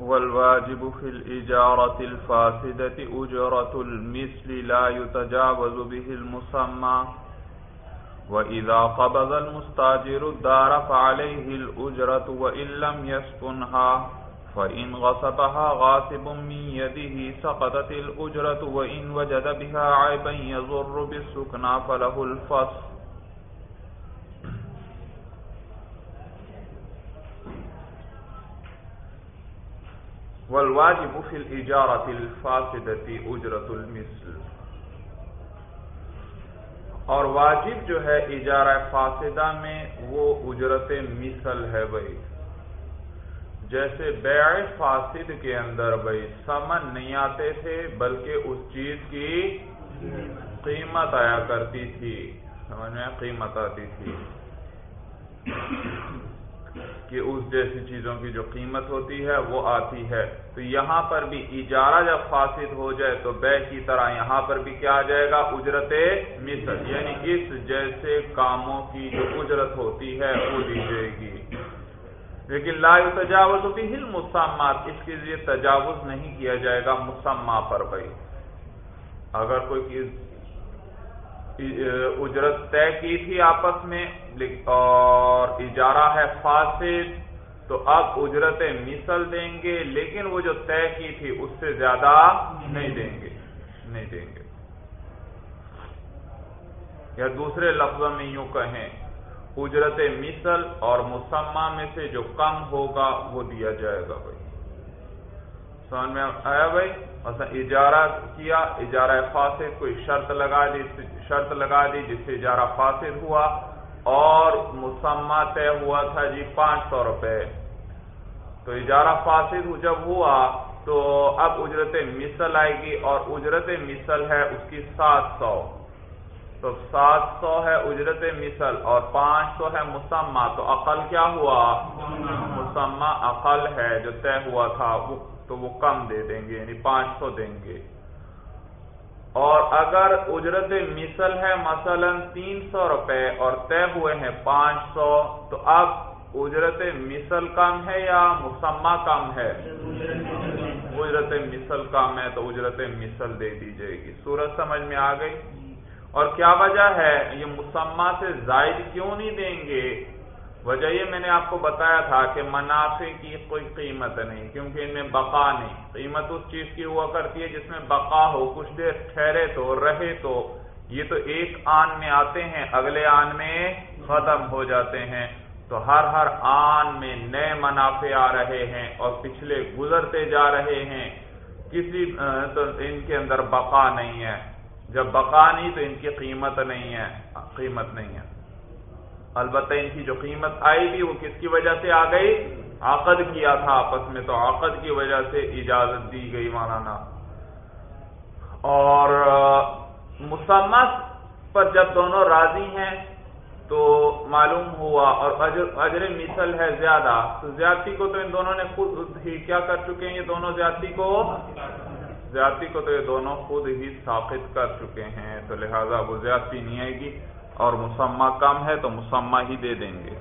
والواجب في الإجارة الفاسدة أجرة المثل لا يتجاوز به المسمى. وإذا قبض المستاجر الدار فعليه الأجرة وإن لم يسكنها، فإن غصبها غاصب من يده سقطت الأجرة وإن وجد بها عيبا يضر بالسكنى فله الفصل. والواجب في الإجارة الفاسدة أجرة المثل. اور واجب جو ہے اجارہ فاسدہ میں وہ اجرت مثل ہے بھائی۔ جیسے بیع فاسد کے اندر بھائی، سمن نہیں آتے تھے بلکہ اس چیز کی قیمت آیا کرتی تھی۔ سمجھ میں قیمت آتی تھی۔ کہ اس جیسی چیزوں کی جو قیمت ہوتی ہے وہ آتی ہے۔ تو یہاں پر بھی اجارہ جب فاسد ہو جائے تو بے کی طرح یہاں پر بھی کیا آ جائے گا؟ اجرت مثل۔ یعنی اس جیسے کاموں کی جو اجرت ہوتی ہے وہ دی جائے گی۔ لیکن لا تجاوز بھی ہل مسمات اس کے لیے تجاوز نہیں کیا جائے گا مسمہ پر بھائی۔ اگر کوئی اجرت طے کی تھی آپس میں اور اجارہ ہے فاسد، تو اب اجرت مثل دیں گے، لیکن وہ جو طے کی تھی اس سے زیادہ نہیں دیں گے، نہیں دیں گے۔ یا دوسرے لفظوں میں یوں کہیں، اجرت مثل اور مسمہ میں سے جو کم ہوگا وہ دیا جائے گا بھائی۔ سمجھ میں آیا بھائی؟ مثلا اجارہ کیا، اجارہ فاسد، کوئی شرط لگا دی، شرط لگا دی جس سے اجارہ فاسد ہوا۔ اور مسمہ طے ہوا تھا جی پانچ سو روپے۔ تو اجارہ فاسد جب ہوا تو اب اجرت مثل آئے گی اور اجرت مثل ہے اس کی سات سو۔ تو سات سو ہے اجرت مثل اور پانچ سو ہے مسمہ۔ تو عقل کیا ہوا؟ مسمہ عقل ہے جو طے ہوا تھا تو وہ کم دے دیں گے یعنی پانچ سو دیں گے۔ اور اگر اجرت مثل ہے مثلا تین سو روپے اور طے ہوئے ہیں پانچ سو، تو اب اجرت مثل کم ہے یا مسمہ کم ہے؟ اجرت مثل کم ہے تو اجرت مثل دے دی جائے گی۔ سورج سمجھ میں آ گئی؟ اور کیا وجہ ہے؟ یہ مسمہ سے زائد کیوں نہیں دیں گے؟ وجہ یہ میں نے آپ کو بتایا تھا کہ منافع کی کوئی قیمت نہیں، کیونکہ ان میں بقا نہیں۔ قیمت اس چیز کی ہوا کرتی ہے جس میں بقا ہو، کچھ دیر ٹھہرے تو، رہے تو۔ یہ تو ایک آن میں آتے ہیں، اگلے آن میں ختم ہو جاتے ہیں۔ تو ہر ہر آن میں نئے منافع آ رہے ہیں اور پچھلے گزرتے جا رہے ہیں۔ کسی تو ان کے اندر بقا نہیں ہے۔ جب بقا نہیں تو ان کی قیمت نہیں ہے، قیمت نہیں ہے۔ البتہ ان کی جو قیمت آئی تھی وہ کس کی وجہ سے آ گئی؟ عقد کیا تھا آپس میں، تو عقد کی وجہ سے اجازت دی گئی مولانا۔ اور مسمت پر جب دونوں راضی ہیں، تو معلوم ہوا، اور اجر مثل ہے زیادہ۔ تو زیادتی کو تو ان دونوں نے خود ہی کیا کر چکے ہیں، یہ دونوں زیادتی کو؟ زیادتی کو تو یہ دونوں خود ہی ثابت کر چکے ہیں۔ تو لہذا وہ زیادتی نہیں آئے گی۔ اور مسمہ کم ہے تو مسمہ ہی دے دیں گے۔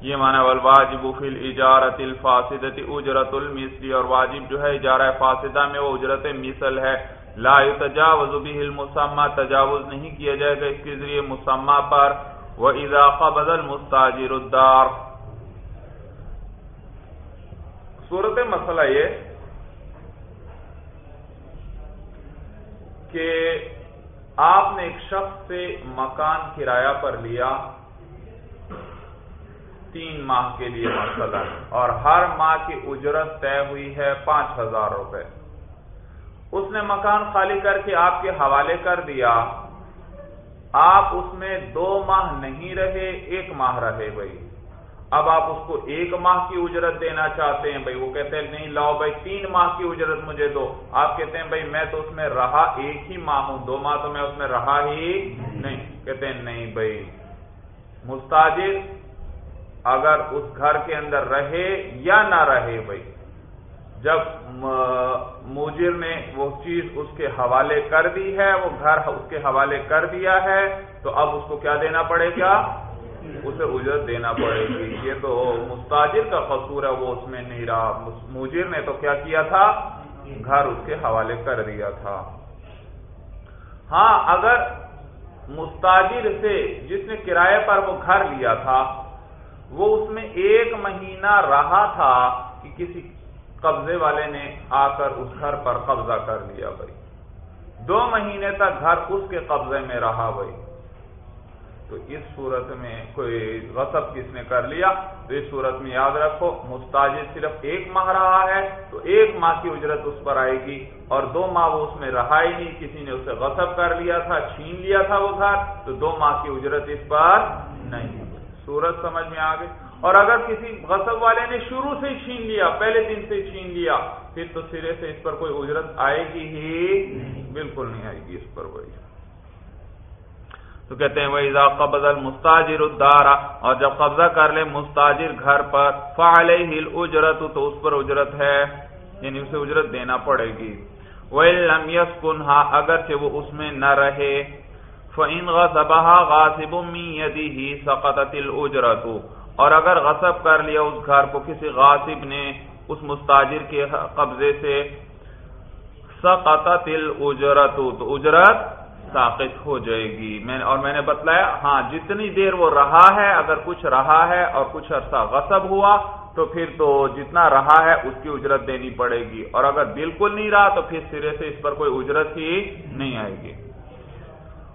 یہ مانا والواجب فی الاجارت الفاسدت اجرت المثلی اور واجب جو ہے اجارہ فاسدہ میں وہ اجرت مثل ہے۔ لا يتجاوز به المسمى تجاوز نہیں کیا جائے گا اس کے ذریعے مسمہ پر۔ وَإِذَا قَبَضَ الْمُسْتَاجِرُ الدَّارِ۔ صورت مسئلہ یہ کہ آپ نے ایک شخص سے مکان کرایہ پر لیا تین ماہ کے لیے مثلا اور ہر ماہ کی اجرت طے ہوئی ہے پانچ ہزار روپے۔ اس نے مکان خالی کر کے آپ کے حوالے کر دیا۔ آپ اس میں دو ماہ نہیں رہے، ایک ماہ رہے بھائی۔ اب آپ اس کو ایک ماہ کی اجرت دینا چاہتے ہیں، بھائی وہ کہتے ہیں، نہیں لاؤ بھائی، تین ماہ کی اجرت مجھے دو۔ آپ کہتے ہیں، بھائی میں تو اس میں رہا ایک ہی ماہ ہوں، دو ماہ تو میں اس میں رہا ہی نہیں۔ کہتے ہیں، نہیں بھائی۔ مستاجر، اگر اس گھر کے اندر رہے یا نہ رہے بھائی، جب موجر نے وہ چیز اس کے حوالے کر دی ہے، وہ گھر اس کے حوالے کر دیا ہے، تو اب اس کو کیا دینا پڑے گا؟ اسے اجرت دینا پڑے گی۔ یہ تو مستاجر کا قصور ہے، وہ اس میں نہیں رہا۔ مجر نے تو کیا کیا تھا؟ گھر اس کے حوالے کر دیا تھا۔ ہاں اگر مستاجر سے جس نے کرایہ پر وہ گھر لیا تھا، وہ اس میں ایک مہینہ رہا تھا کہ کسی قبضے والے نے آ کر اس گھر پر قبضہ کر لیا بھائی۔ دو مہینے تک گھر اس کے قبضے میں رہا بھائی۔ تو اس صورت میں کوئی غصب کس نے کر لیا؟ تو اس صورت میں یاد رکھو، مستاجر صرف ایک ماہ رہا ہے، تو ایک ماہ کی اجرت اس پر آئے گی اور دو ماہ وہ اس میں رہا ہی نہیں، کسی نے اسے غصب کر لیا تھا، چھین لیا تھا وہ گھر، تو دو ماہ کی اجرت اس پر نہیں صورت سمجھ میں آ گئی اور اگر کسی غصب والے نے شروع سے ہی چھین لیا، پہلے دن سے چھین لیا، پھر تو سرے سے اس پر کوئی اجرت آئے گی ہی بالکل نہیں آئے گی اس پر وہی۔ تو کہتے ہیں وہ قبض المستاجر الدارا اور جب قبضہ کر لے مستاجر گھر پر فعلے ہل اجرت تو اس پر اجرت ہے یعنی اسے اجرت دینا پڑے گی۔ وہ لمیس کنہا اگرچہ وہ اس میں نہ رہے، فَإِنْ غَصَبَهَا غَاصِبٌ مِّن يَدِهِ سَقَطَتِ الْأُجْرَةُ اور اگر غصب کر لیا اس گھر کو کسی غاصب نے اس مستاجر کے قبضے سے، سقطت الاجرت تو اجرت ساقط ہو جائے گی۔ میں اور میں نے بتلایا ہاں جتنی دیر وہ رہا ہے، اگر کچھ رہا ہے اور کچھ عرصہ غصب ہوا، تو پھر تو جتنا رہا ہے، اس کی اجرت دینی پڑے گی۔ اور اگر بالکل نہیں رہا، تو پھر سرے سے اس پر کوئی اجرت ہی نہیں آئے گی۔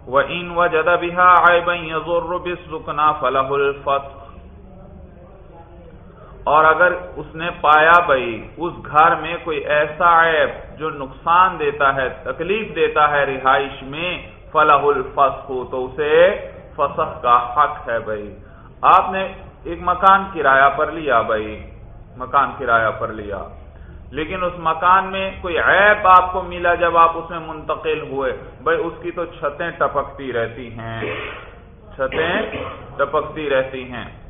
وہ ان و جدا بہا آئے بھائی رکنا فلاح الفت اور اگر اس نے پایا بھائی اس گھر میں کوئی ایسا عیب جو نقصان دیتا ہے، تکلیف دیتا ہے رہائش میں فلاح الفسخ تو اسے فسخ کا حق ہے بھائی آپ نے ایک مکان کرایہ پر لیا بھائی مکان کرایہ پر لیا۔ لیکن اس مکان میں کوئی عیب آپ کو ملا جب آپ اس میں منتقل ہوئے۔ بھائی اس کی تو چھتیں ٹپکتی رہتی ہیں۔ چھتیں ٹپکتی رہتی ہیں۔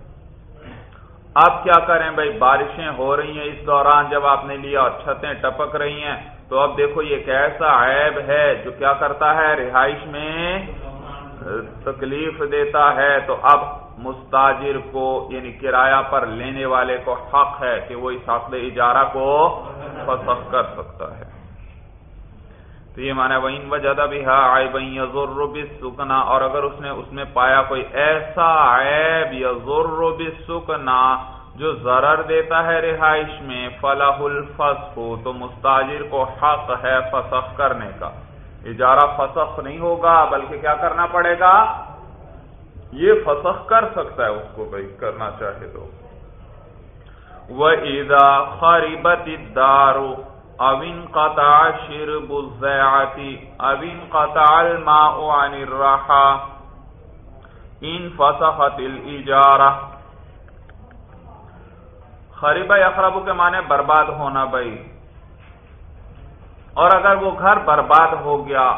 اب کیا کریں بھائی؟ بارشیں ہو رہی ہیں اس دوران، جب آپ نے لیا اور چھتیں ٹپک رہی ہیں، تو اب دیکھو یہ کیسا عیب ہے جو کیا کرتا ہے؟ رہائش میں تکلیف دیتا ہے۔ تو اب مستاجر کو یعنی کرایہ پر لینے والے کو حق ہے کہ وہ اس حق اجارہ کو فسخ کر سکتا ہے۔ تو یہ مانا وہ ان وجہ بھی آئے بھائی ضرور سکنا اور اگر اس نے اس میں پایا کوئی ایسا عیب یا ضرور سکنا جو ضرر دیتا ہے رہائش میں فلاح الفسق، تو مستاجر کو حق ہے فسخ کرنے کا۔ اجارہ فسخ نہیں ہوگا، بلکہ کیا کرنا پڑے گا؟ یہ فسخ کر سکتا ہے اس کو بھائی، کرنا چاہے تو۔ وہ عیدا خریبت دارو اوین قطع شرب الزیعتی اوین قطع الماء عن الرحا ان فسخت الاجارہ خریبہ اخربو کے معنی برباد ہونا بھائی۔ اور اگر وہ گھر برباد ہو گیا،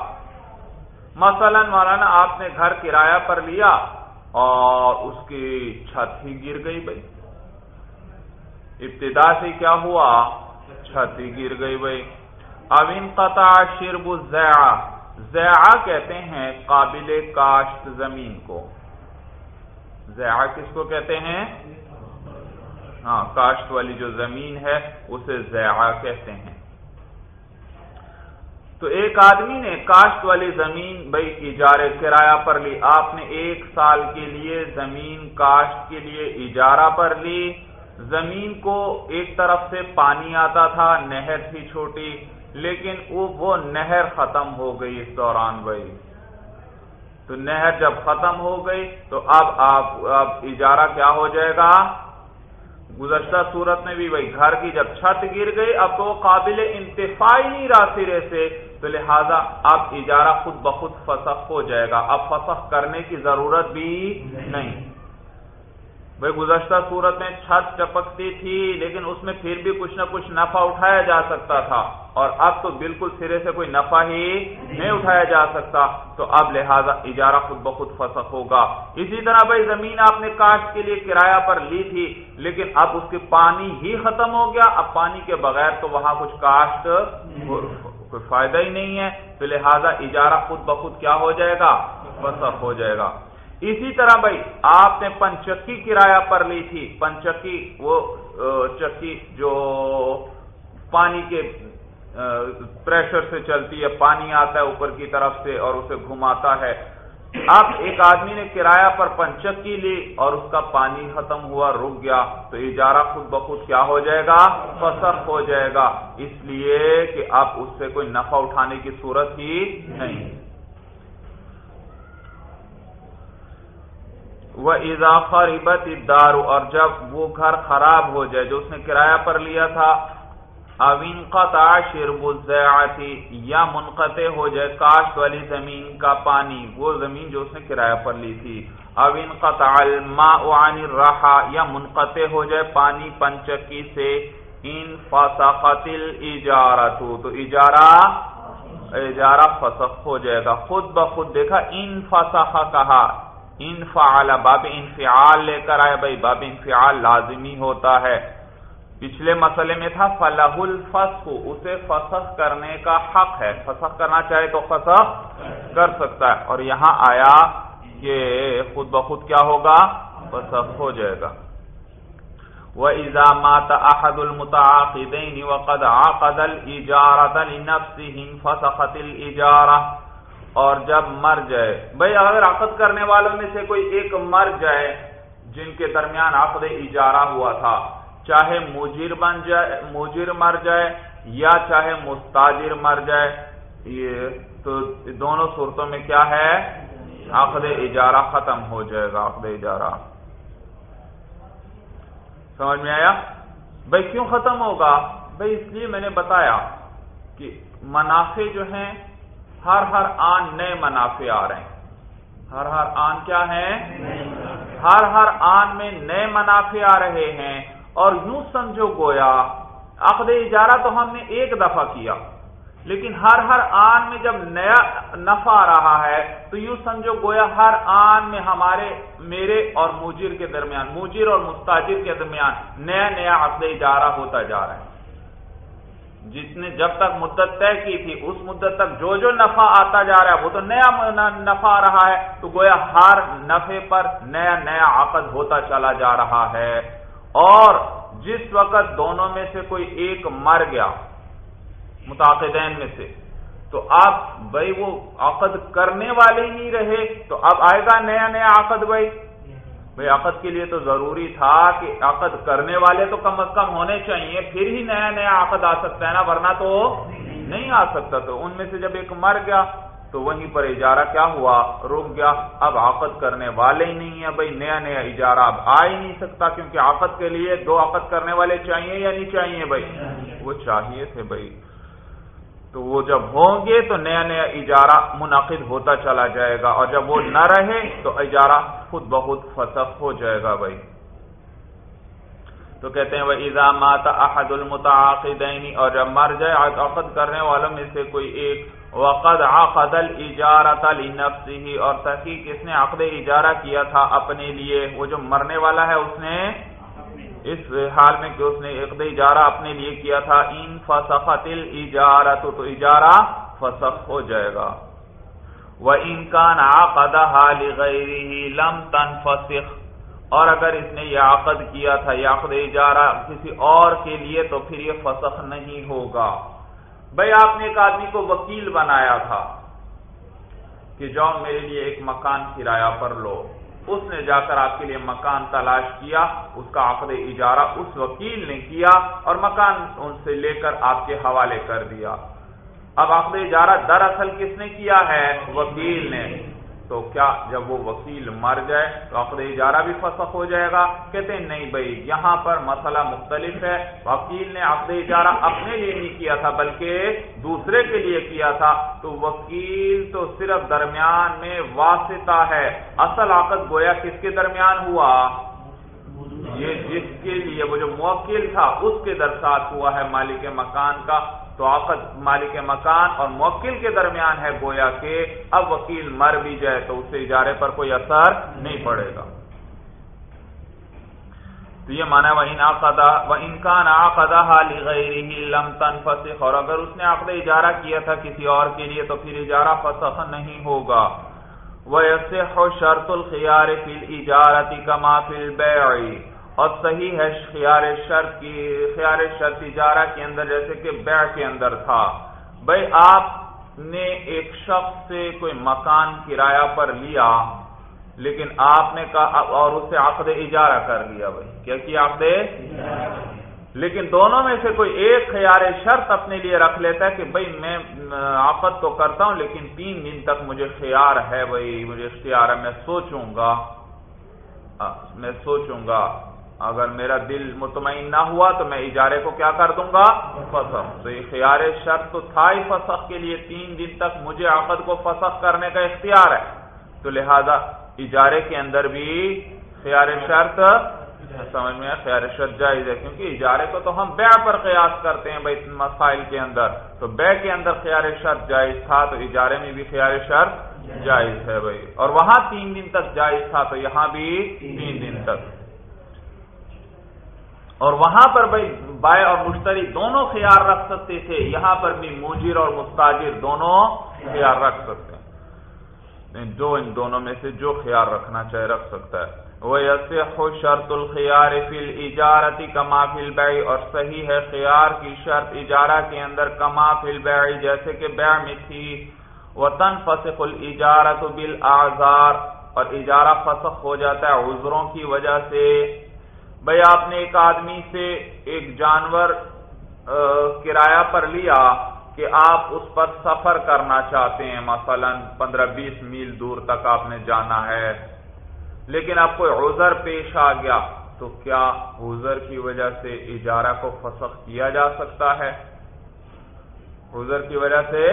مثلا مولانا آپ نے گھر کرایہ پر لیا اور اس کی چھت ہی گر گئی بھائی۔ ابتدا سے کیا ہوا؟ چھتی گر گئی بھائی اوین قطع شرب الزیعہ۔ زیعہ کہتے ہیں قابل کاشت زمین کو۔ زیعہ کس کو کہتے ہیں؟ ہاں کاشت والی جو زمین ہے، اسے زیعہ کہتے ہیں۔ تو ایک آدمی نے کاشت والی زمین بھائی اجارے کرایہ پر لی۔ آپ نے ایک سال کے لیے زمین کاشت کے لیے اجارہ پر لی۔ زمین کو ایک طرف سے پانی آتا تھا، نہر تھی چھوٹی، لیکن وہ نہر ختم ہو گئی اس دوران بھائی۔ تو نہر جب ختم ہو گئی، تو اب آپ اب اجارہ کیا ہو جائے گا؟ گزشتہ صورت میں بھی وہی گھر کی جب چھت گر گئی، اب تو وہ قابل انتفاعی نہیں رہا سرے سے۔ تو لہذا اب اجارہ خود بخود فسخ ہو جائے گا۔ اب فسخ کرنے کی ضرورت بھی نہیں۔ بھائی گزشتہ صورت میں چھت چپکتی تھی، لیکن اس میں پھر بھی کچھ نہ کچھ نفع اٹھایا جا سکتا تھا۔ اور اب تو بالکل سرے سے کوئی نفع ہی نہیں اٹھایا جا سکتا۔ تو اب لہذا اجارہ خود بخود فسخ ہوگا۔ اسی طرح بھائی زمین آپ نے کاشت کے لیے کرایہ پر لی تھی، لیکن اب اس کے پانی ہی ختم ہو گیا۔ اب پانی کے بغیر تو وہاں کچھ کاشت کوئی فائدہ ہی نہیں ہے۔ تو لہذا اجارہ خود بخود کیا ہو جائے گا؟ فسخ ہو جائے گا۔ اسی طرح بھائی، آپ نے پنچکی کرایہ پر لی تھی۔ پنچکی، وہ چکی جو پانی کے پریشر سے چلتی ہے، پانی آتا ہے اوپر کی طرف سے اور اسے گھماتا ہے۔ اب ایک آدمی نے کرایہ پر پنچکی لی اور اس کا پانی ختم ہوا، رک گیا۔ تو اجارہ خود بخود کیا ہو جائے گا؟ فسخ ہو جائے گا۔ اس لیے کہ اب اس سے کوئی نفع اٹھانے کی صورت ہی نہیں۔ وہ اضافہ ربت دار اور جب وہ گھر خراب ہو جائے جو اس نے کرایہ پر لیا تھا اوین قطع شرب الزیعتی یا منقطع ہو جائے کاشت والی زمین کا پانی، وہ زمین جو اس نے کرایہ پر لی تھی۔ اوین قطع الماء عن الرحا، یا منقطع ہو جائے پانی پنچکی سے۔ ان فسخت الاجارت تو اجارہ اجارہ فسخ ہو جائے گا۔ خود بخود دیکھا ان فسخ کہا۔ ان فعال باب انفعال لے کر آئے۔ بھائی، باب انفعال لازمی ہوتا ہے۔ پچھلے مسئلے میں تھا فلاح الفسخ اسے فسخ کرنے کا حق ہے۔ فسخ کرنا چاہے تو فسخ کر سکتا ہے۔ اور یہاں آیا کہ خود بخود کیا ہوگا؟ فسخ ہو جائے گا۔ وہ ایزامات احد المتعاقدین وقد عقد الاجارة لنفسه فسخت الاجارہ اور جب مر جائے۔ بھئی اگر عقد کرنے والوں میں سے کوئی ایک مر جائے جن کے درمیان عقد اجارہ ہوا تھا، چاہے مجر بن جائے، مجر مر جائے یا چاہے مستاجر مر جائے، یہ تو دونوں صورتوں میں کیا ہے؟ عقد اجارہ ختم ہو جائے گا، عقد اجارہ۔ سمجھ میں آیا؟ بھائی کیوں ختم ہوگا؟ بھائی اس لیے میں نے بتایا کہ منافع جو ہیں ہر ہر آن نئے منافع آ رہے ہیں۔ ہر ہر آن کیا ہے ہر ہر آن میں نئے منافع آ رہے ہیں۔ اور یوں سمجھو گویا، عقد اجارہ تو ہم نے ایک دفعہ کیا، لیکن ہر ہر آن میں جب نیا نفع آ رہا ہے، تو یوں سمجھو گویا ہر آن میں ہمارے، میرے اور مجر کے درمیان، مجر اور مستاجر کے درمیان نیا نیا عقد اجارہ ہوتا جا رہا ہے۔ جس نے جب تک مدت طے کی تھی، اس مدت تک جو جو نفع آتا جا رہا ہے، وہ تو نیا نفع آ رہا ہے، تو گویا ہر نفے پر نیا نیا عقد ہوتا چلا جا رہا ہے۔ اور جس وقت دونوں میں سے کوئی ایک مر گیا متعدین میں سے، تو آپ بھائی وہ عقد کرنے والے ہی رہے، تو اب آئے گا نیا نیا عقد بھائی۔ بھائی عقد کے لیے تو ضروری تھا کہ عقد کرنے والے تو کم از کم ہونے چاہیے، پھر ہی نیا نیا عقد آ سکتا ہے نا، ورنہ تو نہیں آ سکتا۔ تو ان میں سے جب ایک مر گیا تو وہیں پر اجارہ کیا ہوا؟ رک گیا۔ اب عقد کرنے والے ہی نہیں ہیں۔ بھائی، نیا نیا اجارہ اب آ ہی نہیں سکتا، کیونکہ عقد کے لیے دو عقد کرنے والے چاہیے یا نہیں چاہیے؟ بھائی، وہ چاہیے تھے۔ بھائی تو وہ جب ہوں گے تو نیا نیا اجارہ منعقد ہوتا چلا جائے گا اور جب وہ نہ رہے تو اجارہ خود بخود فسخ ہو جائے گا بھائی۔ تو کہتے ہیں وہ ایزامات احد المتعاقدین اور جب مر جائے عقد کرنے والوں میں سے کوئی ایک، وقد عقد الاجارت لنفسه اور تحقیق اس نے عقد اجارہ کیا تھا اپنے لیے؟ وہ جو مرنے والا ہے اس نے اس حال میں کہ اس نے عقد اجارہ اپنے لیے کیا تھا، ان فسخت الاجارت تو اجارہ فسخ ہو جائے گا۔ وَإِن كَانَ عَقَدَهَا لِغَيْرِهِ لَمْ تَنْفَسِخ۔ اور اگر اس نے یہ عقد کیا تھا، یہ عقد اجارہ کسی اور کے لیے، تو پھر یہ فسخ نہیں ہوگا۔ بھائی آپ نے ایک آدمی کو وکیل بنایا تھا کہ جاؤ میرے لیے ایک مکان کرایہ پر لو۔ اس نے جا کر آپ کے لیے مکان تلاش کیا، اس کا عقد اجارہ اس وکیل نے کیا اور مکان ان سے لے کر آپ کے حوالے کر دیا۔ اب عقد اجارہ دراصل کس نے کیا ہے؟ وکیل نے۔ تو کیا جب وہ وکیل مر جائے تو عقد اجارہ بھی فسخ ہو جائے گا؟ کہتے ہیں نہیں بھائی، یہاں پر مسئلہ مختلف ہے۔ وکیل نے عقد اجارہ اپنے لیے نہیں کیا تھا، بلکہ دوسرے کے لیے کیا تھا۔ تو وکیل تو صرف درمیان میں واسطہ ہے۔ اصل عقد گویا کس کے درمیان ہوا؟ یہ جس کے لیے وہ جو موکل تھا، اس کے درسات ہوا ہے مالک مکان کا۔ تو عقد مالک مکان اور موکل کے درمیان ہے گویا کہ اب وکیل مر بھی جائے تو اس سے اجارے پر کوئی اثر نہیں پڑے گا۔ تو یہ مانا وہ وہ انکان آقدہ لم تنفسخ۔ اور اگر اس نے عقد اجارہ کیا تھا کسی اور کے لیے تو پھر اجارہ فسخ نہیں ہوگا۔ وَيَصِحُ شَرْطُ الْخِيَارِ فِي الْإِجَارَةِ كَمَا فِي الْبَيْعِ۔ اور صحیح ہے خیار شرط کی، خیار شرط اجارہ کے اندر، جیسے کہ بیع کے اندر تھا۔ بھائی آپ نے ایک شخص سے کوئی مکان کرایہ پر لیا، لیکن آپ نے کہا، اور اسے عقد اجارہ کر لیا بھائی کیا کیا عقد؟ لیکن دونوں میں سے کوئی ایک خیار شرط اپنے لیے رکھ لیتا ہے کہ بھائی میں آفت تو کرتا ہوں، لیکن تین دن تک مجھے خیار ہے بھائی مجھے اختیار ہے، میں سوچوں گا۔ میں سوچوں گا۔ اگر میرا دل مطمئن نہ ہوا تو میں اجارے کو کیا کر دوں گا؟ فسخ. تو یہ خیار شرط تو تھا ہی فسخ کے لیے، تین دن تک مجھے آفت کو فسخ کرنے کا اختیار ہے۔ تو لہذا اجارے کے اندر بھی خیار شرط سمجھ میں خیار شرط جائز ہے، کیونکہ اجارے کو تو ہم بیع پر قیاس کرتے ہیں بھائی مسائل کے اندر۔ تو بیع کے اندر خیار شرط جائز تھا تو اجارے میں بھی خیار شرط جائز ہے بھائی۔ اور وہاں تین دن تک جائز تھا تو یہاں بھی تین دن تک۔ اور وہاں پر بھائی بائے اور مشتری دونوں خیال رکھ سکتے تھے، یہاں پر بھی موجر اور مستاجر دونوں خیال رکھ سکتے ہیں۔ جو ان دونوں میں سے جو خیال رکھنا چاہے رکھ سکتا ہے۔ وہ شرط الخیار فل اجارتی کما فل بیع اور صحیح ہے، خیار کی شرط اجارہ کے اندر کما فل بیع جیسے کہ بیع میں تھی۔ وطن فسخ الجارت بل اور اجارہ فسخ ہو جاتا ہے عذروں کی وجہ سے۔ بھائی آپ نے ایک آدمی سے ایک جانور کرایہ پر لیا کہ آپ اس پر سفر کرنا چاہتے ہیں، مثلا پندرہ بیس میل دور تک آپ نے جانا ہے۔ لیکن آپ کوئی عذر پیش آ گیا، تو کیا عذر کی وجہ سے اجارہ کو فسخ کیا جا سکتا ہے؟ عذر کی وجہ سے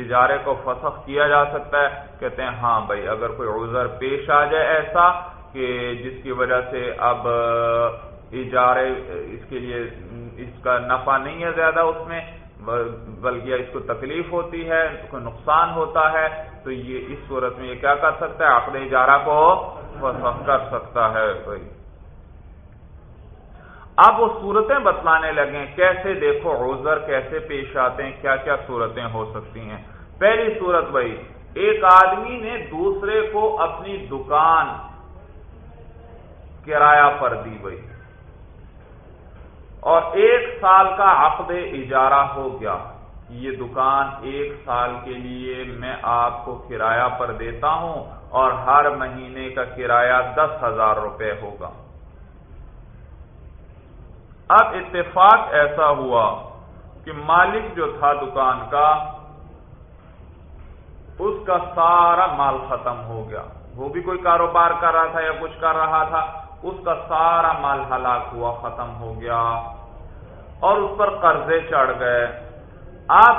اجارے کو فسخ کیا جا سکتا ہے؟ کہتے ہیں ہاں بھائی، اگر کوئی عذر پیش آ جائے ایسا کہ جس کی وجہ سے اب اجارے، اس کے لیے، اس کا نفع نہیں ہے زیادہ اس میں، بلکہ اس کو تکلیف ہوتی ہے، اس کو نقصان ہوتا ہے، تو یہ اس صورت میں یہ کیا کر سکتا ہے؟ اپنے اجارہ کو کر سکتا ہے، بھائی۔ اب وہ صورتیں بتلانے لگے کیسے دیکھو عذر کیسے پیش آتے ہیں، کیا کیا صورتیں ہو سکتی ہیں۔ پہلی صورت بھائی، ایک آدمی نے دوسرے کو اپنی دکان کرایہ پر دی بھائی اور ایک سال کا عقد اجارہ ہو گیا۔ یہ دکان ایک سال کے لیے میں آپ کو کرایہ پر دیتا ہوں اور ہر مہینے کا کرایہ دس ہزار روپے ہوگا۔ اب اتفاق ایسا ہوا کہ مالک جو تھا دکان کا، اس کا سارا مال ختم ہو گیا۔ وہ بھی کوئی کاروبار کر رہا تھا یا کچھ کر رہا تھا۔ اس کا سارا مال ہلاک ہوا، ختم ہو گیا اور اس پر قرضے چڑھ گئے۔ اب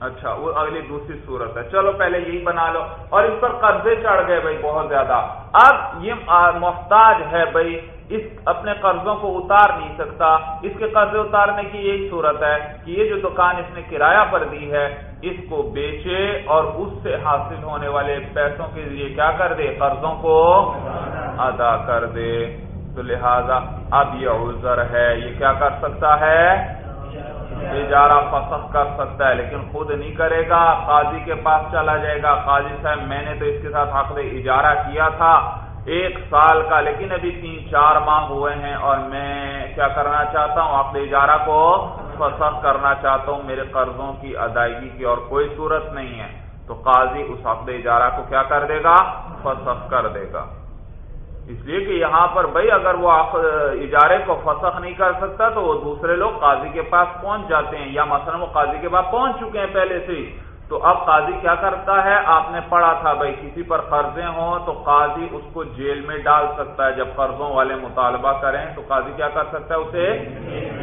اچھا وہ اگلی دوسری صورت ہے۔ چلو پہلے یہی بنا لو۔ اور اس پر قرضے چڑھ گئے بھائی، بہت زیادہ۔ اب یہ محتاج ہے بھائی اس اپنے قرضوں کو اتار نہیں سکتا۔ اس کے قرضے اتارنے کی یہی صورت ہے کہ یہ جو دکان اس نے کرایہ پر دی ہے، اس کو بیچے اور اس سے حاصل ہونے والے پیسوں کے ذریعے کیا کر دے؟ قرضوں کو ادا کر دے۔ تو لہذا اب یہ عذر ہے۔ یہ کیا کر سکتا ہے؟ اجارہ فسخ کر سکتا ہے، لیکن خود نہیں کرے گا۔ قاضی کے پاس چلا جائے گا۔ قاضی صاحب، میں نے تو اس کے ساتھ حق اجارہ کیا تھا۔ ایک سال کا، لیکن ابھی تین چار ماہ ہوئے ہیں اور میں کیا کرنا چاہتا ہوں؟ اپنے اجارہ کو فسخ کرنا چاہتا ہوں، میرے قرضوں کی ادائیگی کی، اور کوئی صورت نہیں ہے۔ تو قاضی اس عقد اجارہ کو کیا کر دے گا؟ فسخ کر دے گا۔ اس لیے کہ یہاں پر بھائی، اگر وہ اجارے کو فسخ نہیں کر سکتا، تو وہ دوسرے لوگ قاضی کے پاس پہنچ جاتے ہیں، یا مثلا وہ قاضی کے پاس پہنچ چکے ہیں پہلے سے ہی۔ تو اب قاضی کیا کرتا ہے؟ آپ نے پڑھا تھا بھائی، کسی پر قرضے ہوں تو قاضی اس کو جیل میں ڈال سکتا ہے۔ جب قرضوں والے مطالبہ کریں تو قاضی کیا کر سکتا ہے؟ اسے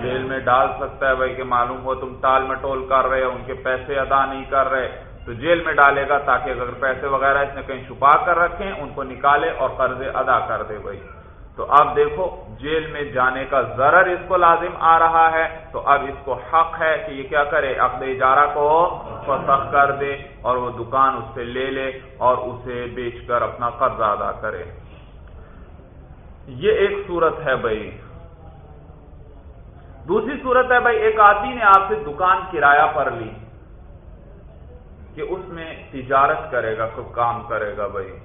جیل میں ڈال سکتا ہے۔ بھائی، کہ معلوم ہو تم ٹال مٹول کر رہے ہو، ان کے پیسے ادا نہیں کر رہے، تو جیل میں ڈالے گا تاکہ اگر پیسے وغیرہ اس نے کہیں چھپا کر رکھیں، ان کو نکالے اور قرضے ادا کر دے۔ بھائی تو اب دیکھو، جیل میں جانے کا ضرر اس کو لازم آ رہا ہے، تو اب اس کو حق ہے کہ یہ کیا کرے؟ عقد اجارہ کو فسخ کر دے اور وہ دکان اس سے لے لے اور اسے بیچ کر اپنا قرض ادا کرے۔ یہ ایک صورت ہے بھائی۔ دوسری صورت ہے بھائی، ایک آدمی نے آپ سے دکان کرایہ پر لی کہ اس میں تجارت کرے گا کوئی کام کرے گا بھائی۔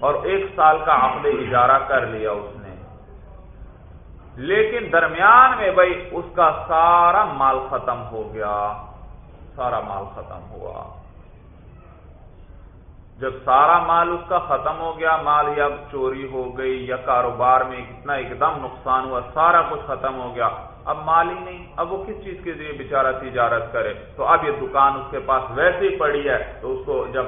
اور ایک سال کا عقد اجارہ کر لیا اس نے۔ لیکن درمیان میں بھائی اس کا سارا مال ختم ہو گیا۔ سارا مال ختم ہوا۔ جب سارا مال اس کا ختم ہو گیا، مال یا چوری ہو گئی یا کاروبار میں اتنا ایک دم نقصان ہوا، سارا کچھ ختم ہو گیا۔ اب مال ہی نہیں، اب وہ کس چیز کے ذریعے بےچارا تجارت کرے؟ تو اب یہ دکان اس کے پاس ویسے ہی پڑی ہے، تو اس کو جب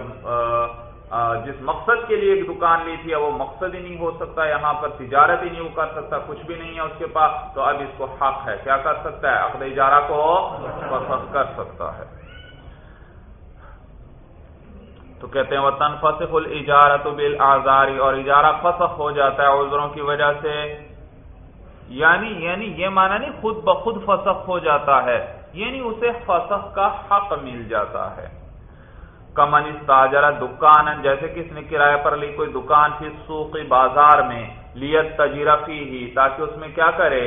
جس مقصد کے لیے ایک دکان لی تھی وہ مقصد ہی نہیں ہو سکتا، یہاں پر تجارت ہی نہیں وہ کر سکتا، کچھ بھی نہیں ہے اس کے پاس، تو اب اس کو حق ہے۔ کیا کر سکتا ہے؟ عقد اجارہ کو پسند کر سکتا ہے۔ تو کہتے ہیں وہ تنفسخ الجارت بل آزاری اور اجارہ فسخ ہو جاتا ہے عذروں کی وجہ سے۔ یعنی یعنی یہ مانا نہیں، خود بخود فسخ ہو جاتا ہے۔ یعنی اسے فسخ کا حق مل جاتا ہے۔ کمن استاجرا دکان جیسے کس نے کرایہ پر لی کوئی دکان تھی سوقی بازار میں، لیت تجرفی ہی تاکہ اس میں کیا کرے؟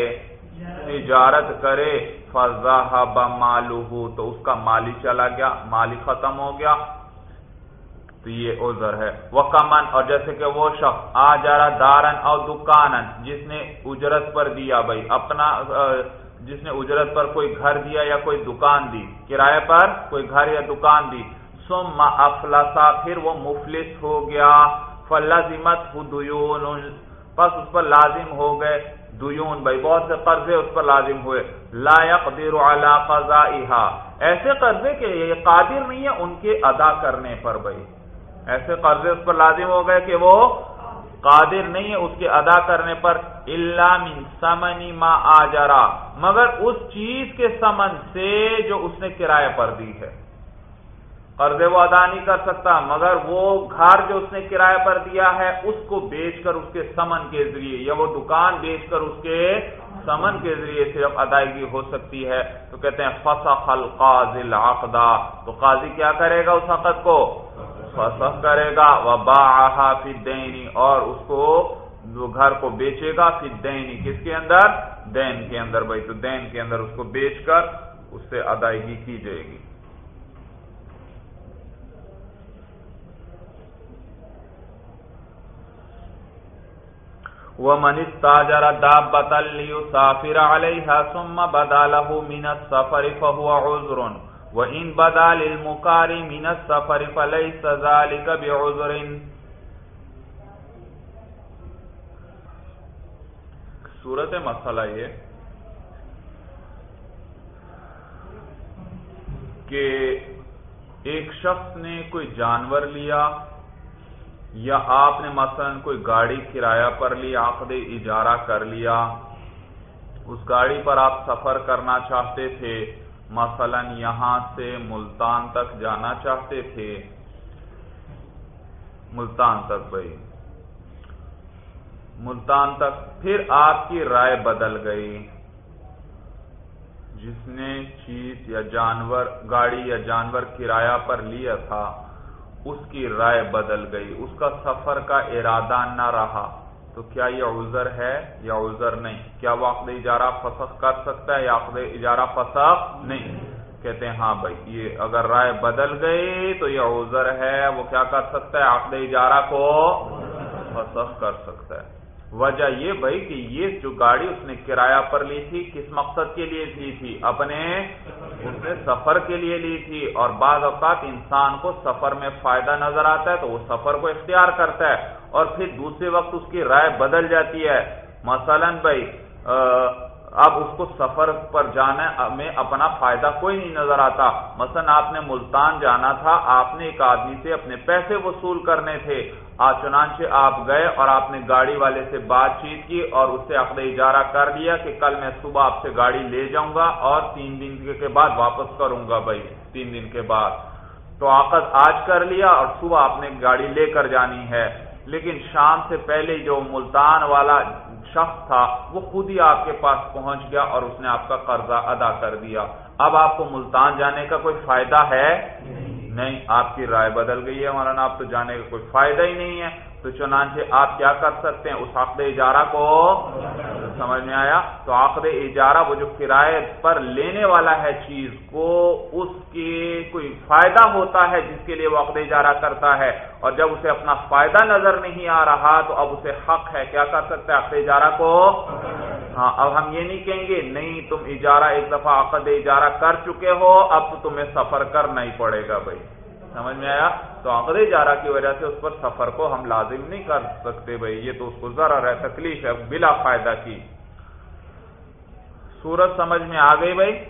تجارت کرے۔ فضا مالو تو اس کا مالی چلا گیا، مالی ختم ہو گیا۔ تو یہ عذر ہے۔ وہ کمن اور جیسے کہ وہ شخص آ جا رہا دارن اور دکان جس نے اجرت پر دیا بھائی، اپنا جس نے اجرت پر کوئی گھر دیا یا کوئی دکان دی، کرایہ پر کوئی گھر یا دکان دی سم افلسا پھر وہ مفلس ہو گیا۔ فلازمت پس اس پر لازم ہو گئے دیون بھائی بہت سے قرضے اس پر لازم ہوئے۔ لا يقدر على قضائها۔ ایسے قرضے کے یہ قادر نہیں ہے ان کے ادا کرنے پر، بھائی۔ ایسے قرضے اس پر لازم ہو گئے کہ وہ قادر نہیں ہے اس کے ادا کرنے پر۔ اللہ من سمنی ما آجرا مگر اس چیز کے سمن سے جو اس نے کرایہ پر دی ہے۔ قرضے وہ ادا نہیں کر سکتا، مگر وہ گھر جو اس نے کرایہ پر دیا ہے، اس کو بیچ کر اس کے سمن کے ذریعے، یا وہ دکان بیچ کر اس کے سمن کے ذریعے صرف ادائیگی ہو سکتی ہے۔ تو کہتے ہیں، فسخ القاضی العقدہ تو قاضی کیا کرے گا اس حقت کو؟ فسخ کرے گا۔ وہ با دینی اور اس کو گھر کو بیچے گا پھر دینی کس کے اندر؟ دین کے اندر بھائی۔ تو دین کے اندر اس کو بیچ کر اس سے ادائیگی کی جائے گی۔ وہ منیش تاجر داب بتل سافر علیہ ثم بدا له من السفر فهو عذر. وان بدا للمقار من السفر فليس ذلك بعذر. صورت مسئلہ یہ کہ ایک شخص نے کوئی جانور لیا یا آپ نے مثلا کوئی گاڑی کرایہ پر لی عقد اجارہ کر لیا، اس گاڑی پر آپ سفر کرنا چاہتے تھے، مثلا یہاں سے ملتان تک جانا چاہتے تھے۔ ملتان تک بھائی۔ ملتان تک پھر آپ کی رائے بدل گئی۔ جس نے چیز یا جانور، گاڑی یا جانور کرایہ پر لیا تھا اس کی رائے بدل گئی، اس کا سفر کا ارادہ نہ رہا۔ تو کیا یہ عذر ہے یا عذر نہیں؟ کیا وہ عقد اجارہ فسخ کر سکتا ہے یا عقد اجارہ فسخ نہیں؟ کہتے ہیں ہاں بھائی، یہ اگر رائے بدل گئی تو یہ عذر ہے، وہ کیا کر سکتا ہے؟ عقد اجارہ کو فسخ کر سکتا ہے۔ وجہ یہ بھائی کہ یہ جو گاڑی اس نے کرایہ پر لی تھی، کس مقصد کے لیے لی تھی؟ اپنے اس نے سفر کے لیے لی تھی۔ اور بعض اوقات انسان کو سفر میں فائدہ نظر آتا ہے تو وہ سفر کو اختیار کرتا ہے اور پھر دوسرے وقت اس کی رائے بدل جاتی ہے۔ مثلا بھائی اب اس کو سفر پر جانا میں اپنا فائدہ کوئی نہیں نظر آتا۔ مثلا آپ نے ملتان جانا تھا، آپ نے ایک آدمی سے اپنے پیسے وصول کرنے تھے۔ چنانچہ آپ گئے اور آپ نے گاڑی والے سے بات چیت کی اور اس سے عقد اجارہ کر دیا کہ کل میں صبح آپ سے گاڑی لے جاؤں گا اور تین دن کے بعد واپس کروں گا بھائی، تین دن کے بعد۔ تو عقد آج کر لیا اور صبح آپ نے گاڑی لے کر جانی ہے۔ لیکن شام سے پہلے جو ملتان والا شخص تھا، وہ خود ہی آپ کے پاس پہنچ گیا اور اس نے آپ کا قرضہ ادا کر دیا۔ اب آپ کو ملتان جانے کا کوئی فائدہ ہے؟ نہیں، آپ کی رائے بدل گئی ہے مولانا، آپ تو جانے کا کوئی فائدہ ہی نہیں ہے۔ تو چنانچہ آپ کیا کر سکتے ہیں؟ اس عقد اجارہ کو سمجھ میں آیا؟ تو عقد اجارہ وہ جو کرائے پر لینے والا ہے چیز کو اس کی کوئی فائدہ ہوتا ہے جس کے لیے وہ عقد اجارہ کرتا ہے؟ اور جب اسے اپنا فائدہ نظر نہیں آ رہا تو اب اسے حق ہے۔ کیا کر سکتا ہے؟ عقد اجارہ کو ہاں اب ہم یہ نہیں کہیں گے، نہیں، تم اجارہ، ایک دفعہ عقد اجارہ کر چکے ہو، اب تمہیں سفر کرنا ہی پڑے گا بھائی۔ سمجھ میں آیا؟ تو عقد اجارہ کی وجہ سے اس پر سفر کو ہم لازم نہیں کر سکتے بھائی۔ یہ تو اس کو ضرر ہے تکلیف ہے، بلا فائدہ کی۔ سورج سمجھ میں آ گئی بھائی؟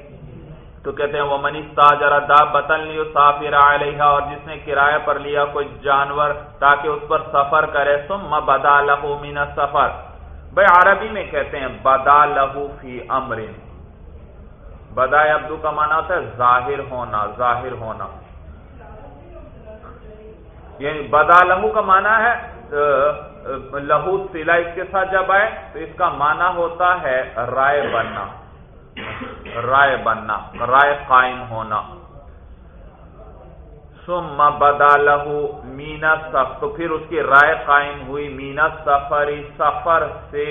تو کہتے ہیں وہ منی تاجر دا بتن لیو سافر علیہ اور جس نے کرایہ پر لیا کوئی جانور تاکہ اس پر سفر کرے، ثم بدا لہو من سفر بھائی عربی میں کہتے ہیں بدا لہو فی امر بدا ابدو کا معنی ہوتا ہے، ظاہر ہونا ظاہر ہونا. یعنی بدا لہو کا معنی ہے لہو سلا اس کے ساتھ جب آئے، تو اس کا معنی ہوتا ہے رائے بننا رائے بننا، رائے قائم ہونا۔ سم بدا لہو مینا سف تو پھر اس کی رائے قائم ہوئی مینا سفری سفر سے،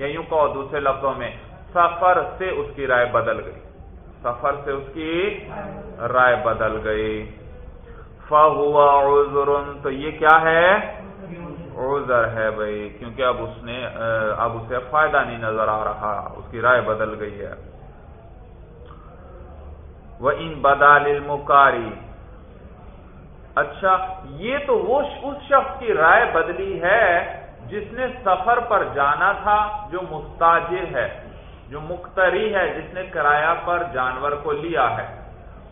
یا یوں کہو دوسرے لفظوں میں سفر سے اس کی رائے بدل گئی۔ سفر سے اس کی رائے بدل گئی۔ فہوا عذر، تو یہ کیا ہے؟ عذر ہے بھائی، کیونکہ اب اس نے، اب اسے فائدہ نہیں نظر آ رہا، اس کی رائے بدل گئی ہے۔ وہ ان بدال مکاری اچھا یہ تو وہ اس شخص کی رائے بدلی ہے جس نے سفر پر جانا تھا جو مستاجر ہے، جو مختری ہے، جس نے کرایہ پر جانور کو لیا ہے۔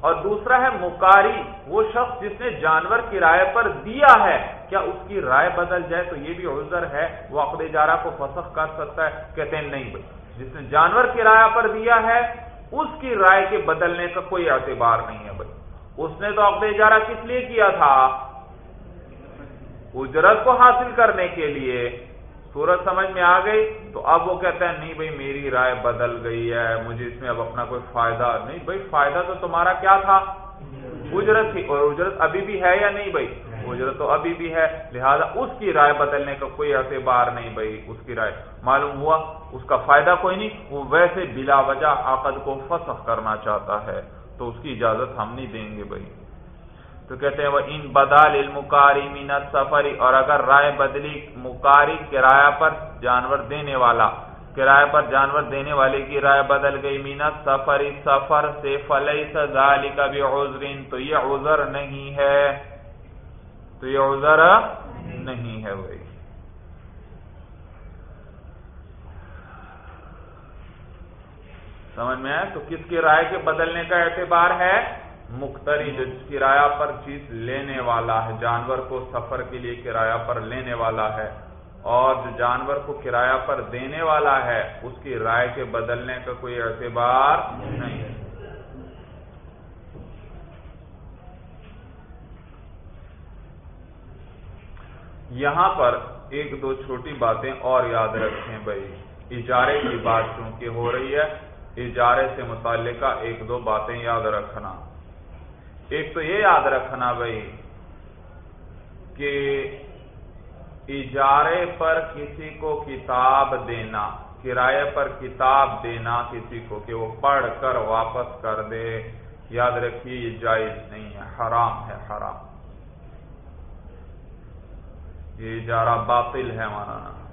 اور دوسرا ہے مکاری وہ شخص جس نے جانور کرائے پر دیا ہے۔ کیا اس کی رائے بدل جائے تو یہ بھی عذر ہے، وہ عقد اجارہ کو فسخ کر سکتا ہے؟ کہتے ہیں نہیں بھائی، جس نے جانور کرایہ پر دیا ہے، اس کی رائے کے بدلنے کا کوئی اعتبار نہیں ہے بھائی۔ اس نے تو عقد اجارہ کس لیے کیا تھا؟ اجرت کو حاصل کرنے کے لیے۔ سورج سمجھ میں آ گئی تو اب وہ کہتا ہے، نہیں بھائی، میری رائے بدل گئی ہے، مجھے اس میں اب اپنا کوئی فائدہ نہیں۔ بھائی، فائدہ تو تمہارا کیا تھا؟ اجرت تھی۔ اور اجرت ابھی بھی ہے یا نہیں بھائی؟ اجرت تو ابھی بھی ہے، لہذا اس کی رائے بدلنے کا کوئی اعتبار نہیں بھائی، اس کی رائے۔ معلوم ہوا، اس کا فائدہ کوئی نہیں، وہ ویسے بلا وجہ عقد کو فسخ کرنا چاہتا ہے۔ تو اس کی اجازت ہم نہیں دیں گے بھائی۔ تو کہتے ہیں وہ ان بدال المکاری مینت سفری اور اگر رائے بدلی مکاری کرایہ پر جانور دینے والا، کرایہ پر جانور دینے والے کی رائے بدل گئی مینت سفری سفر سے فلئی سزالی کا بھی عذرین تو یہ عذر نہیں ہے۔ تو یہ عذر نہیں ہے وہی سمجھ میں آئے تو کس کی رائے کے بدلنے کا اعتبار ہے؟ مختری جو کرایہ پر چیز لینے والا ہے، جانور کو سفر کے لیے کرایہ پر لینے والا ہے اور جو جانور کو کرایہ پر دینے والا ہے، اس کی رائے کے بدلنے کا کوئی اعتبار نہیں ہے۔ یہاں پر ایک دو چھوٹی باتیں اور یاد رکھیں بھائی۔ اجارے کی بات چونکہ ہو رہی ہے اجارے سے متعلقہ ایک دو باتیں یاد رکھنا۔ ایک تو یہ یاد رکھنا بھائی کہ اجارے پر کسی کو کتاب دینا کرائے پر کتاب دینا کسی کو کہ وہ پڑھ کر واپس کر دے۔ یاد رکھیے، یہ جائز نہیں ہے، حرام ہے، حرام۔ یہ اجارہ باطل ہے، مولانا۔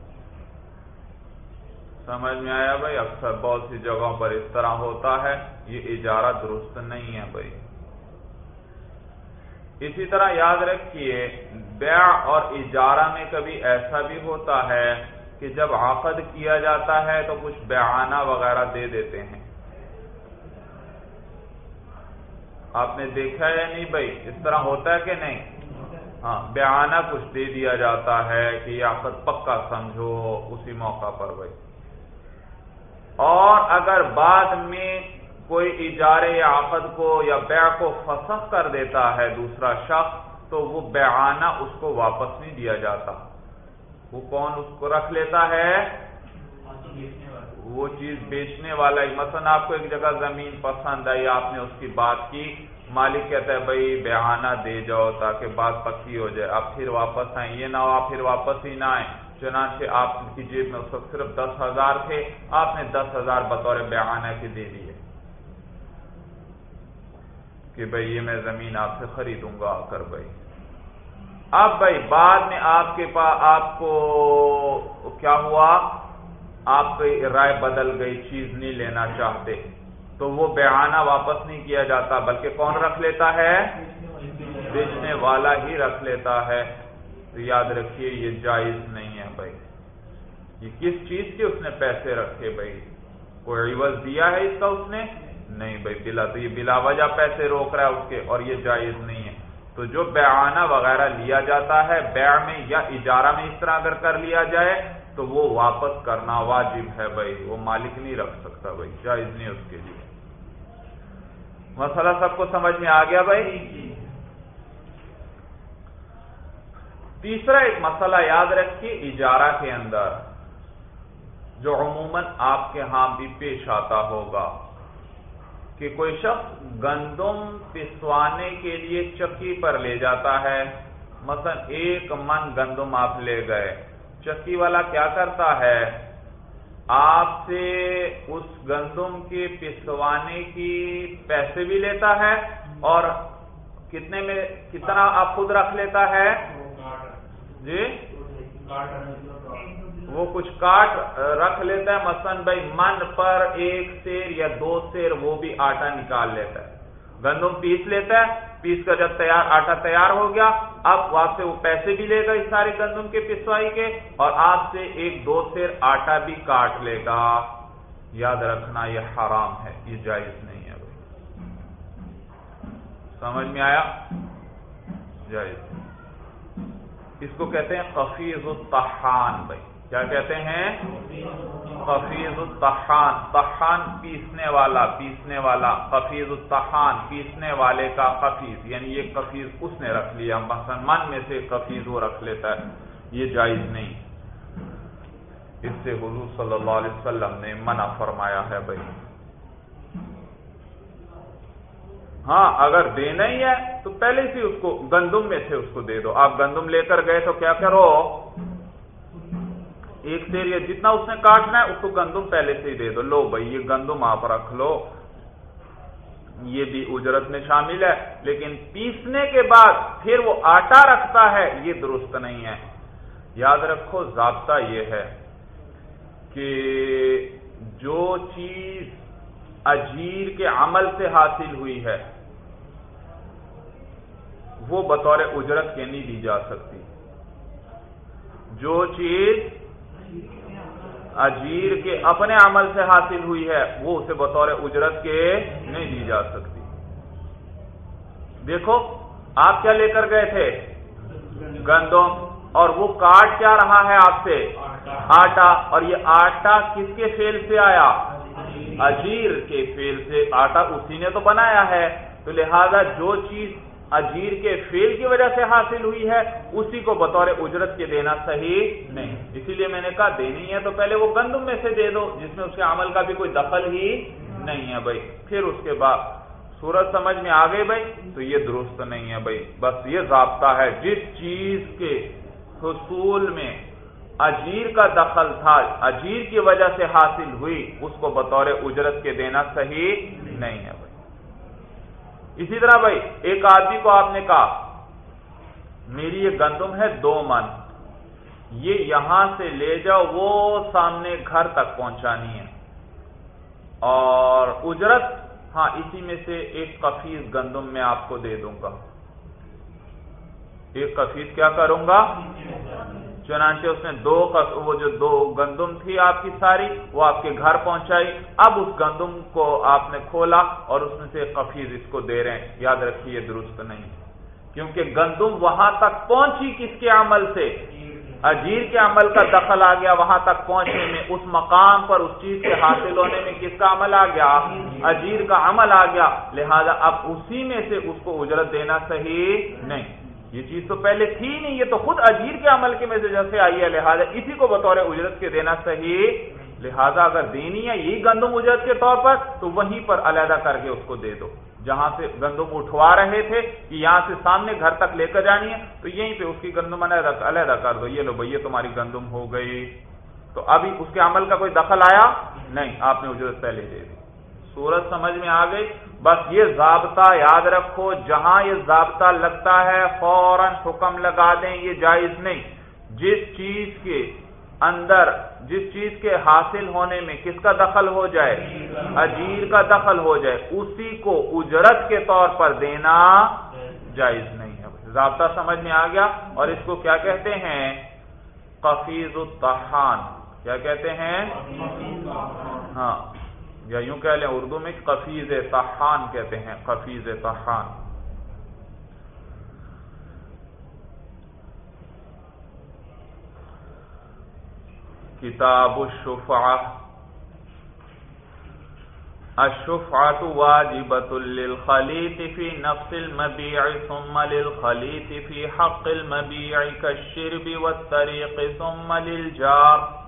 سمجھ میں آیا بھائی؟ اکثر بہت سی جگہوں پر اس طرح ہوتا ہے۔ یہ اجارہ درست نہیں ہے بھائی۔ اسی طرح یاد رکھیے، بیع اور اجارہ میں کبھی ایسا بھی ہوتا ہے کہ جب عقد کیا جاتا ہے تو کچھ بیعانہ وغیرہ دے دیتے ہیں۔ آپ نے دیکھا یا نہیں بھائی؟ اس طرح ہوتا ہے کہ نہیں؟ ہاں بیعانہ کچھ دے دیا جاتا ہے کہ یہ عقد پکا سمجھو، اسی موقع پر بھائی۔ اور اگر بعد میں کوئی اجارے یا آفت کو یا بیع کو فسخ کر دیتا ہے دوسرا شخص، تو وہ بیعانہ اس کو واپس نہیں دیا جاتا۔ وہ کون اس کو رکھ لیتا ہے؟ وہ چیز بیچنے والا ہی مثلا آپ کو ایک جگہ زمین پسند آئی، آپ نے اس کی بات کی، مالک کہتا ہے، بھائی، بیعانہ دے جاؤ تاکہ بات پکی ہو جائے۔ آپ پھر واپس آئیں۔ یہ نہ ہو، آپ پھر واپس ہی نہ آئیں۔ چنانچہ آپ کی جیب میں اس وقت صرف دس ہزار تھے، آپ نے دس ہزار بطور بیانہ کے دے دیے۔ کہ بھائی یہ میں زمین آپ سے خریدوں گا آ کر بھائی اب بھائی بعد میں آپ کے پاس آپ کو کیا ہوا؟ آپ کی رائے بدل گئی، چیز نہیں لینا چاہتے۔ تو وہ بیانہ واپس نہیں کیا جاتا، بلکہ کون رکھ لیتا ہے؟ بیچنے والا ہی رکھ لیتا ہے۔ تو یاد رکھیے، یہ جائز نہیں یہ کس چیز کے اس نے پیسے رکھے بھائی؟ کوئی عوض دیا ہے اس کا اس نے؟ نہیں بھائی، بلا تو یہ بلا وجہ پیسے روک رہا ہے اس کے اور یہ جائز نہیں ہے۔ تو جو بیعانہ وغیرہ لیا جاتا ہے، بیع میں یا اجارہ میں اس طرح اگر کر لیا جائے، تو وہ واپس کرنا واجب ہے بھائی۔ وہ مالک نہیں رکھ سکتا بھائی، جائز نہیں اس کے لیے۔ مسئلہ سب کو سمجھ میں آ گیا بھائی؟ تیسرا ایک مسئلہ یاد رکھیے، اجارہ کے اندر۔ جو عموماً آپ کے ہاں بھی پیش آتا ہوگا، کہ کوئی شخص گندم پسوانے کے لیے چکی پر لے جاتا ہے۔ مثلا ایک من گندم آپ لے گئے، چکی والا کیا کرتا ہے؟ آپ سے اس گندم کے پسوانے کی پیسے بھی لیتا ہے اور کتنے میں، کتنا آپ خود رکھ لیتا ہے؟ جی؟ وہ کچھ کاٹ رکھ لیتا ہے۔ مثلا بھائی من پر ایک سیر یا دو سیر، وہ بھی آٹا نکال لیتا ہے۔ گندم پیس لیتا ہے۔ پیس کر جب تیار، آٹا تیار ہو گیا، اب آپ سے وہ پیسے بھی لے گا اس سارے گندم کے پسوائی کے اور آپ سے ایک دو سیر آٹا بھی کاٹ لے گا۔ یاد رکھنا یہ حرام ہے، یہ جائز نہیں ہے۔ بھائی سمجھ میں آیا؟ جائز۔ اس کو کہتے ہیں قفیز الطحان بھائی۔ کیا کہتے ہیں؟ قفیز الطحان. طحان پیسنے والا پیسنے والا. قفیز الطحان، پیسنے والے کا قفیز یعنی یہ قفیز اس نے رکھ لیا مثلا من میں سے قفیز وہ رکھ لیتا ہے. یہ جائز نہیں. اس سے حضور صلی اللہ علیہ وسلم نے منع فرمایا ہے بھائی. ہاں اگر دینا ہی ہے تو پہلے سے اس کو گندم میں سے اس کو دے دو. آپ گندم لے کر گئے تو کیا کرو؟ ایک سیر یا جتنا اس نے کاٹنا ہے، اس کو گندم پہلے سے ہی دے دو۔ لو بھائی، یہ گندم آپ رکھ لو۔ یہ بھی اجرت میں شامل ہے، لیکن پیسنے کے بعد پھر وہ آٹا رکھتا ہے، یہ درست نہیں ہے۔ یاد رکھو، ضابطہ یہ ہے کہ جو چیز اجیر کے عمل سے حاصل ہوئی ہے، وہ بطور اجرت کے نہیں دی جا سکتی۔ جو چیز اجیر کے اپنے عمل سے حاصل ہوئی ہے، وہ اسے بطور اجرت کے نہیں دی جا سکتی۔ دیکھو، آپ کیا لے کر گئے تھے؟ گندم۔ اور وہ کاٹ کیا رہا ہے آپ سے؟ آٹا۔ اور یہ آٹا کس کے فیل سے آیا؟ اجیر کے فیل سے۔ آٹا اسی نے تو بنایا ہے۔ تو لہذا جو چیز اجیر کے فیل کی وجہ سے حاصل ہوئی ہے، اسی کو بطور اجرت کے دینا صحیح نہیں۔ اسی لیے میں نے کہا، دینی ہے تو پہلے وہ گندم میں سے دے دو، جس میں اس کے عمل کا بھی کوئی دخل ہی نہیں ہے بھائی۔ پھر اس کے بعد سورج سمجھ میں آ گئی بھائی، تو یہ درست نہیں ہے بھائی۔ بس یہ ضابطہ ہے، جس چیز کے حصول میں اجیر کا دخل تھا، اجیر کی وجہ سے حاصل ہوئی، اس کو بطور اجرت کے دینا صحیح نہیں ہے۔ اسی طرح بھائی، ایک آدمی کو آپ نے کہا، میری یہ گندم ہے دو من، یہ یہاں سے لے جاؤ، وہ سامنے گھر تک پہنچانی ہے۔ اور اجرت ہاں اسی میں سے ایک کفیز گندم میں آپ کو دے دوں گا۔ ایک کفیز کیا کروں گا؟ چنانچہ اس نے دو وہ جو دو گندم تھی آپ کی ساری، وہ آپ کے گھر پہنچائی. اب اس گندم کو آپ نے کھولا اور اس میں سے کفیز اس کو دے رہے ہیں. یاد رکھیے درست نہیں. کیونکہ گندم وہاں تک پہنچی کس کے عمل سے؟ اجیر کے عمل کا دخل آ گیا وہاں تک پہنچنے میں. اس مقام پر اس چیز کے حاصل ہونے میں کس کا عمل آ گیا؟ اجیر کا عمل آ گیا. لہذا اب اسی میں سے اس کو اجرت دینا صحیح نہیں. یہ چیز تو پہلے تھی نہیں، یہ تو خود اجیر کے عمل کے میں سے جیسے آئی ہے، لہٰذا اسی کو بطور اجرت کے دینا صحیح۔ لہذا اگر دینی ہے یہی گندم اجرت کے طور پر، تو وہیں پر علیحدہ کر کے اس کو دے دو۔ جہاں سے گندم اٹھوا رہے تھے کہ یہاں سے سامنے گھر تک لے کر جانی ہے، تو یہیں پہ اس کی گندم علیحدہ کر دو۔ یہ لو بھائی تمہاری گندم ہو گئی۔ تو ابھی اس کے عمل کا کوئی دخل آیا؟ نہیں، آپ نے اجرت پہلے دے دی۔ سورج سمجھ میں آ گئی۔ بس یہ ضابطہ یاد رکھو جہاں یہ ضابطہ لگتا ہے فوراً حکم لگا دیں یہ جائز نہیں۔ جس چیز کے اندر جس چیز کے حاصل ہونے میں کس کا دخل ہو جائے؟ اجیر کا دخل ہو جائے۔ اسی کو اجرت کے طور پر دینا جائز نہیں ہے۔ ضابطہ سمجھ میں آ گیا۔ اور اس کو کیا کہتے ہیں؟ قفیز الطحان۔ کیا کہتے ہیں؟ ہاں۔ یا یوں کہہ لیں اردو میں قفیز تحان کہتے ہیں، قفیز تحان کتاب الشفعہ۔ الشفعة واجبة للخليط في نفس المبيع ثم للخليط في حق المبيع كالشرب والطريق ثم للجار۔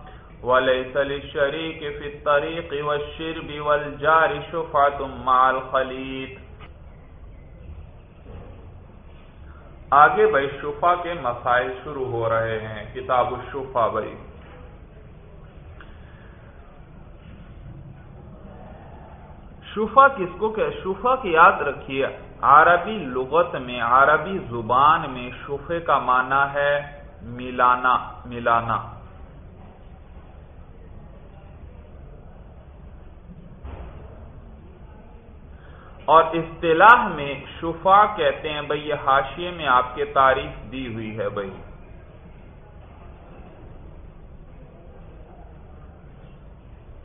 وليس للشريك في الطريق والشرب والجار شفعة مع الخليط. آگے بھائی شفا کے مسائل شروع ہو رہے ہیں، کتاب الشفا بھائی۔ شفا کس کو کہ شفا کی یاد رکھیے، عربی لغت میں، عربی زبان میں شفے کا معنی ہے ملانا ملانا۔ اور اصطلاح میں شفا کہتے ہیں بھائی یہ حاشیے میں آپ کے تعریف دی ہوئی ہے بھائی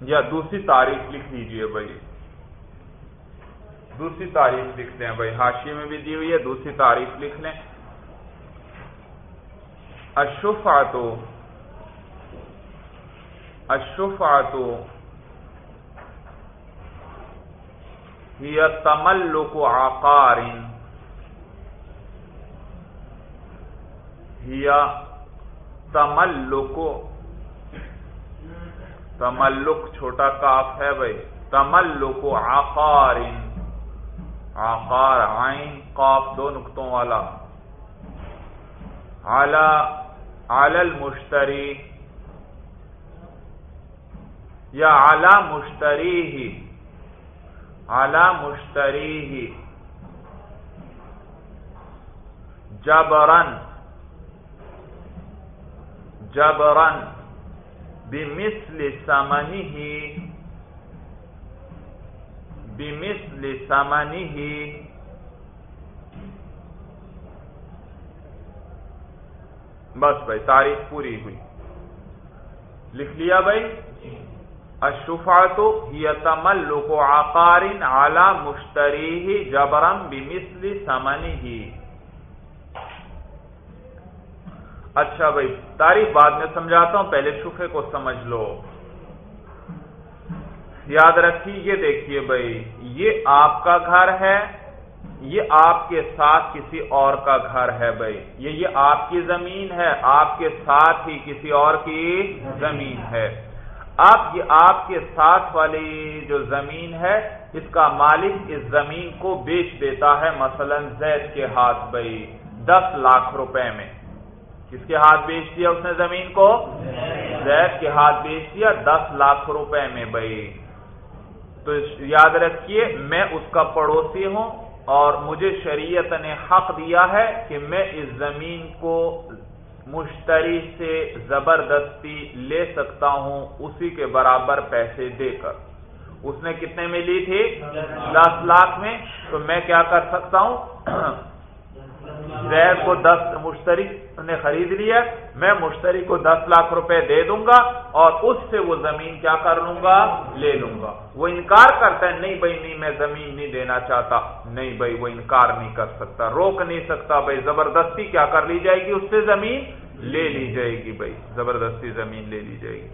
یا دوسری تاریخ لکھ لیجیے بھائی دوسری تاریخ لکھ دیں بھائی حاشی میں بھی دی ہوئی ہے، دوسری تاریخ لکھ لیں۔ اشفاتو اشفاتو ہی تملک آکار ہی تملک تملک چھوٹا کاف ہے بھائی. تملک آکار آقار عین، قاف، دو نقطوں والا. اعلی المشتری. یا اعلی مشتری ہی اعلی مشتری ہی جبرن جبرن بمثل سمنی ہی بمثل ثمنه بس بھائی، تاریخ پوری ہوئی۔ لکھ لیا بھائی؟ اشفا تو یہ تمل آکارن اعلی مشتری جبرم بمثل سمنی ہی اچھا بھائی تاریخ بعد میں سمجھاتا ہوں، پہلے شفے کو سمجھ لو۔ یاد رکھیے، یہ دیکھیے بھائی، یہ آپ کا گھر ہے، یہ آپ کے ساتھ کسی اور کا گھر ہے بھائی۔ یہ یہ آپ کی زمین ہے، آپ کے ساتھ ہی کسی اور کی زمین ہے۔ اب یہ آپ کے ساتھ والی جو زمین ہے، اس کا مالک اس زمین کو بیچ دیتا ہے، مثلا زید کے ہاتھ بھائی، دس لاکھ روپے میں۔ کس کے ہاتھ بیچ دیا اس نے زمین کو؟ زید کے ہاتھ بیچ دیا، دس لاکھ روپے میں بھائی۔ تو یاد رکھیے، میں اس کا پڑوسی ہوں اور مجھے شریعت نے حق دیا ہے کہ میں اس زمین کو مشتری سے زبردستی لے سکتا ہوں، اسی کے برابر پیسے دے کر۔ اس نے کتنے میں لی تھی؟ دس لاکھ میں۔ تو میں کیا کر سکتا ہوں؟ زید کو دس مشتری نے خرید لیا میں مشتری کو دس لاکھ روپے دے دوں گا اور اس سے وہ زمین کیا کر لوں گا؟ لے لوں گا۔ وہ انکار کرتا ہے، نہیں بھائی، نہیں، میں زمین نہیں دینا چاہتا۔ نہیں بھائی، وہ انکار نہیں کر سکتا۔ روک نہیں سکتا بھائی، زبردستی کیا کر لی جائے گی؟ اس سے زمین لے لی جائے گی بھائی۔ زبردستی زمین لے لی جائے گی۔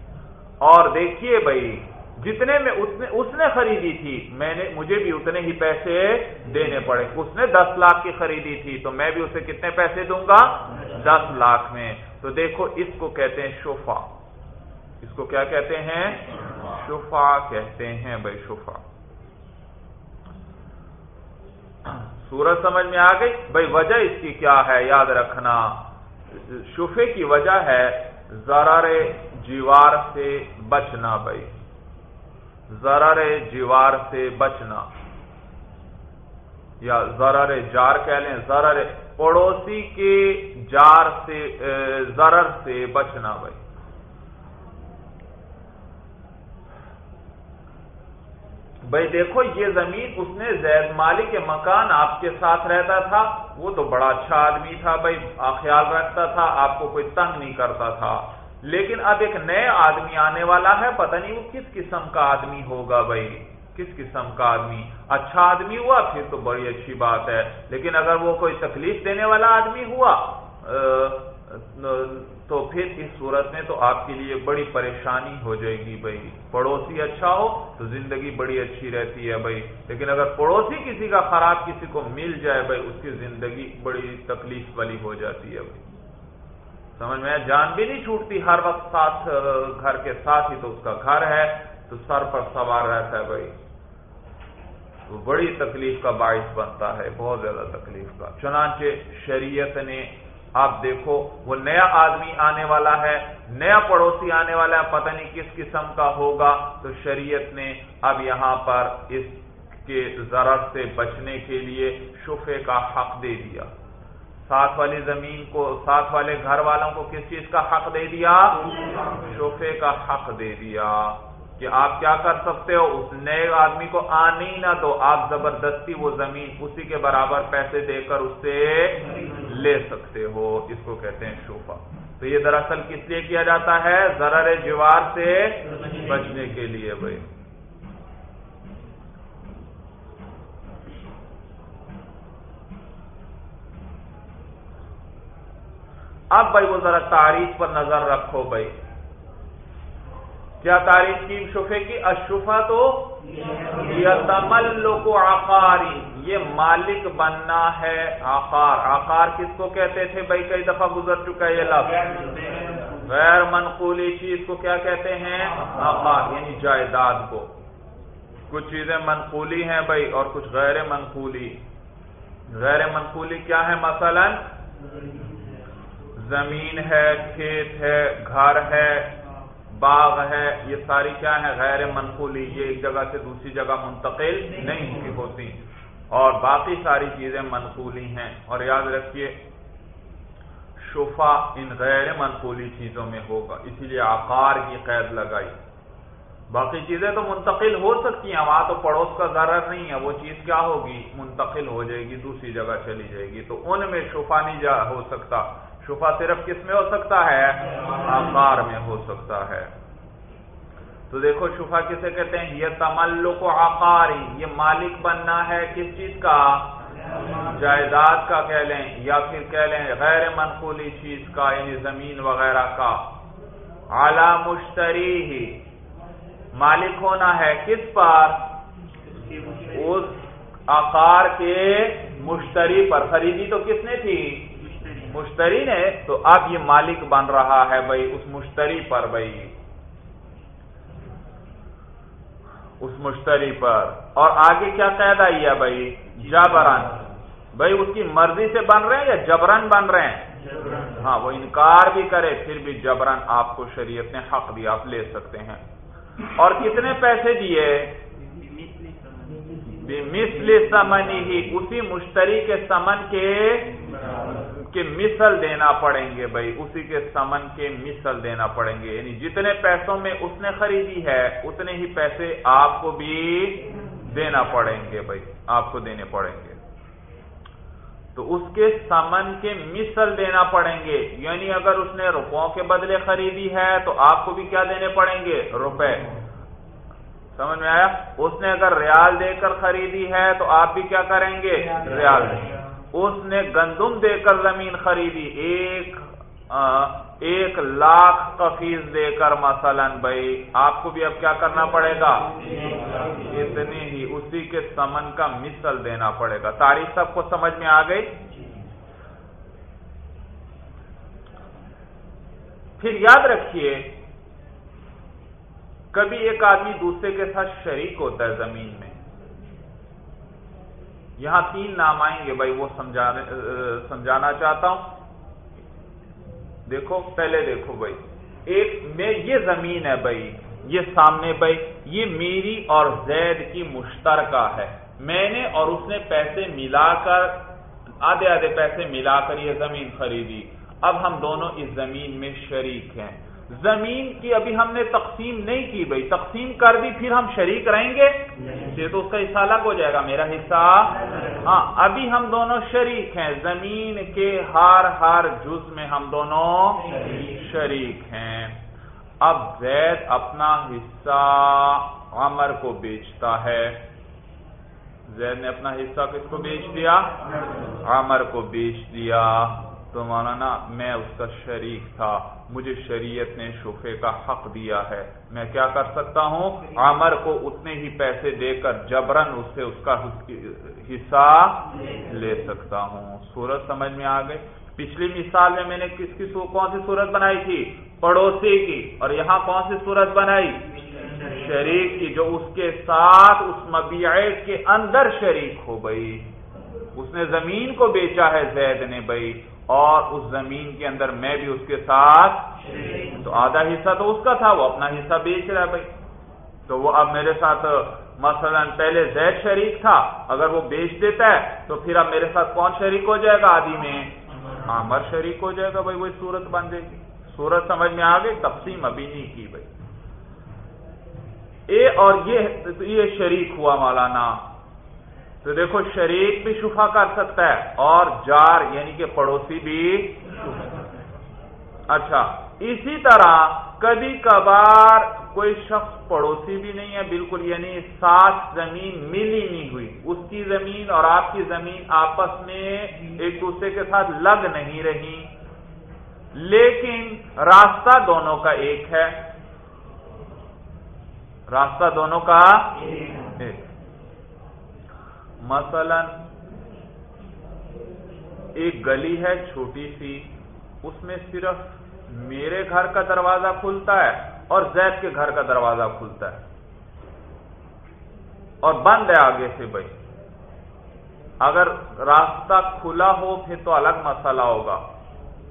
اور دیکھیے بھائی جتنے میں اس نے اس نے خریدی تھی، میں نے مجھے بھی اتنے ہی پیسے دینے پڑے۔ اس نے دس لاکھ کی خریدی تھی، تو میں بھی اسے کتنے پیسے دوں گا؟ دس لاکھ میں۔ تو دیکھو، اس کو کہتے ہیں شفا۔ اس کو کیا کہتے ہیں؟ شفا کہتے ہیں بھائی، شفا۔ سورج سمجھ میں آ گئی؟ بھائی، وجہ اس کی کیا ہے؟ یاد رکھنا۔ شفے کی وجہ ہے ضرر جیوار سے بچنا، بھائی۔ ضرر جیوار سے بچنا یا ضرر جار کہہ لیں، ضرر پڑوسی کے جار سے ضرر سے بچنا بھائی۔ بھائی دیکھو، یہ زمین اس نے زید مالی کے مکان آپ کے ساتھ رہتا تھا، وہ تو بڑا اچھا آدمی تھا بھائی خیال رکھتا تھا، آپ کو کوئی تنگ نہیں کرتا تھا۔ لیکن اب ایک نئے آدمی آنے والا ہے، پتہ نہیں وہ کس قسم کا آدمی ہوگا بھائی۔ کس قسم کا آدمی؟ اچھا آدمی ہوا، پھر تو بڑی اچھی بات ہے۔ لیکن اگر وہ کوئی تکلیف دینے والا آدمی ہوا تو پھر اس صورت میں تو آپ کے لیے بڑی پریشانی ہو جائے گی بھائی۔ پڑوسی اچھا ہو تو زندگی بڑی اچھی رہتی ہے بھائی۔ لیکن اگر پڑوسی کسی کا خراب کسی کو مل جائے بھائی، اس کی زندگی بڑی تکلیف والی ہو جاتی ہے بھائی۔ سمجھ میں جان بھی نہیں چھوٹتی، ہر وقت ساتھ گھر کے ساتھ ہی تو اس کا گھر ہے، تو سر پر سوار رہتا ہے بھائی۔ وہ بڑی تکلیف کا باعث بنتا ہے، بہت زیادہ تکلیف کا۔ چنانچہ شریعت نے، آپ دیکھو، وہ نیا آدمی آنے والا ہے، نیا پڑوسی آنے والا ہے، پتہ نہیں کس قسم کا ہوگا۔ تو شریعت نے اب یہاں پر اس کے ضرر سے بچنے کے لیے شفے کا حق دے دیا۔ ساتھ والی زمین کو، ساتھ والے گھر والوں کو کس چیز کا حق دے دیا؟ شفے کا حق دے دیا۔ کہ آپ کیا کر سکتے ہو؟ اس نئے آدمی کو آنے ہی نہ دو، آپ زبردستی وہ زمین اسی کے برابر پیسے دے کر اس سے لے سکتے ہو۔ اس کو کہتے ہیں شوفا تو یہ دراصل کس لیے کیا جاتا ہے؟ ضرر جوار سے بچنے کے لیے بھائی۔ اب بھائی وہ ذرا تاریخ پر نظر رکھو بھائی۔ کیا تاریخ کی شفے کی؟ اشفا تو تملک آکاری یہ مالک بننا ہے آکار آکار کس کو کہتے تھے؟ بھائی کئی دفعہ گزر چکا ہے یہ لفظ۔ غیر منقولی چیز کو کیا کہتے ہیں؟ آکار یعنی جائیداد کو۔ کچھ چیزیں منقولی ہیں بھائی اور کچھ غیر منقولی۔ غیر منقولی کیا ہے؟ مثلا زمین ہے، کھیت ہے، گھر ہے، باغ ہے، یہ ساری کیا ہے غیر منقولی، یہ ایک جگہ سے دوسری جگہ منتقل نہیں ہوتی۔ اور باقی ساری چیزیں منقولی ہیں۔ اور یاد رکھیے، شفا ان غیر منقولی چیزوں میں ہوگا۔ اسی لیے آکار کی قید لگائی۔ باقی چیزیں تو منتقل ہو سکتی ہیں، وہاں تو پڑوس کا ضرر نہیں ہے۔ وہ چیز کیا ہوگی؟ منتقل ہو جائے گی، دوسری جگہ چلی جائے گی۔ تو ان میں شفا نہیں جا ہو سکتا۔ شفا صرف کس میں ہو سکتا ہے؟ آکار میں ہو سکتا ہے۔ تو دیکھو، شفا کسے کہتے ہیں؟ یہ تملک و آکاری یہ مالک بننا ہے کس چیز کا؟ جائیداد کا کہہ لیں، یا پھر کہہ لیں غیر منقولی چیز کا یعنی زمین وغیرہ کا۔ اعلی مشتری ہی مالک ہونا ہے کس پر؟ اس آکار کے مشتری پر۔ خریدی تو کس نے تھی؟ مشتری نے تو اب یہ مالک بن رہا ہے بھائی اس مشتری پر بھائی۔ اس مشتری پر۔ اور آگے کیا قید آئی ہے بھائی؟ جبرن۔ بھائی اس کی مرضی سے بن رہے ہیں یا جبرن بن رہے ہیں؟ ہاں وہ انکار بھی کرے پھر بھی جبرن آپ کو شریعت نے حق دیا آپ لے سکتے ہیں۔ اور کتنے پیسے دیے؟ مثل سمنی ہی۔ اسی مشتری کے سمن کے کے مثل دینا پڑیں گے بھائی، اسی کے سمن کے مثل دینا پڑیں گے۔ یعنی جتنے پیسوں میں اس نے خریدی ہے، اتنے ہی پیسے آپ کو بھی دینا پڑیں گے بھائی، آپ کو دینے پڑیں گے۔ تو اس کے سمن کے مثل دینا پڑیں گے۔ یعنی اگر اس نے روپوں کے بدلے خریدی ہے تو آپ کو بھی کیا دینے پڑیں گے؟ روپے۔ سمجھ میں آیا؟ اس نے اگر ریال دے کر خریدی ہے تو آپ بھی کیا کریں گے؟ ریال دیں گے۔ اس نے گندم دے کر زمین خریدی، ایک ایک لاکھ کا فیس دے کر مثلا بھائی، آپ کو بھی اب کیا کرنا پڑے گا؟ اتنی ہی، اسی کے سمن کا مثل دینا پڑے گا۔ تاریخ سب کو سمجھ میں آ گئی؟ پھر یاد رکھیے، کبھی ایک آدمی دوسرے کے ساتھ شریک ہوتا ہے زمین میں یہاں تین نام آئیں گے بھائی، وہ سمجھانا چاہتا ہوں۔ دیکھو، پہلے دیکھو بھائی۔ ایک میں، یہ زمین ہے بھائی، یہ سامنے بھائی، یہ میری اور زید کی مشترکہ ہے۔ میں نے اور اس نے پیسے ملا کر، آدھے آدھے پیسے ملا کر یہ زمین خریدی۔ اب ہم دونوں اس زمین میں شریک ہیں۔ زمین کی ابھی ہم نے تقسیم نہیں کی بھائی، تقسیم کر دی، پھر ہم شریک رہیں گے؟ یہ تو اس کا حصہ الگ ہو جائے گا، میرا حصہ۔ ہاں ابھی ہم دونوں شریک ہیں۔ زمین کے ہر ہر جز میں ہم دونوں شریک ہیں۔ اب زید اپنا حصہ عمر کو بیچتا ہے۔ زید نے اپنا حصہ کس کو بیچ دیا؟ عمر کو بیچ دیا۔ تو مولانا، میں اس کا شریک تھا، مجھے شریعت نے شفے کا حق دیا ہے۔ میں کیا کر سکتا ہوں؟ عامر کو اتنے ہی پیسے دے کر جبرن اس سے اس کا حصہ لے سکتا ہوں۔ سورت سمجھ میں آ گئی پچھلی مثال میں میں نے کس کی کون سی صورت بنائی تھی؟ پڑوسی کی۔ اور یہاں کون سی صورت بنائی؟ شریک کی، جو اس کے ساتھ اس مبیعت کے اندر شریک ہو گئی۔ اس نے زمین کو بیچا ہے زید نے بھائی۔ اور اس زمین کے اندر میں بھی اس کے ساتھ تو آدھا حصہ تو اس کا تھا، وہ اپنا حصہ بیچ رہا ہے بھائی۔ تو وہ اب میرے ساتھ، مثلا پہلے زید شریک تھا، اگر وہ بیچ دیتا ہے تو پھر اب میرے ساتھ کون شریک ہو جائے گا آدھی میں؟ عامر شریک ہو جائے گا بھائی، وہی صورت بن جائے گی صورت سمجھ میں آ گئی تقسیم ابھی نہیں کی بھائی۔ اے اور یہ شریک ہوا مولانا۔ تو دیکھو، شریک بھی شفا کر سکتا ہے اور جار یعنی کہ پڑوسی بھی اچھا اسی طرح کبھی کبھار کوئی شخص پڑوسی بھی نہیں ہے، بالکل یعنی سات زمین ملی نہیں ہوئی۔ اس کی زمین اور آپ کی زمین آپس میں ایک دوسرے کے ساتھ لگ نہیں رہی۔ لیکن راستہ دونوں کا ایک ہے۔ راستہ دونوں کا ایک مثلا ایک گلی ہے چھوٹی سی، اس میں صرف میرے گھر کا دروازہ کھلتا ہے اور زید کے گھر کا دروازہ کھلتا ہے۔ اور بند ہے آگے سے بھائی۔ اگر راستہ کھلا ہو پھر تو الگ مسئلہ ہوگا۔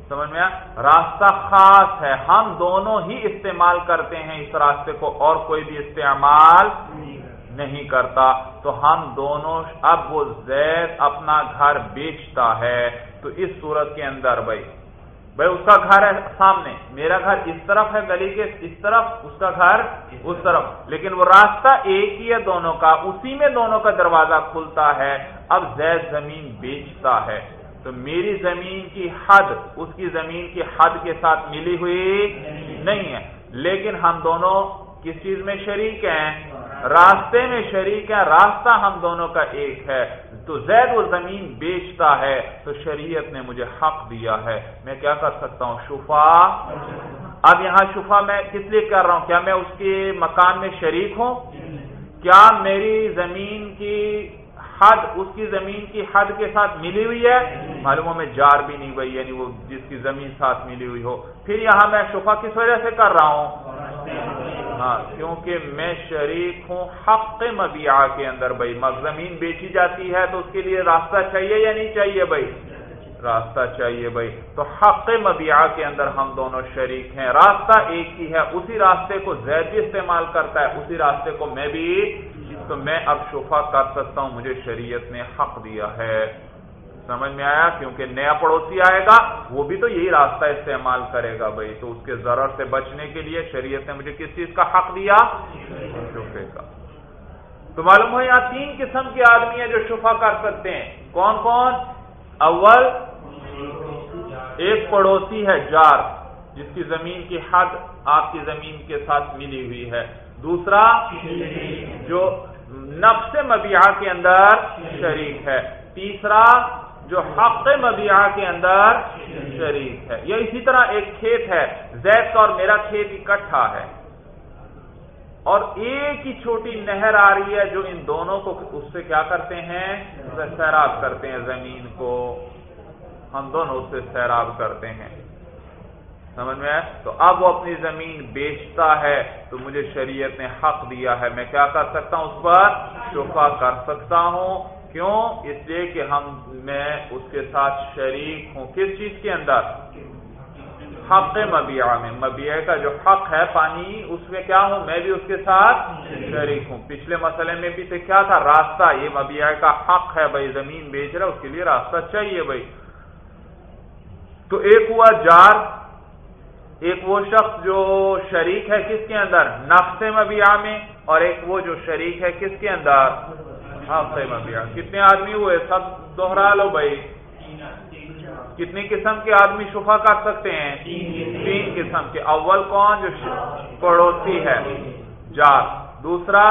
سمجھ میں راستہ خاص ہے۔ ہم دونوں ہی استعمال کرتے ہیں اس راستے کو، اور کوئی بھی استعمال نہیں کرتا، تو ہم دونوں اب وہ زید اپنا گھر بیچتا ہے۔ تو اس صورت کے اندر بھائی بھائی اس کا گھر ہے سامنے، میرا گھر اس طرف ہے گلی کے اس طرف، اس کا گھر اس طرف۔ لیکن وہ راستہ ایک ہی ہے دونوں کا، اسی میں دونوں کا دروازہ کھلتا ہے۔ اب زید زمین بیچتا ہے۔ تو میری زمین کی حد، اس کی زمین کی حد کے ساتھ ملی ہوئی نہیں ہے۔ لیکن ہم دونوں کس چیز میں شریک ہیں؟ راستے میں شریک ہے، راستہ ہم دونوں کا ایک ہے۔ تو زید وہ زمین بیچتا ہے، تو شریعت نے مجھے حق دیا ہے۔ میں کیا کر سکتا ہوں؟ شفا؟ اب یہاں شفا میں کس لیے کر رہا ہوں؟ کیا میں اس کے مکان میں شریک ہوں؟ کیا میری زمین کی حد، اس کی زمین کی حد کے ساتھ ملی ہوئی ہے؟ معلوموں میں جار بھی نہیں ہوئی یعنی وہ جس کی زمین ساتھ ملی ہوئی ہو۔ پھر یہاں میں شفا کس وجہ سے کر رہا ہوں؟ ہاں کیونکہ میں شریک ہوں، حق مبیع کے اندر بھائی۔ زمین بیچی جاتی ہے تو اس کے لیے راستہ چاہیے یا نہیں چاہیے بھائی؟ راستہ چاہیے بھائی۔ تو حق مبیع کے اندر ہم دونوں شریک ہیں۔ راستہ ایک ہی ہے، اسی راستے کو زید بھی استعمال کرتا ہے، اسی راستے کو میں بھی۔ تو میں اب شفا کر سکتا ہوں، مجھے شریعت نے حق دیا ہے۔ سمجھ میں آیا؟ کیونکہ نیا پڑوسی آئے گا، وہ بھی تو یہی راستہ استعمال کرے گا بھائی۔ تو اس کے ضرر سے بچنے کے لیے شریعت نے مجھے کس چیز کا حق دیا؟ شفے کا۔ تو معلوم ہو یہاں تین قسم کے آدمی ہیں جو شفا کر سکتے ہیں۔ کون کون؟ اول ایک پڑوسی ہے جار، جس کی زمین کی حد آپ کی زمین کے ساتھ ملی ہوئی ہے۔ دوسرا، جو نفس مبیعہ کے اندر شریک ہے۔ تیسرا جو حق مبیعہ کے اندر شریک ہے۔ یا اسی طرح ایک کھیت ہے۔ زید کا اور میرا کھیت اکٹھا ہے۔ اور ایک ہی چھوٹی نہر آ رہی ہے جو ان دونوں کو اس سے کیا کرتے ہیں؟ سیراب کرتے ہیں۔ زمین کو ہم دونوں اس سے سیراب کرتے ہیں۔ سمجھ میں تو اب وہ اپنی زمین بیچتا ہے۔ تو مجھے شریعت نے حق دیا ہے۔ میں کیا کر سکتا ہوں اس پر؟ شفا کر سکتا ہوں۔ کیوں؟ اس لیے کہ ہم میں اس کے ساتھ شریک ہوں۔ کس چیز کے اندر؟ حق مبیع میں۔ مبیع کا جو حق ہے، پانی، اس میں کیا ہوں؟ میں بھی اس کے ساتھ شریک ہوں۔ پچھلے مسئلے میں بھی سے کیا تھا؟ راستہ۔ یہ مبیع کا حق ہے بھائی، زمین بیچ رہا اس کے لیے راستہ چاہیے بھائی۔ تو ایک ہوا جار، ایک وہ شخص جو شریک ہے کس کے اندر؟ نفس مبیع میں، اور ایک وہ جو شریک ہے کس کے اندر؟ ہاں، حق مبیع کتنے آدمی ہوئے؟ سب دوہرا لو بھائی۔ کتنی قسم کے آدمی شفا کر سکتے ہیں؟ تین قسم کے۔ اول کون؟ جو پڑوسی ہے۔ جار دوسرا؟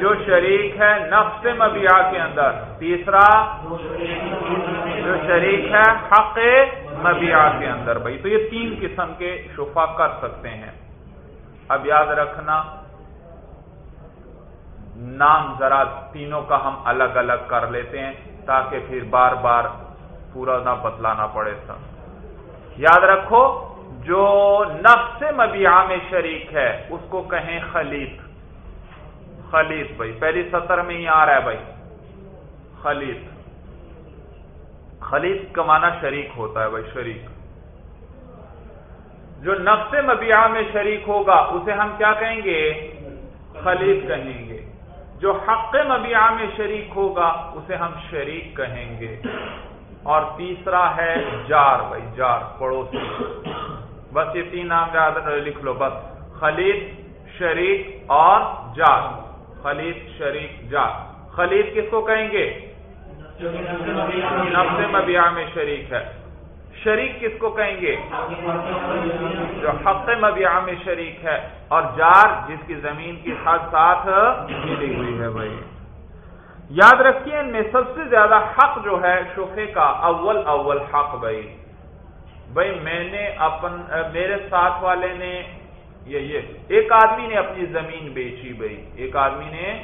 جو شریک ہے نفس مبیا کے اندر۔ تیسرا؟ جو شریک ہے حق مبیا کے اندر۔ بھائی، تو یہ تین قسم کے شفا کر سکتے ہیں۔ اب یاد رکھنا۔ نام ذرا تینوں کا ہم الگ الگ کر لیتے ہیں تاکہ پھر بار بار پورا نہ بتلانا پڑے تھا یاد رکھو، جو نفس مبیا میں شریک ہے، اس کو کہیں خلیط۔ خلیط بھائی، پہلی سطر میں ہی آ رہا ہے بھائی۔ خلیط۔ خلیط کمانا شریک ہوتا ہے بھائی، شریک۔ جو نفس مبیا میں شریک ہوگا، اسے ہم کیا کہیں گے؟ خلیط کہیں گے۔ جو حق مبیا میں شریک ہوگا اسے ہم شریک کہیں گے۔ اور تیسرا ہے جار، بھائی جار، پڑوسی۔ بس یہ تین نام یاد لکھ لو بس۔ خلید شریک اور جار۔ خلید شریک، جار۔ خلید کس کو کہیں گے؟ نفس مبیا میں شریک ہے۔ شریک کس کو کہیں گے؟ جو حق مبیا میں شریک ہے اور جار جس کی زمین کی حد ساتھ ملی ہوئی ہے بھائی یاد رکھیے، ان میں سب سے زیادہ حق جو ہے شفے کا، اول اول حق بھائی۔ بھائی، میں نے اپن، میرے ساتھ والے نے یہ یہ، ایک آدمی نے اپنی زمین بیچی بھائی۔ ایک آدمی نے،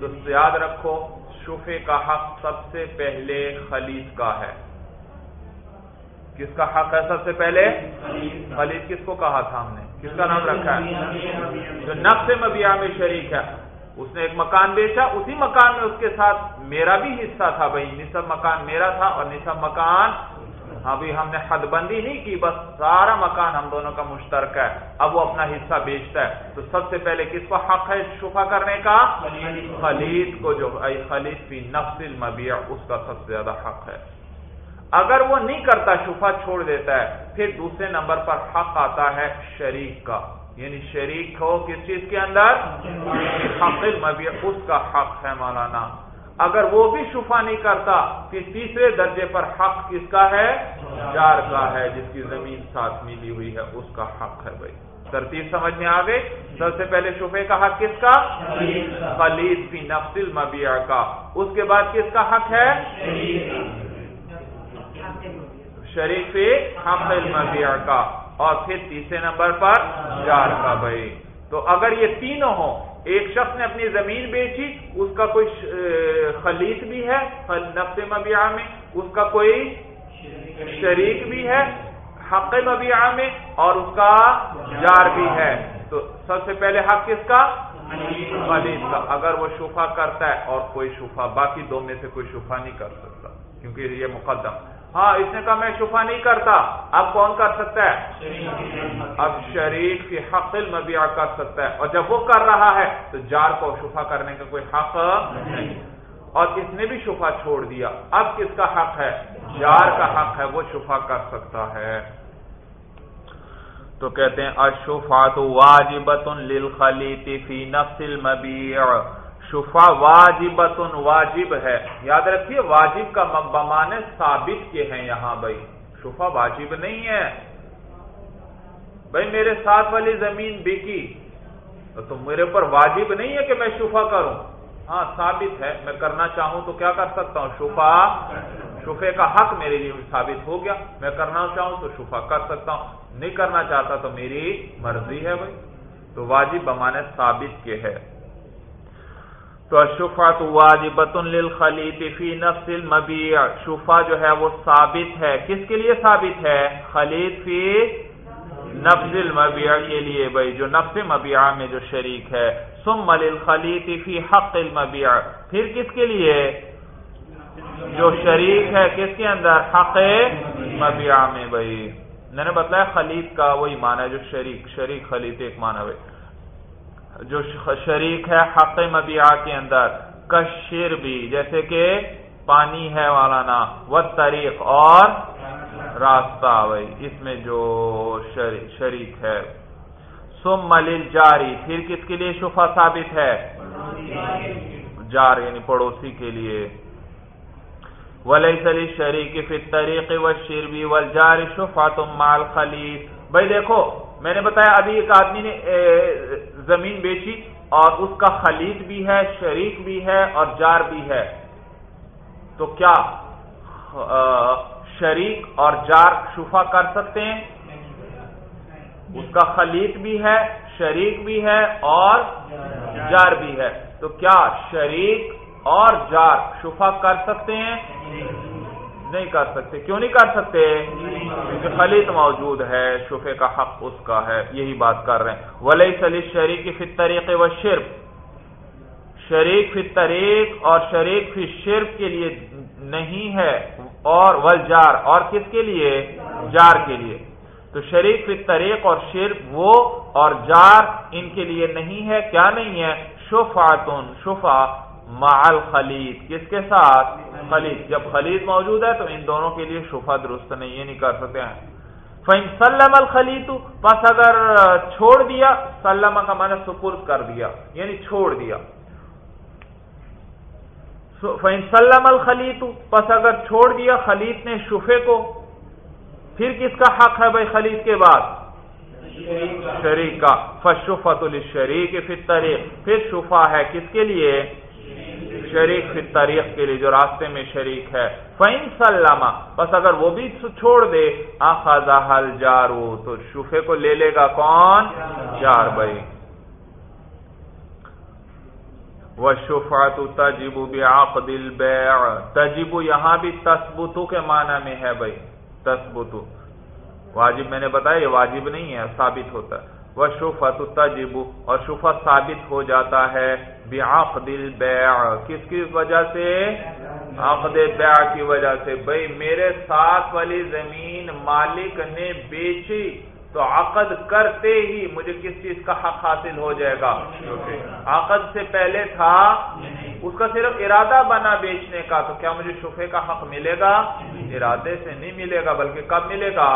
تو یاد رکھو شفے کا حق سب سے پہلے خلیف کا ہے۔ کس کا حق ہے سب سے پہلے؟ خلیف کس کو کہا تھا ہم نے؟ کس کا نام رکھا ہے؟ جو نفس مبیا میں شریک ہے. اس نے ایک مکان بیچا. اسی مکان میں اس کے ساتھ میرا بھی حصہ تھا بھائی. نصب مکان میرا تھا اور نصب مکان ہاں ابھی ہم نے حد بندی نہیں کی. بس سارا مکان ہم دونوں کا مشترک ہے. اب وہ اپنا حصہ بیچتا ہے. تو سب سے پہلے کس کو حق ہے شفا کرنے کا؟ خلید کو جو خلید بھی نفس المبیع اس کا سب سے زیادہ حق ہے. اگر وہ نہیں کرتا، شفا چھوڑ دیتا ہے، پھر دوسرے نمبر پر حق آتا ہے شریک کا۔ یعنی شریک ہو کس چیز کے اندر؟ حق مبی اس کا حق ہے مولانا۔ اگر وہ بھی شفا نہیں کرتا، پھر تیسرے درجے پر حق کس کا ہے؟ جار کا ہے، جس کی زمین ساتھ ملی ہوئی ہے، اس کا حق ہے بھائی۔ ترتیب سمجھ میں آ گئی؟ سب سے پہلے شفے کا حق کس کا؟ خلید فی نفس المبیع کا۔ اس کے بعد کس کا حق ہے؟ شریف حق المبیع کا اور پھر تیسرے نمبر پر جار کا بھائی۔ تو اگر یہ تینوں ہوں، ایک شخص نے اپنی زمین بیچی، اس کا کوئی خلیط بھی ہے نفس مبیع میں، اس کا کوئی شریک بھی ہے، حق مبیع میں، اور اس کا جار بھی ہے۔ تو سب سے پہلے حق کس کا؟ خلیط کا۔ اگر وہ شفا کرتا ہے اور کوئی شفا، باقی دو میں سے کوئی شفا نہیں کر سکتا، کیونکہ یہ مقدم۔ ہاں اس نے کہا، میں شفا نہیں کرتا۔ اب کون کر سکتا ہے؟ اب شریف کی حق المبیع کر سکتا ہے۔ اور جب وہ کر رہا ہے، تو جار کو شفا کرنے کا کوئی حق نہیں اور اس نے بھی شفا چھوڑ دیا۔ اب کس کا حق ہے؟ جار کا حق ہے، وہ شفا کر سکتا ہے۔ تو کہتے ہیں اشفات واجبت للخلیط فی نفس المبیع شفا واجبت واجب ہے۔ یاد رکھیے، واجب کا بمانے ثابت کے ہیں یہاں بھائی۔ شفا واجب نہیں ہے۔ بھائی، میرے ساتھ والی زمین بکی۔ تو میرے اوپر واجب نہیں ہے کہ میں شفا کروں۔ ہاں ثابت ہے۔ میں کرنا چاہوں تو کیا کر سکتا ہوں؟ شفا۔ شفے کا حق میرے لیے ثابت ہو گیا۔ میں کرنا چاہوں تو شفا کر سکتا ہوں۔ نہیں کرنا چاہتا تو میری مرضی ہے بھائی۔ تو واجب بمانے ثابت کے ہے۔ تو شفا تو واجبت للخلیط فی نفس المبیع شفا جو ہے وہ ثابت ہے۔ کس کے لیے ثابت ہے؟ خلید فی نفس المبیع کے لیے بھائی، جو نفس مبیع میں جو شریک ہے۔ سم الخلیط فی حق المبیع پھر کس کے لیے؟ جو شریک ہے کس کے اندر؟ حق مبیع میں بھائی۔ میں نے بتایا خلیط کا وہی معنی ہے جو شریک شریک خلیط ایک معنی بھائی جو شریک ہے، حق مبیع کے اندر، کشر بھی، جیسے کہ پانی ہے والانا و طریق اور راستہ بھائی اس میں جو شریک ہے۔ سم ملل جاری پھر کس کے لیے شفا ثابت ہے؟ جار یعنی پڑوسی کے لیے۔ ولی سلی شریک فی طریق و شربی و جار شفا تم مال خلیف بھائی دیکھو میں نے بتایا ابھی ایک آدمی نے زمین بیچی اور اس کا خلید بھی ہے، شریک بھی ہے اور جار بھی ہے۔ تو کیا شریک اور جار شفا کر سکتے ہیں؟ اس کا خلیط بھی ہے، شریک بھی ہے اور جار بھی ہے۔ تو کیا شریک اور جار شفا کر سکتے ہیں؟ نہیں کر سکتے۔ کیوں نہیں کر سکتے؟ کیونکہ خلیط موجود ہے شفے کا حق اس کا ہے، یہی بات کر رہے ہیں۔ ولی سلی شریک فی طریقے و شرف شریک فی طریق اور شریک فی شرف کے لیے نہیں ہے۔ اور ول جار، اور کس کے لیے؟ جار کے لیے۔ تو شریک فی طریق اور شرف وہ اور جار ان کے لیے نہیں ہے، کیا نہیں ہے؟ شفاتن شفا مال خلید کس کے ساتھ؟ خلید جب خلید موجود ہے تو ان دونوں کے لیے شفا درست نہیں، یہ نہیں کر سکتے ہیں۔ فین سلم الخلیط بس اگر چھوڑ دیا، سلم کا معنی سپرد کر دیا یعنی چھوڑ دیا۔ فین سلم الخلیط پس اگر چھوڑ دیا خلیط نے شفے کو، پھر کس کا حق ہے بھائی خلید کے بعد؟ شریک کا۔ فشفت الشریک فی طریق پھر شفا ہے کس کے لیے؟ شریک فی طریق کے لیے جو راستے میں شریک ہے. فین سلامہ بس اگر وہ بھی چھوڑ دے. آخذہ حل جارو تو شفے کو لے لے گا کون؟ چار بھائی. وہ شفا تو تجیب دل تجیب یہاں بھی تسبتو کے معنی میں ہے بھائی. تسبتو واجب میں نے بتایا، یہ واجب نہیں ہے، ثابت ہوتا ہے. وہ شفا تو تجیب اور شفا ثابت ہو جاتا ہے بعقد البیع۔ کس کی وجہ سے؟ عقد بیع کی وجہ سے۔ بھائی میرے ساتھ والی زمین مالک نے بیچی تو عقد کرتے ہی مجھے کس چیز کا حق حاصل ہو جائے گا؟ عقد سے پہلے تھا اس کا صرف ارادہ بنا بیچنے کا تو کیا مجھے شفے کا حق ملے گا؟ ارادے سے نہیں ملے گا بلکہ کب ملے گا؟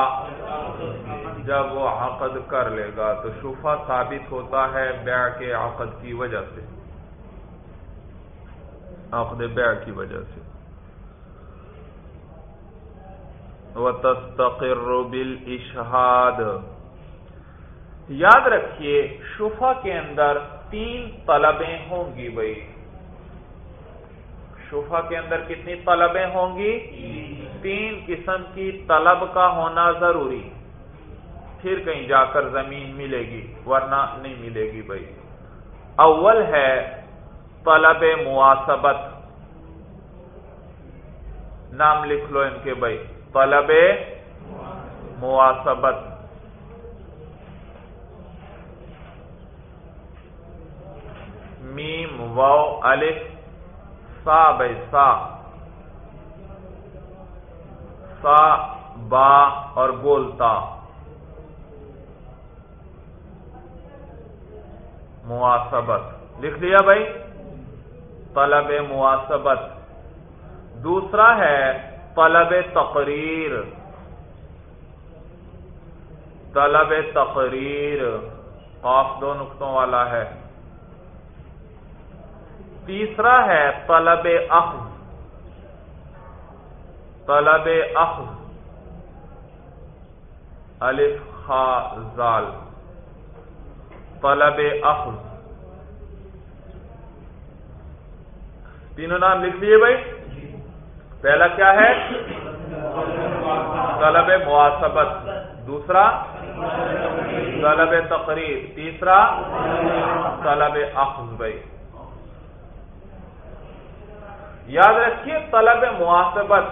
جب وہ عقد کر لے گا تو شفا ثابت ہوتا ہے بیع کے عقد کی وجہ سے۔ عقد بیع کی وجہ سے۔ تستقر بل یاد رکھیے، شفا کے اندر تین طلبیں ہوں گی بھائی۔ شفا کے اندر کتنی طلبیں ہوں گی؟ تین قسم کی طلب کا ہونا ضروری۔ پھر کہیں جا کر زمین ملے گی، ورنہ نہیں ملے گی بھائی۔ اول ہے طلب مواسبت نام لکھ لو ان کے بھائی۔ طلب مواسبت میم و الف، سا بے سا۔ سا، با اور گولتا مواسبت لکھ لیا بھائی؟ طلب مواسبت دوسرا ہے طلب تقریر۔ طلب تقریر۔ قاف دو نقطوں والا ہے۔ تیسرا ہے طلب اخذ۔ طلب اخذ۔ الف خا زال۔ طلب اخذ تینوں نام لکھ دیے بھائی۔ پہلا کیا ہے؟ طلب مواسبت دوسرا، طلب تقریر۔ تیسرا، طلب اخذ بھائی۔ یاد رکھیے، طلب مواسبت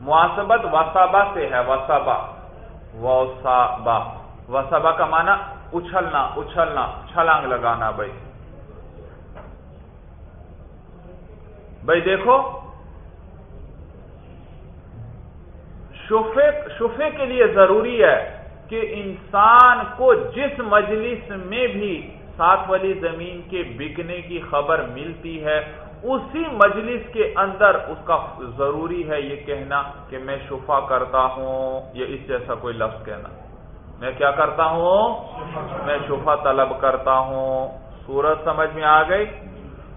مواسبت وسابا سے ہے وسابا وسابا وسابا کا معنی اچھلنا اچھلنا، چھلانگ لگانا بھائی۔ بھائی دیکھو شفے شفے کے لیے ضروری ہے کہ انسان کو جس مجلس میں بھی ساتھ والی زمین کے بکنے کی خبر ملتی ہے، اسی مجلس کے اندر اس کا ضروری ہے یہ کہنا کہ میں شفا کرتا ہوں، یا اس جیسا کوئی لفظ کہنا۔ میں کیا کرتا ہوں؟ میں شفا طلب کرتا ہوں۔ سورج سمجھ میں آ گئی؟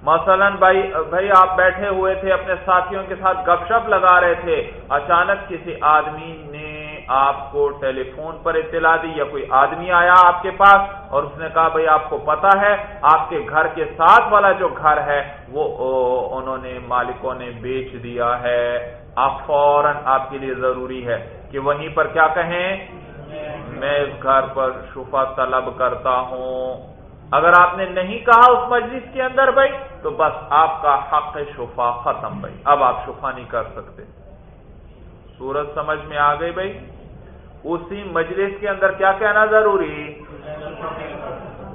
مثلا بھائی بھائی آپ بیٹھے ہوئے تھے، اپنے ساتھیوں کے ساتھ گپ شپ لگا رہے تھے۔ اچانک کسی آدمی نے آپ کو ٹیلی فون پر اطلاع دی یا کوئی آدمی آیا آپ کے پاس اور اس نے کہا، بھائی، آپ کو پتا ہے، آپ کے گھر کے ساتھ والا جو گھر ہے، وہ انہوں نے مالکوں نے بیچ دیا ہے۔ آپ فوراً آپ کے لیے ضروری ہے کہ وہیں پر کیا کہیں؟ میں اس گھر پر شفا طلب کرتا ہوں۔ اگر آپ نے نہیں کہا اس مجلس کے اندر بھائی، تو بس آپ کا حق شفا ختم بھائی۔ اب آپ شفا نہیں کر سکتے۔ سورج سمجھ میں آ گئی بھائی۔ اسی مجلس کے اندر کیا کہنا ضروری؟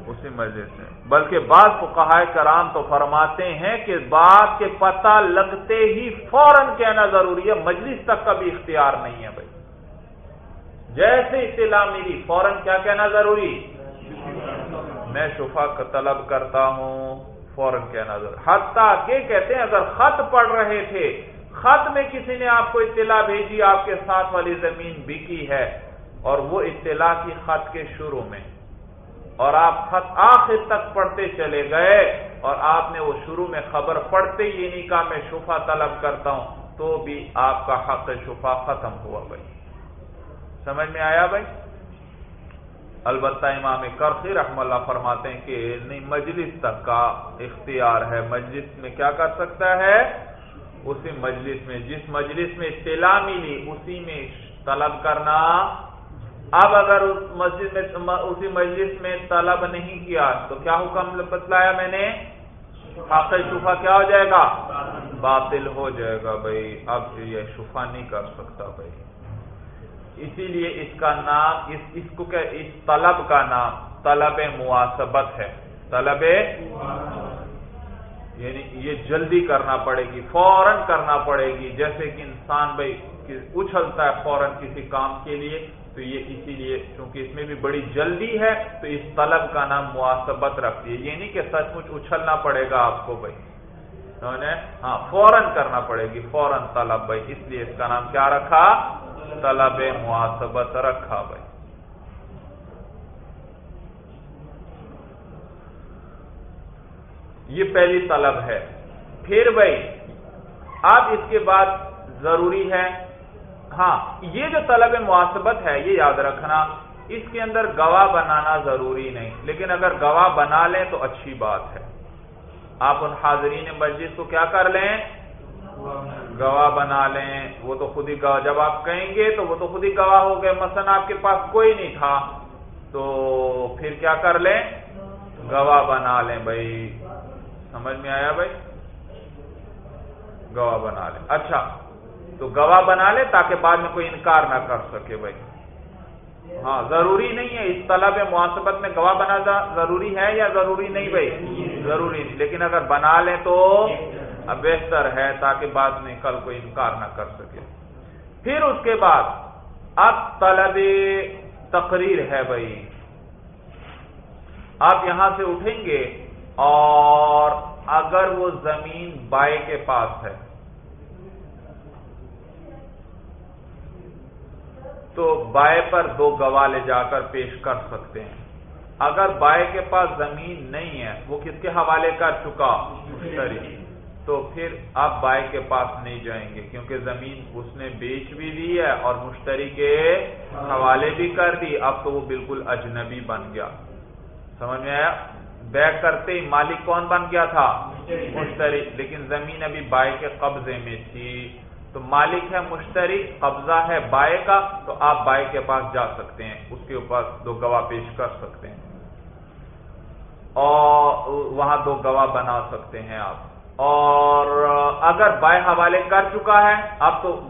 اسی مجلس میں۔ بلکہ بعض کو کرام تو فرماتے ہیں کہ بات کے پتہ لگتے ہی فوراً کہنا ضروری ہے، مجلس تک کا بھی اختیار نہیں ہے بھائی۔ جیسے اطلاع ملی، فوراً کیا کہنا ضروری؟ میں شفا کا طلب کرتا ہوں، فوراً کہنا ضروری۔ حتیٰ کہ کہتے ہیں، اگر خط پڑھ رہے تھے، خط میں کسی نے آپ کو اطلاع بھیجی، آپ کے ساتھ والی زمین بکی ہے، اور وہ اطلاع کی خط کے شروع میں۔ اور آپ خط آخر تک پڑھتے چلے گئے، اور آپ نے وہ شروع میں خبر پڑھتے ہی نہیں کہا، میں شفا طلب کرتا ہوں، تو بھی آپ کا حق شفا ختم ہوا بھائی۔ سمجھ میں آیا بھائی؟ البتہ امام کرخی رحم اللہ فرماتے ہیں کہ نہیں، مجلس تک کا اختیار ہے۔ مجلس میں کیا کر سکتا ہے؟ اسی مجلس میں، جس مجلس میں اطلاع ملی، اسی میں طلب کرنا۔ اب اگر اس مسجد میں، اسی مجلس میں طلب نہیں کیا، تو کیا حکم بتلایا میں نے؟ حق شفا کیا ہو جائے گا؟ باطل ہو جائے گا بھائی۔ اب یہ شفا نہیں کر سکتا بھائی۔ اسی لیے اس کا نام، اس اس کو کہ اس طلب کا نام، طلب مواسبت ہے۔ طلب یعنی یہ جلدی کرنا پڑے گی، فوراً کرنا پڑے گی۔ جیسے کہ انسان بھائی اچھلتا ہے فوراً کسی کام کے لیے، تو یہ اسی لیے کیونکہ اس میں بھی بڑی جلدی ہے، تو اس طلب کا نام مواسبت رکھتی ہے۔ یہ نہیں کہ سچ مچ اچھلنا پڑے گا آپ کو بھائی۔ ہاں فوراً کرنا پڑے گی، فوراً طلب بھائی۔ اس لیے اس کا نام کیا رکھا؟ طلب مواسبت رکھا بھائی۔ یہ پہلی طلب ہے۔ پھر بھائی، اب اس کے بعد ضروری ہے۔ ہاں یہ جو طلب معاسبت ہے، یہ یاد رکھنا، اس کے اندر گواہ بنانا ضروری نہیں۔ لیکن اگر گواہ بنا لیں تو اچھی بات ہے۔ آپ ان حاضرین مسجد کو کیا کر لیں؟ گواہ بنا لیں۔ وہ تو خود ہی گواہ۔ جب آپ کہیں گے تو وہ تو خود ہی گواہ ہو گئے۔ مثلا آپ کے پاس کوئی نہیں تھا۔ تو پھر کیا کر لیں؟ گواہ بنا لیں بھائی۔ سمجھ میں آیا بھائی؟ گواہ بنا لے اچھا۔ تو گواہ بنا لے تاکہ بعد میں کوئی انکار نہ کر سکے بھائی۔ ہاں ضروری نہیں ہے۔ اس طلب معاسبت میں گواہ بنا ضروری ہے یا ضروری نہیں بھائی؟ ضروری نہیں۔ لیکن اگر بنا لیں تو بہتر ہے تاکہ بعد میں کل کوئی انکار نہ کر سکے۔ پھر اس کے بعد اب طلب تقریر ہے بھائی۔ آپ یہاں سے اٹھیں گے اور اگر وہ زمین بائے کے پاس ہے، تو بائے پر دو گواہ لے جا کر پیش کر سکتے ہیں۔ اگر بائے کے پاس زمین نہیں ہے، وہ کس کے حوالے کر چکا؟ مشتری تو پھر آپ بائے کے پاس نہیں جائیں گے کیونکہ زمین اس نے بیچ بھی دی ہے اور مشتری کے حوالے بھی کر دی۔ اب تو وہ بالکل اجنبی بن گیا۔ سمجھ میں آیا؟ بے کرتے ہی مالک کون بن گیا تھا؟ مشتری۔ لیکن زمین ابھی بائے کے قبضے میں تھی۔ تو مالک ہے مشتری قبضہ ہے بائے کا تو آپ بائے کے پاس جا سکتے ہیں۔ اس کے اوپر دو گواہ پیش کر سکتے ہیں۔ اور وہاں دو گواہ بنا سکتے ہیں آپ۔ اور اگر بائے حوالے کر چکا ہے، اب تو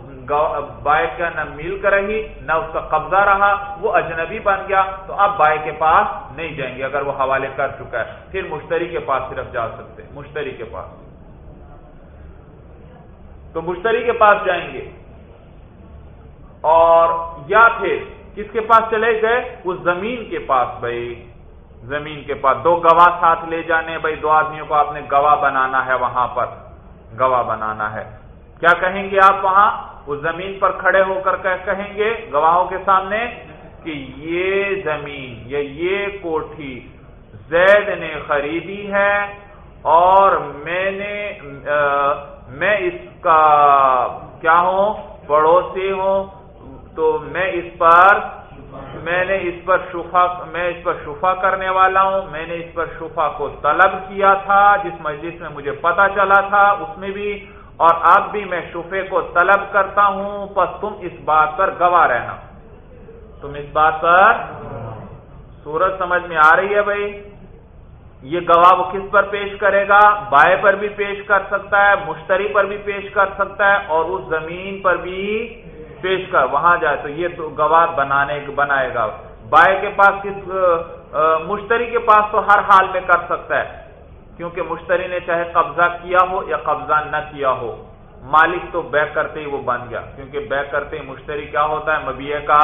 بائے کا نہ ملک رہی، نہ اس کا قبضہ رہا، وہ اجنبی بن گیا، تو اب بائے کے پاس نہیں جائیں گے اگر وہ حوالے کر چکا ہے۔ پھر مشتری کے پاس صرف جا سکتے، مشتری کے پاس۔ تو مشتری کے پاس جائیں گے۔ اور یا پھر کس کے پاس چلے گئے؟ اس زمین کے پاس بھائی۔ زمین کے پاس دو گواہ ساتھ لے جانے بھائی دو آدمیوں کو آپ نے گواہ بنانا ہے وہاں پر۔ گواہ بنانا ہے۔ کیا کہیں گے آپ وہاں؟ اس زمین پر کھڑے ہو کر کہیں گے گواہوں کے سامنے کہ یہ زمین یا یہ کوٹھی زید نے خریدی ہے اور میں نے میں اس کا کیا ہوں؟ پڑوسی ہوں۔ تو میں اس پر میں نے اس پر شفا، میں اس پر شفا کرنے والا ہوں، میں نے اس پر شفا کو طلب کیا تھا، جس مجلس میں مجھے پتا چلا تھا، اس میں بھی، اور اب بھی میں شفے کو طلب کرتا ہوں، پس تم اس بات پر گواہ رہنا۔ تم اس بات پر سورج سمجھ میں آ رہی ہے بھائی؟ یہ گواہ وہ کس پر پیش کرے گا؟ بائیں پر بھی پیش کر سکتا ہے، مشتری پر بھی پیش کر سکتا ہے، اور اس زمین پر بھی پیش کر، وہاں جائے تو یہ تو گواہ بنانے بنائے گا۔ بائیں کے پاس کس مشتری کے پاس تو ہر حال میں کر سکتا ہے۔ کیونکہ مشتری نے چاہے قبضہ کیا ہو یا قبضہ نہ کیا ہو، مالک تو بیک کرتے ہی وہ بن گیا۔ کیونکہ بیک کرتے ہی مشتری کیا ہوتا ہے؟ مبیے کا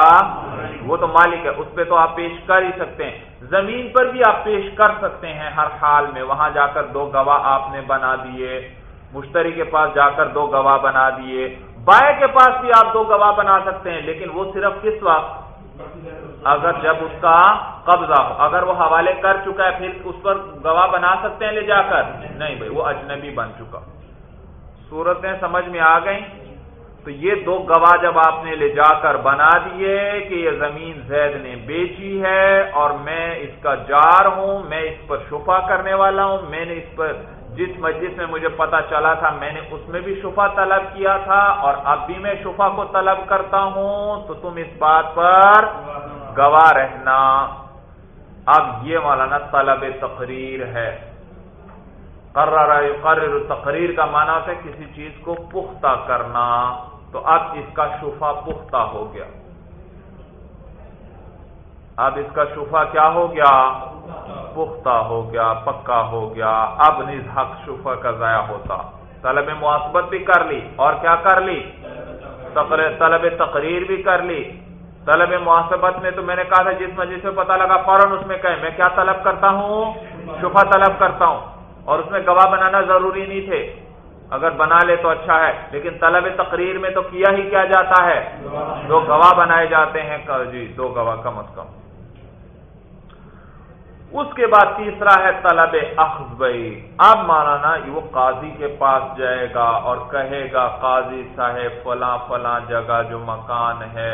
وہ تو مالک ہے، اس پہ تو آپ پیش کر ہی سکتے ہیں۔ زمین پر بھی آپ پیش کر سکتے ہیں ہر حال میں۔ وہاں جا کر دو گواہ آپ نے بنا دیے۔ مشتری کے پاس جا کر دو گواہ بنا دیے۔ بائیں کے پاس بھی آپ دو گواہ بنا سکتے ہیں، لیکن وہ صرف کس وقت؟ اگر جب اس کا قبضہ ہو۔ اگر وہ حوالے کر چکا ہے، پھر اس پر گواہ بنا سکتے ہیں لے جا کر؟ نہیں بھائی، وہ اجنبی بن چکا۔ صورتیں سمجھ میں آ گئیں؟ تو یہ دو گواہ جب آپ نے لے جا کر بنا دیے کہ یہ زمین زید نے بیچی ہے اور میں اس کا جار ہوں، میں اس پر شفا کرنے والا ہوں، میں نے اس پر جس مجلس میں مجھے پتا چلا تھا میں نے اس میں بھی شفا طلب کیا تھا اور اب بھی میں شفا کو طلب کرتا ہوں، تو تم اس بات پر گواہ رہنا۔ اب یہ مولانا طلب تقریر ہے۔ قرر قرر تقریر کا معنی ہوتا ہے کسی چیز کو پختہ کرنا۔ تو اب اس کا شفا پختہ ہو گیا۔ اب اس کا شفا کیا ہو گیا؟ پختہ ہو گیا، پکا ہو گیا۔ اب نز حق شفا کا ضائع ہوتا۔ طلب معصبت بھی کر لی۔ اور کیا کر لی؟ طلب تقریر بھی کر لی۔ طلب محاسبت میں تو میں نے کہا تھا جس مجلس میں پتا لگا فوراً اس میں کہیں۔ میں کیا طلب کرتا ہوں؟ شفا طلب کرتا ہوں۔ اور اس میں گواہ بنانا ضروری نہیں تھے۔ اگر بنا لے تو اچھا ہے، لیکن طلب تقریر میں تو کیا ہی کیا جاتا ہے؟ دو گواہ بنائے جاتے ہیں۔ جی دو گواہ کم از کم۔ اس کے بعد تیسرا ہے طلب اخذ بھائی اب مولانا وہ قاضی کے پاس جائے گا اور کہے گا، قاضی صاحب، فلاں فلاں جگہ جو مکان ہے،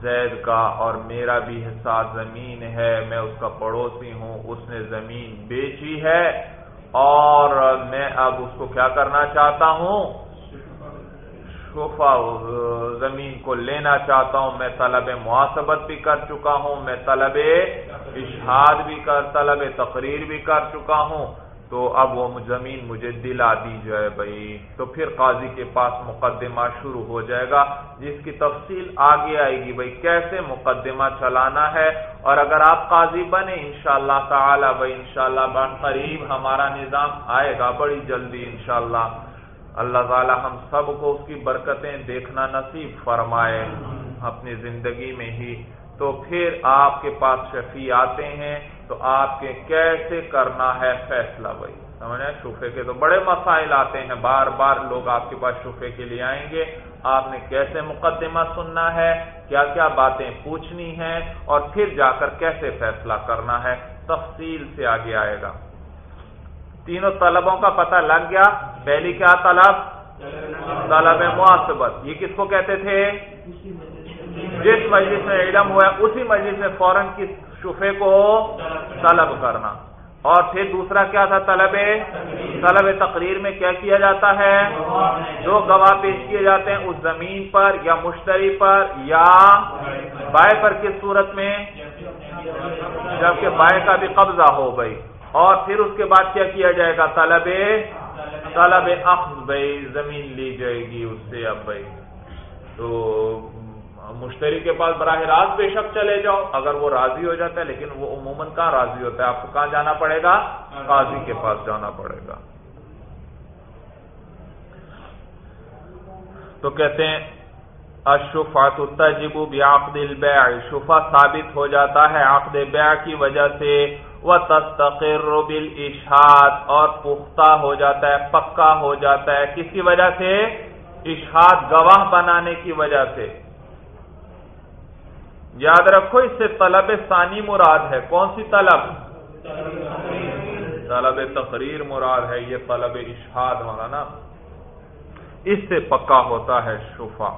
زید کا اور میرا بھی حصہ زمین ہے، میں اس کا پڑوسی ہوں، اس نے زمین بیچی ہے اور میں اب اس کو کیا کرنا چاہتا ہوں؟ شفا زمین کو لینا چاہتا ہوں، میں طلب محاسبت بھی کر چکا ہوں، میں طلب اشہاد بھی کر، طلب تقریر بھی کر چکا ہوں۔ تو اب وہ زمین مجھے دلا دی جائے بھائی۔ تو پھر قاضی کے پاس مقدمہ شروع ہو جائے گا، جس کی تفصیل آگے آئے گی۔ بھائی، کیسے مقدمہ چلانا ہے؟ اور اگر آپ قاضی بنے، انشاءاللہ تعالی بھائی، انشاءاللہ شاء اللہ قریب ہمارا نظام آئے گا بڑی جلدی، انشاءاللہ۔ اللہ تعالی ہم سب کو اس کی برکتیں دیکھنا نصیب فرمائے اپنی زندگی میں ہی۔ تو پھر آپ کے پاس شفیع آتے ہیں، تو آپ کے کیسے کرنا ہے فیصلہ؟ بھائی سمجھے شفے کے تو بڑے مسائل آتے ہیں۔ بار بار لوگ آپ کے پاس شفے کے لیے آئیں گے۔ آپ نے کیسے مقدمہ سننا ہے؟ کیا کیا باتیں پوچھنی ہیں؟ اور پھر جا کر کیسے فیصلہ کرنا ہے؟ تفصیل سے آگے آئے گا۔ تینوں طلبوں کا پتہ لگ گیا۔ پہلی کیا طلب؟ طلب معصبت یہ کس کو کہتے تھے؟ جس مجلس میں علم ہوا ہے، اسی مجلس میں فوراً کس شفے کو؟ طلب کرنا۔ اور پھر دوسرا کیا تھا؟ طلب طلب تقریر میں کیا کیا جاتا ہے؟ دو گواہ پیش کیے جاتے ہیں، اس زمین پر یا مشتری پر یا بائیں پر کس صورت میں؟ جبکہ بائیں کا بھی قبضہ ہو گئی۔ اور پھر اس کے بعد کیا کیا جائے گا؟ طلب طلب اخذ، بھائی، زمین لی جائے گی اس سے اب، بھائی۔ تو مشتری کے پاس براہ راست بے شک چلے جاؤ۔ اگر وہ راضی ہو جاتا ہے، لیکن وہ عموماً کہاں راضی ہوتا ہے؟ آپ کو کہاں جانا پڑے گا؟ قاضی کے پاس جانا پڑے گا۔ تو کہتے ہیں اشفا تجب بعقد البیع شفا ثابت ہو جاتا ہے عقد بیع کی وجہ سے۔ وہ تستقر بالاشہاد اور پختہ ہو جاتا ہے، پکا ہو جاتا ہے۔ کس کی وجہ سے؟ اشہاد گواہ بنانے کی وجہ سے۔ یاد رکھو، اس سے طلب ثانی مراد ہے۔ کون سی طلب؟ طلب تقریر مراد ہے۔ یہ طلب اشہاد ہونا نا اس سے پکا ہوتا ہے شفا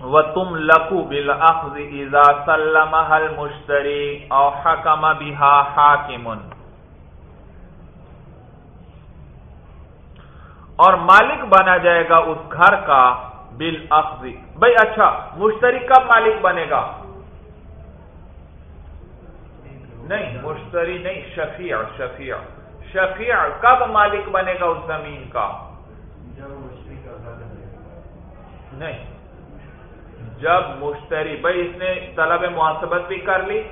و تم لکو بل اخذا سلم حل مشتری او حکم بہا حاکم اور مالک بنا جائے گا اس گھر کا بل اخذی بھائی اچھا مشتری کب مالک بنے گا؟ نہیں مشتری نہیں شفیع شفیع. شفیع کب مالک بنے گا اس زمین کا؟ نہیں جب مشتری بھائی اس نے طلب محاسبت بھی کر لی،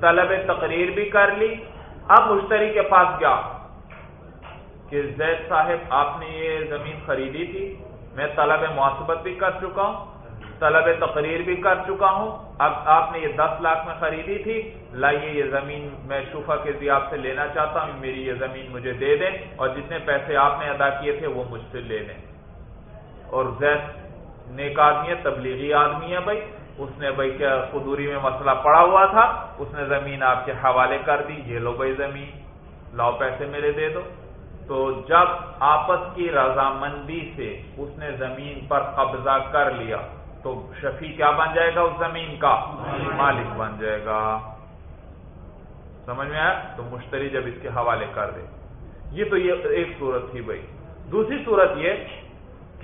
طلب تقریر بھی کر لی، اب مشتری کے پاس گیا۔ کہ زید صاحب، آپ نے یہ زمین خریدی تھی، میں طلب محاسبت بھی کر چکا ہوں، طلب تقریر بھی کر چکا ہوں۔ اب آپ نے یہ دس لاکھ میں خریدی تھی، لائیے یہ زمین میں شفا کے زیاب سے لینا چاہتا ہوں، میری یہ زمین مجھے دے دیں۔ اور جتنے پیسے آپ نے ادا کیے تھے، وہ مجھ سے لے لیں۔ اور زید نیک آدمی ہے تبلیغی آدمی ہے بھائی۔ اس نے بھائی کیا قدوری میں مسئلہ پڑا ہوا تھا اس نے زمین آپ کے حوالے کر دی یہ لو بھائی زمین لاؤ پیسے میرے دے دو۔ تو جب آپس کی رضامندی سے اس نے زمین پر قبضہ کر لیا تو شفیع کیا بن جائے گا اس زمین کا؟ مالک۔ بن جائے گا۔ سمجھ میں آیا؟ تو مشتری جب اس کے حوالے کر دے۔ یہ تو یہ ایک صورت تھی بھائی۔ دوسری صورت یہ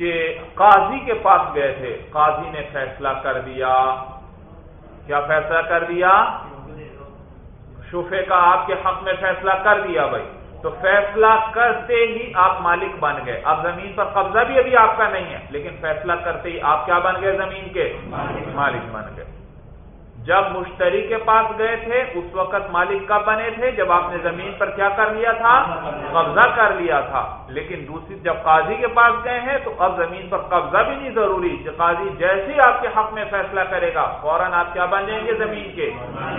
کہ قاضی کے پاس گئے تھے۔ قاضی نے فیصلہ کر دیا۔ کیا فیصلہ کر دیا؟ شفے کا آپ کے حق میں فیصلہ کر دیا بھائی۔ تو فیصلہ کرتے ہی آپ مالک بن گئے۔ اب زمین پر قبضہ بھی ابھی آپ کا نہیں ہے، لیکن فیصلہ کرتے ہی آپ کیا بن گئے؟ زمین کے۔ مالک بن گئے۔ جب مشتری کے پاس گئے تھے، اس وقت مالک کب بنے تھے؟ جب آپ نے زمین پر کیا کر لیا تھا؟ قبضہ کر لیا تھا۔ لیکن دوسری، جب قاضی کے پاس گئے ہیں، تو اب زمین پر قبضہ بھی نہیں ضروری قاضی جیسے ہی آپ کے حق میں فیصلہ کرے گا، فوراً آپ کیا بن جائیں گے زمین کے؟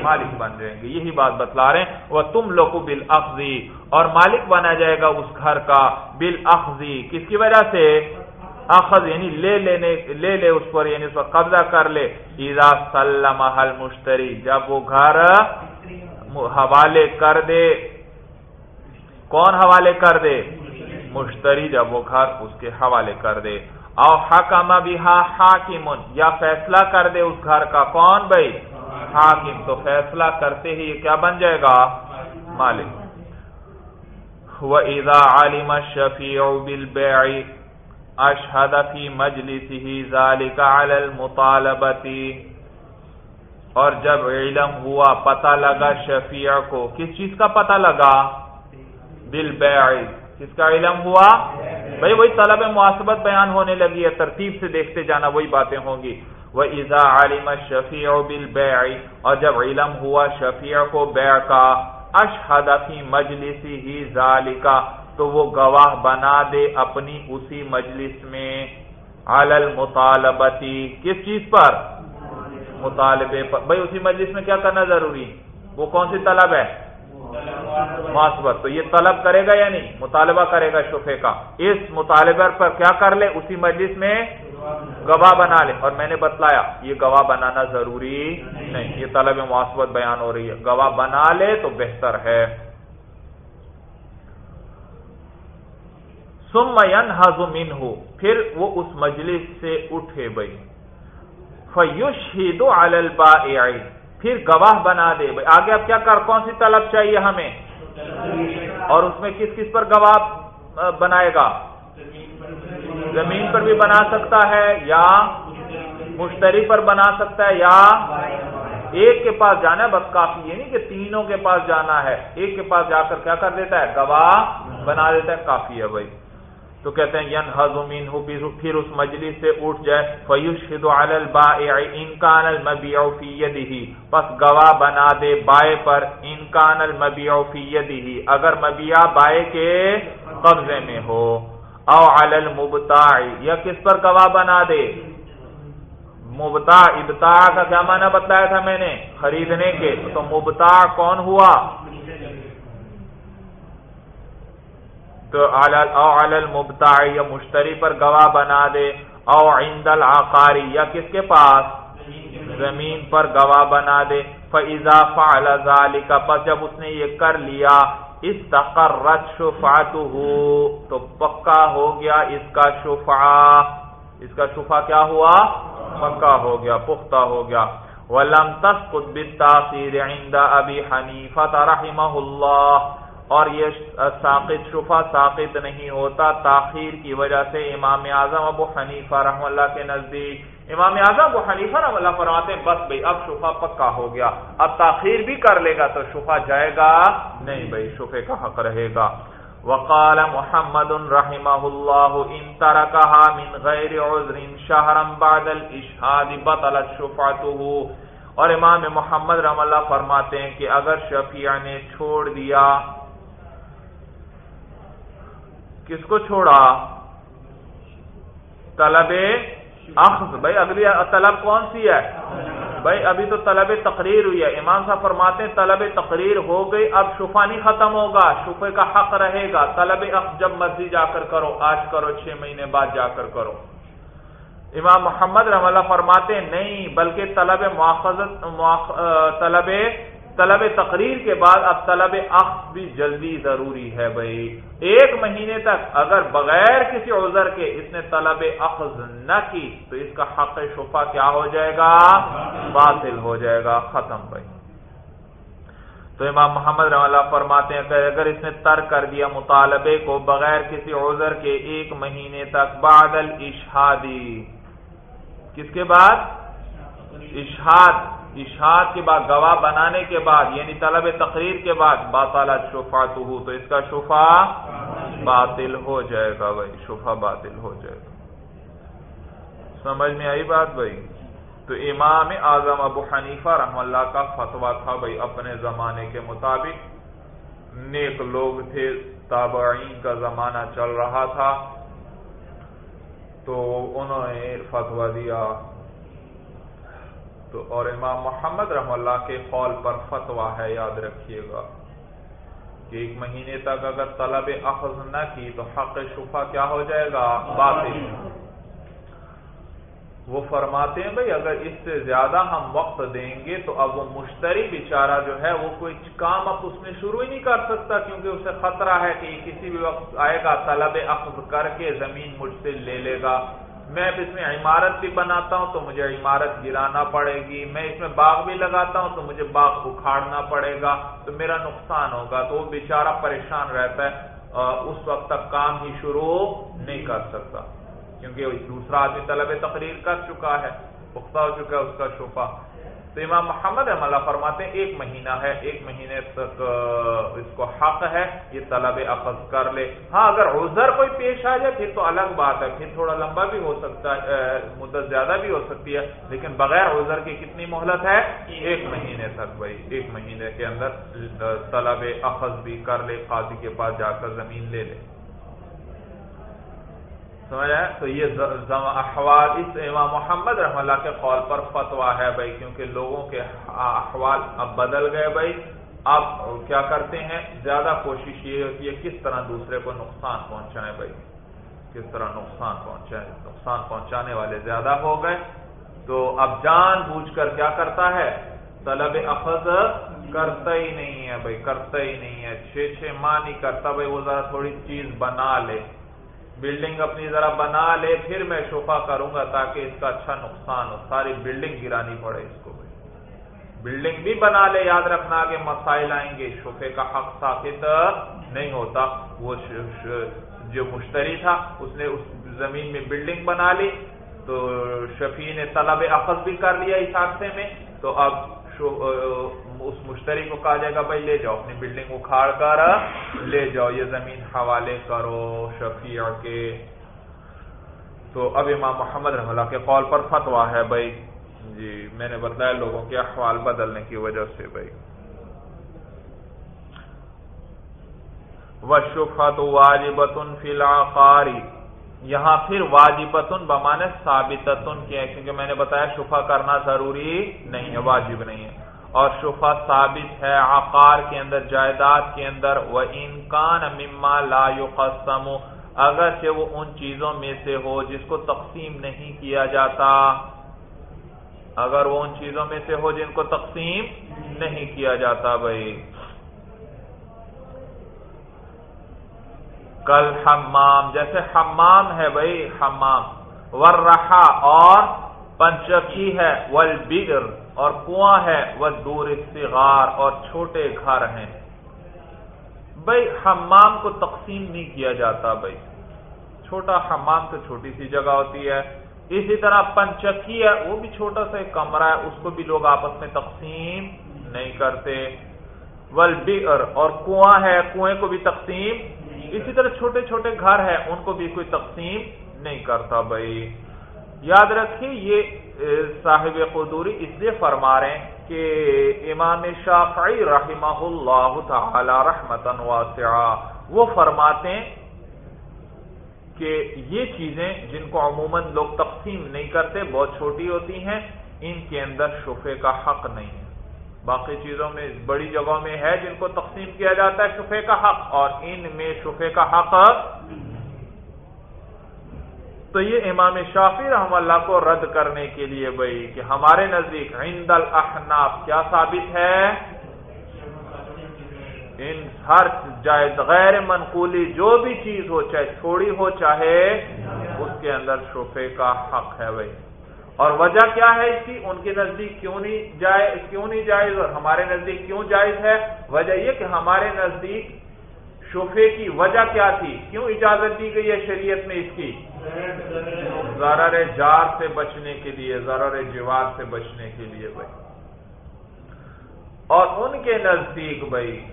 مالک بن جائیں گے۔ یہی بات بتلا رہے ہیں۔ وہ تم لوگ بل اور مالک بنا جائے گا اس گھر کا بل کس کی وجہ سے؟ اخذ یعنی لے لینے، لے لے اس پر یعنی اس پر قبضہ کر لے۔ ایزا سلم حل مشتری جب وہ گھر حوالے کر دے۔ کون حوالے کر دے؟ مشتری، جب وہ گھر اس کے حوالے کر دے۔ او حکم بھی حاکم، یا فیصلہ کر دے اس گھر کا۔ کون بھائی؟ حاکم۔ تو فیصلہ کرتے ہی یہ کیا بن جائے گا؟ مالک۔ وہ ایزا عالم شفیع اشہد فی مجلسه ذالک علی المطالبتی اور جب علم ہوا، پتہ لگا شفیع کو. کس چیز کا پتہ لگا؟ دل کس کا علم ہوا؟ بھائی وہی طلب محاسبت بیان ہونے لگی ہے، ترتیب سے دیکھتے جانا وہی باتیں ہوں گی. وہ ایزا عالم شفیع بل اور جب علم ہوا شفیع کو بیع کا اشہد فی مجلسی ہی ذالکا تو وہ گواہ بنا دے اپنی اسی مجلس میں علل مطالبتی کس چیز پر؟ مطالبے پر۔ بھائی، اسی مجلس میں کیا کرنا ضروری؟ وہ کون سی طلب ہے؟ محاسبت تو یہ طلب کرے گا یا نہیں؟ مطالبہ کرے گا شفے کا۔ اس مطالبہ پر کیا کر لے؟ اسی مجلس میں گواہ بنا لے۔ اور میں نے بتلایا، یہ گواہ بنانا ضروری نہیں۔ یہ طلب محاسبت بیان ہو رہی ہے۔ گواہ بنا لے تو بہتر ہے۔ سم ین ہو پھر وہ اس مجلس سے اٹھے بھائی۔ فیوش ہی دو پھر گواہ بنا دے بھائی۔ آگے اب کیا کر، کون سی طلب چاہیے ہمیں؟ اور اس میں کس کس پر گواہ بنائے گا؟ زمین پر بھی بنا سکتا ہے یا مشتری پر بنا سکتا ہے یا ایک کے پاس جانا ہے، بس کافی یہ نہیں کہ تینوں کے پاس جانا ہے۔ ایک کے پاس جا کر کیا کر دیتا ہے؟ گواہ بنا دیتا ہے، کافی ہے بھائی۔ تو کہتے ہیں ین حضمین پھر اس مجلس سے اٹھ جائے فیوشد علی البائع انکان المبیع فی یدہ پس گواہ بنا دے بائے پر انکان المبیع فی یدہ اگر مبیع بائے کے قبضے میں ہو۔ او علی المبتاع، یا کس پر گواہ بنا دے؟ مبتاع، ابتاع کا کیا معنی بتایا تھا میں نے؟ خریدنے کے۔ تو مبتاع کون ہوا؟ تو علی المبتاع یا مشتری پر گواہ بنا دے، او عند العقاری یا کس کے پاس؟ زمین پر گواہ بنا دے۔ فَإِذَا فَعْلَ ذَلِكَ، پس جب اس نے یہ کر لیا، استقرت شفعته تو پکا ہو گیا اس کا شفعہ۔ اس کا شفعہ کیا ہوا؟ پکا ہو گیا، پختہ ہو گیا۔ وَلَمْ تَسْقُدْ بِالتَّاثِيرِ عِنْدَ أَبِي حَنِيفَةَ رَحِمَهُ اللَّهِ۔ اور یہ ساقط شفا ساقط نہیں ہوتا، تاخیر کی وجہ سے امام اعظم ابو حنیفہ رحم اللہ کے نزدیک، امام اعظم ابو حنیفہ رحم اللہ فرماتے ہیں، بس بھائی، اب شفا پکا ہو گیا، اب تاخیر بھی کر لے گا تو شفا جائے گا نہیں بھائی، شفے کا حق رہے گا۔ وقال محمد رحمہ اللہ، ان ترکها من غیر عذر شہرا بعد الاشہاد بطلت شفعته اور امام محمد رحم اللہ فرماتے ہیں کہ اگر شفیع نے چھوڑ دیا کس کو چھوڑا؟ طلب اخذ. بھائی، اگلی طلب کون سی ہے؟ بھائی، ابھی تو طلب تقریر ہوئی ہے۔ امام صاحب فرماتے ہیں طلب تقریر ہو گئی، اب شفا نہیں ختم ہوگا، شفے کا حق رہے گا۔ طلب اخذ جب مرضی جا کر کرو، آج کرو، چھ مہینے بعد جا کر کرو۔ امام محمد رحم اللہ فرماتے ہیں، نہیں، بلکہ طلب مواخذت طلب طلب تقریر کے بعد اب طلب اخذ بھی جلدی ضروری ہے بھائی۔ ایک مہینے تک اگر بغیر کسی عذر کے اس نے طلب اخذ نہ کی تو اس کا حق شفا کیا ہو جائے گا؟ باطل ہو جائے گا، ختم بھائی۔ تو امام محمد رحم اللہ فرماتے ہیں کہ اگر اس نے تر کر دیا مطالبے کو بغیر کسی عذر کے ایک مہینے تک، بعد الاشہادی۔ کس کے بعد؟ اشہاد۔ اشہاد کے بعد، گواہ بنانے کے بعد یعنی طلب تقریر کے بعد باطالا شفا تو تو اس کا شفا باطل ہو جائے گا بھائی شفا باطل ہو جائے گا۔ سمجھ میں آئی بات بھائی؟ تو امام اعظم ابو حنیفہ رحم اللہ کا فتویٰ تھا بھائی، اپنے زمانے کے مطابق۔ نیک لوگ تھے، تابعین کا زمانہ چل رہا تھا۔ تو انہوں نے فتویٰ دیا۔ تو اور امام محمد رحم اللہ کے قول پر فتوا ہے، یاد رکھیے گا کہ ایک مہینے تک اگر طلب اخذ نہ کی تو حق شفا کیا ہو جائے گا؟ باطل۔ وہ فرماتے ہیں، بھائی اگر اس سے زیادہ ہم وقت دیں گے تو اب وہ مشتری بیچارہ جو ہے وہ کوئی کام اب اس میں شروع ہی نہیں کر سکتا کیونکہ اسے خطرہ ہے کہ کسی بھی وقت آئے گا، طلب اخذ کر کے زمین مجھ سے لے لے گا۔ میں اب اس میں عمارت بھی بناتا ہوں تو مجھے عمارت گرانا پڑے گی، میں اس میں باغ بھی لگاتا ہوں تو مجھے باغ اکھاڑنا پڑے گا، تو میرا نقصان ہوگا۔ تو وہ بیچارہ پریشان رہتا ہے اس وقت تک کام ہی شروع نہیں کر سکتا۔ کیونکہ دوسرا آدمی طلب تقریر کر چکا ہے، پختہ ہو چکا ہے اس کا شفا۔ تو امام محمد اللہ فرماتے ہیں، ایک مہینہ ہے، ایک مہینے تک اس کو حق ہے، یہ طلب اخذ کر لے۔ ہاں اگر عذر کوئی پیش آ جائے، پھر تو الگ بات ہے، پھر تھوڑا لمبا بھی ہو سکتا ہے مدت زیادہ بھی ہو سکتی ہے، لیکن بغیر عذر کی کتنی مہلت ہے؟ ایک مہینے تک بھائی، ایک مہینے کے اندر طلب اخذ بھی کر لے، قاضی کے پاس جا کر زمین لے لے۔ سمجھ تو یہ احوال اس امام محمد رحم اللہ کے قول پر فتوا ہے بھائی، کیونکہ لوگوں کے احوال اب بدل گئے بھائی۔ اب کیا کرتے ہیں؟ زیادہ کوشش یہ ہوتی ہے کس طرح دوسرے کو نقصان پہنچائیں بھائی۔ کس طرح نقصان پہنچائیں نقصان پہنچانے والے زیادہ ہو گئے۔ تو اب جان بوجھ کر کیا کرتا ہے؟ طلب اخذ کرتا ہی نہیں ہے بھائی، کرتا ہی نہیں ہے۔ چھ چھ ماہ نہیں کرتا بھائی، وہ ذرا تھوڑی چیز بنا لے۔ بلڈنگ اپنی ذرا بنا لے، پھر میں شفا کروں گا تاکہ اس کا اچھا نقصان ہو۔ ساری بلڈنگ گرانی پڑے اس کو۔ بلڈنگ بھی بنا لے، یاد رکھنا کہ مسائل آئیں گے۔ شفے کا حق ثابت نہیں ہوتا۔ وہ جو مشتری تھا، اس نے اس زمین میں بلڈنگ بنا لی۔ تو شفیع نے طلب اخذ بھی کر لیا اس حادثے میں۔ تو اب اس مشتری کو کہا جائے گا، بھائی لے جاؤ، اپنی بلڈنگ اکھاڑ کر لے جاؤ، یہ زمین حوالے کرو شفیع کے. تو اب امام محمد رحم اللہ کے قول پر فتوا ہے، بھائی۔ جی میں نے بتایا لوگوں کے احوال بدلنے کی وجہ سے، بھائی۔ وشفت واجبتن فی العقاری یہاں پھر واجبتن بمانے ثابتتن کی ہے؟ کیونکہ میں نے بتایا شفا کرنا ضروری نہیں ہے، واجب نہیں ہے۔ اور شفا ثابت ہے عقار کے اندر، جائیداد کے اندر۔ وہ انکان مما لا يقسم، اگرچہ وہ ان چیزوں میں سے ہو جس کو تقسیم نہیں کیا جاتا۔ اگر وہ ان چیزوں میں سے ہو جن کو تقسیم نہیں کیا جاتا بھائی۔ کل حمام، جیسے حمام ہے بھائی حمام۔ ور رہا اور پنچکی ہے ول اور کنواں ہے وہ دور استغار اور چھوٹے گھر ہیں۔ بھائی حمام کو تقسیم نہیں کیا جاتا بھائی چھوٹا حمام تو چھوٹی سی جگہ ہوتی ہے۔ اسی طرح پنچکی ہے، وہ بھی چھوٹا سا ایک کمرہ ہے، اس کو بھی لوگ آپس میں تقسیم نہیں کرتے۔ ول اور کنواں ہے، کنویں کو بھی تقسیم اسی طرح چھوٹے چھوٹے گھر ہیں، ان کو بھی کوئی تقسیم نہیں کرتا بھائی۔ یاد رکھیے، یہ صاحب قدوری اس لیے فرما رہے ہیں کہ امام شافعی رحمہ اللہ تعالی رحمتا واسعہ، وہ فرماتے ہیں کہ یہ چیزیں جن کو عموماً لوگ تقسیم نہیں کرتے، بہت چھوٹی ہوتی ہیں، ان کے اندر شفے کا حق نہیں ہے۔ باقی چیزوں میں بڑی جگہوں میں ہے جن کو تقسیم کیا جاتا ہے شفے کا حق، اور ان میں شفے کا حق تو یہ امام شافی رحم اللہ کو رد کرنے کے لیے بھائی کہ ہمارے نزدیک عند الاحناف کیا ثابت ہے؟ ان ہر جائز غیر منقولی جو بھی چیز ہو، چاہے تھوڑی ہو، چاہے اس کے اندر شفے کا حق ہے بھائی۔ اور وجہ کیا ہے اس کی؟ ان کے نزدیک کیوں نہیں جائز کیوں نہیں جائز؟ اور ہمارے نزدیک کیوں جائز ہے؟ وجہ یہ کہ ہمارے نزدیک شفے کی وجہ کیا تھی؟ کیوں اجازت دی گئی ہے شریعت میں اس کی؟ ضرر جار سے بچنے کے لیے، ضرر جوار سے بچنے کے لیے بھائی۔ اور ان کے نزدیک بھائی،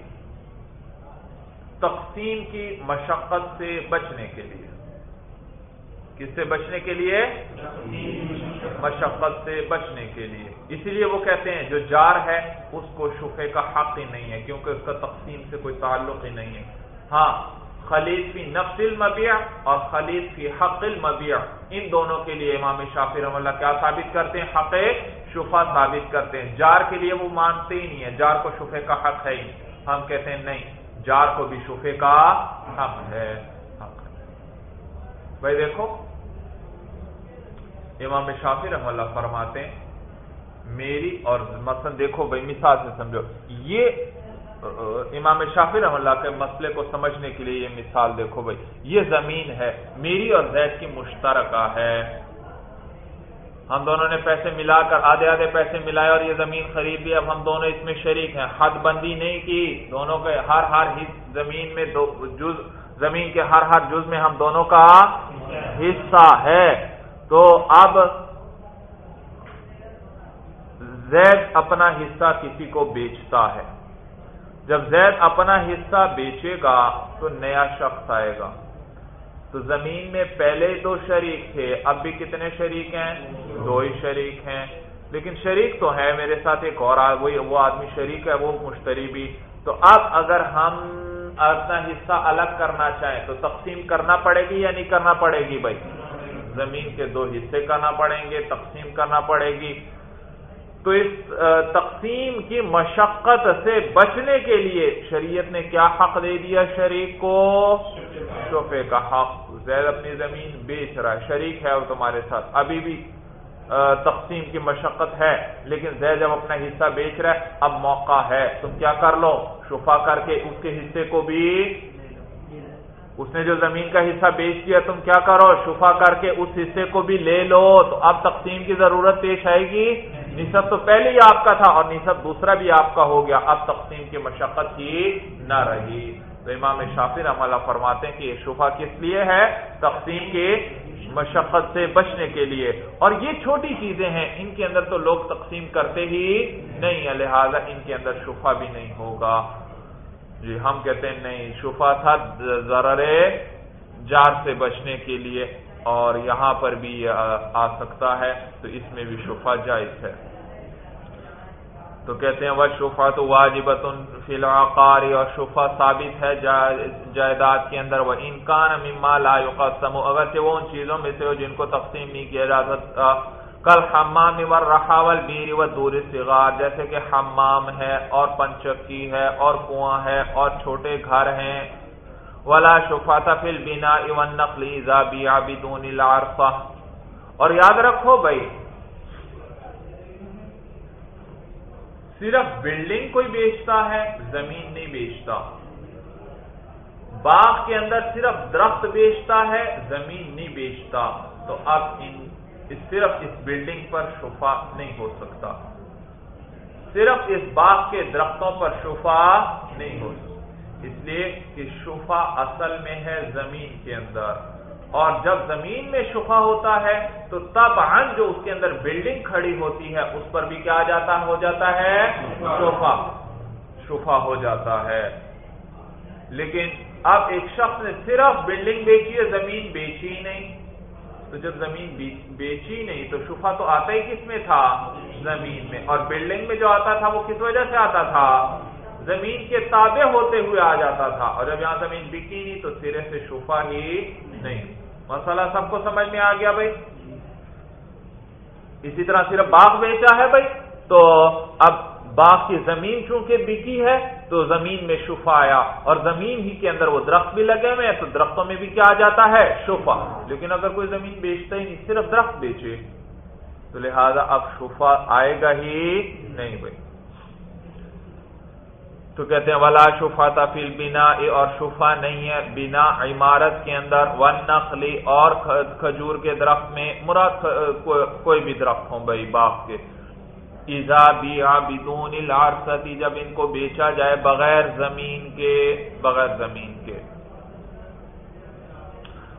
تقسیم کی مشقت سے بچنے کے لیے۔ کس سے بچنے کے لیے؟ مشقت سے بچنے کے لیے۔ اسی لیے وہ کہتے ہیں، جو جار ہے، اس کو شفے کا حق ہی نہیں ہے، کیونکہ اس کا تقسیم سے کوئی تعلق ہی نہیں ہے۔ ہاں خلیط فی نفس المبیع اور خلیط فی حق المبیع ان دونوں کے لیے امام شافی رحم اللہ کیا ثابت کرتے ہیں؟ حق شفا ثابت کرتے ہیں۔ جار کے لیے وہ مانتے ہی نہیں ہے جار کو شفے کا حق ہے ہی۔ ہم کہتے ہیں، نہیں، جار کو بھی شفے کا حق ہے۔ حق بھائی دیکھو امام شافی رحم اللہ فرماتے ہیں، میری اور مثلا دیکھو بھائی، مثال سے سمجھو، یہ امام شافی رحم اللہ کے مسئلے کو سمجھنے کے لیے یہ مثال دیکھو بھائی، یہ زمین ہے، میری اور زید کی مشترکہ ہے۔ ہم دونوں نے پیسے ملا کر، آدھے آدھے پیسے ملائے اور یہ زمین خرید لی، اب ہم دونوں اس میں شریک ہیں۔ حد بندی نہیں کی، دونوں کے ہر ہر زمین میں دو جز، زمین کے ہر ہر جز میں ہم دونوں کا حصہ ہے۔ تو اب زید اپنا حصہ کسی کو بیچتا ہے۔ جب زید اپنا حصہ بیچے گا تو نیا شخص آئے گا۔ تو زمین میں پہلے دو شریک تھے، اب بھی کتنے شریک ہیں؟ دو ہی شریک ہیں۔ لیکن شریک تو ہے میرے ساتھ ایک اور وہ آدمی شریک ہے، وہ مشتری بھی۔ تو اب اگر ہم اپنا حصہ الگ کرنا چاہیں تو تقسیم کرنا پڑے گی یا نہیں کرنا پڑے گی بھائی؟ زمین کے دو حصے کرنا پڑیں گے، تقسیم کرنا پڑے گی۔ تو اس تقسیم کی مشقت سے بچنے کے لیے شریعت نے کیا حق دے دیا؟ شریک کو شفے کا حق۔ زید اپنی زمین بیچ رہا ہے، شریک ہے وہ تمہارے ساتھ۔ ابھی بھی تقسیم کی مشقت ہے، لیکن زید جب اپنا حصہ بیچ رہا ہے۔ اب موقع ہے، تم کیا کر لو؟ شفا کر کے اس کے حصے کو بھی اس نے جو زمین کا حصہ بیچ دیا، تم کیا کرو؟ شفا کر کے اس حصے کو بھی لے لو۔ تو اب تقسیم کی ضرورت پیش آئے گی۔ نصب تو پہلے ہی آپ کا تھا اور نصب دوسرا بھی آپ کا ہو گیا۔ اب تقسیم کی مشقت ہی نہ رہی۔ تو امام شافر عملہ فرماتے ہیں کہ یہ شفا کس لیے ہے؟ تقسیم کے مشقت سے بچنے کے لیے۔ اور یہ چھوٹی چیزیں ہیں، ان کے اندر تو لوگ تقسیم کرتے ہی نہیں ہے لہذا ان کے اندر شفا بھی نہیں ہوگا۔ جی ہم کہتے ہیں نہیں، شفا تھا ضرر جار سے بچنے کے لیے اور یہاں پر بھی آ سکتا ہے، تو اس میں بھی شفا جائز ہے۔ تو کہتے ہیں وہ شفا تو واجبت فی العقاری اور شفا ثابت ہے جائیداد کے اندر۔ وہ انکان مما لا يقسم، اگرچہ وہ ان چیزوں میں سے ہو جن کو تقسیم نہیں کیا جا سکتا کل حمام ور رحاول بیر و دور سگار جیسے کہ حمام ہے اور پنچکی ہے اور کنواں ہے اور چھوٹے گھر ہیں۔ ولا شفا فل بنا ایون نقلی زابی بدون العرفہ اور یاد رکھو بھائی، صرف بلڈنگ کوئی بیچتا ہے، زمین نہیں بیچتا۔ باغ کے اندر صرف درخت بیچتا ہے، زمین نہیں بیچتا۔ تو اب ان صرف اس بلڈنگ پر شفا نہیں ہو سکتا۔ صرف اس باغ کے درختوں پر شفا نہیں ہو سکتا۔ اس لیے کہ شفا اصل میں ہے زمین کے اندر۔ اور جب زمین میں شفا ہوتا ہے، تو تب جو اس کے اندر بلڈنگ کھڑی ہوتی ہے، اس پر بھی کیا جاتا ہو جاتا ہے؟ شفا شفا ہو جاتا ہے۔ لیکن اب ایک شخص نے صرف بلڈنگ بیچی ہے، زمین بیچی ہی نہیں۔ تو جب زمین بیچی نہیں تو شفا تو آتا ہی کس میں تھا؟ زمین میں۔ اور بلڈنگ میں جو آتا تھا وہ کس وجہ سے آتا تھا؟ زمین کے تابع ہوتے ہوئے آ جاتا تھا۔ اور جب یہاں زمین بکی نہیں تو سرے سے شفا ہی نہیں۔ مسئلہ سب کو سمجھ میں آ گیا بھائی؟ اسی طرح صرف باغ بیچا ہے بھائی۔ تو اب باغ کی زمین چونکہ بکی ہے تو زمین میں شفا آیا اور زمین ہی کے اندر وہ درخت بھی لگے ہوئے ہیں، تو درختوں میں بھی کیا آ جاتا ہے؟ شفا۔ لیکن اگر کوئی زمین بیچتا ہی نہیں، صرف درخت بیچے۔ تو لہذا اب شفا آئے گا ہی نہیں بھائی۔ تو کہتے ہیں، ولا شفا تفیل بنا اور شفا نہیں ہے۔ بنا عمارت کے اندر ون نخلی اور کھجور کے درخت میں، مراد کوئی بھی درخت ہوں بھائی، باغ کے۔ ایزا بیا بدون الارستی جب ان کو بیچا جائے بغیر زمین کے، بغیر زمین کے۔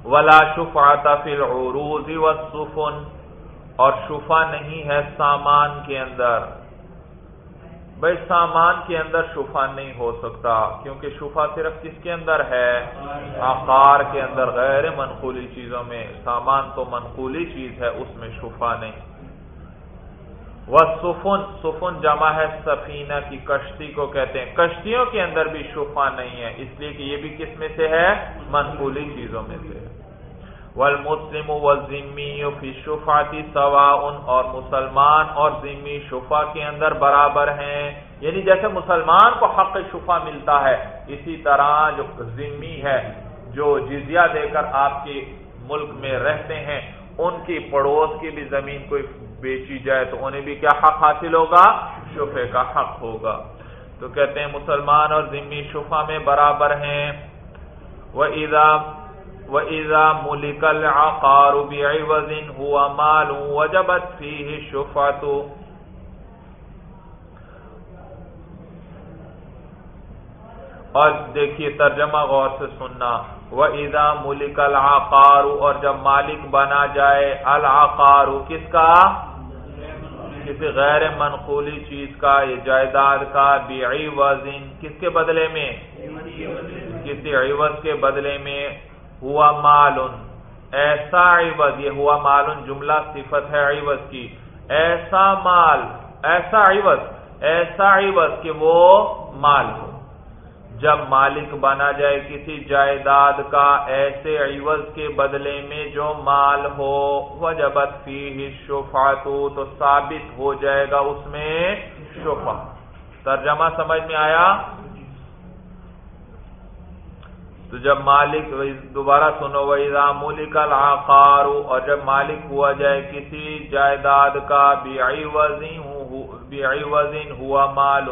ولا شفا تفیل عروض و اور شفا نہیں ہے سامان کے اندر۔ بھائی، سامان کے اندر شفا نہیں ہو سکتا، کیونکہ شفا صرف کس کے اندر ہے؟ آکار کے اندر، غیر منقولی چیزوں میں۔ سامان تو منقولی چیز ہے، اس میں شفا نہیں۔ وہ سفن سفن جمع ہے سفینہ کی کشتی کو کہتے ہیں۔ کشتیوں کے اندر بھی شفا نہیں ہے، اس لیے کہ یہ بھی کس میں سے ہے؟ منقولی چیزوں میں سے۔ والمسلم والذمی فی شفاتی سوا اور مسلمان اور ذمی شفا کے اندر برابر ہیں۔ یعنی جیسے مسلمان کو حق شفا ملتا ہے، اسی طرح جو ذمی ہے، جو جزیہ دے کر آپ کے ملک میں رہتے ہیں، ان کی پڑوس کی بھی زمین کوئی بیچی جائے تو انہیں بھی کیا حق حاصل ہوگا؟ شفے کا حق ہوگا۔ تو کہتے ہیں مسلمان اور ذمی شفا میں برابر ہیں۔ وہ وَإِذَا مُلِكَ الْعَقَارُ بِعِوَزٍ هُوَ مَالٌ وَجَبَتْ فِيهِ الشُّفَعَةُ اور دیکھیے ترجمہ غور سے سننا۔ وَإِذَا مُلِكَ الْعَقَارُ اور جب مالک بنا جائے، العقار کس کا؟ کسی غیر منقولی چیز کا، یا جائیداد کا بعوض کس کے بدلے میں؟ کسی عوض کے بدلے میں ہوا مالن ایسا عوض، یہ ہوا مالن جملہ صفت ہے عوض کی۔ ایسا مال، ایسا عوض ایسا عوض کہ وہ مال ہو۔ جب مالک بنا جائے کسی جائیداد کا ایسے عوض کے بدلے میں جو مال ہو، وجبت فی شفاتو تو ثابت ہو جائے گا اس میں شفا ترجمہ سمجھ میں آیا؟ تو جب مالک، دوبارہ سنو ویزا ملک العقار، اور جب مالک ہوا جائے کسی جائیداد کا وزن ہوا مال۔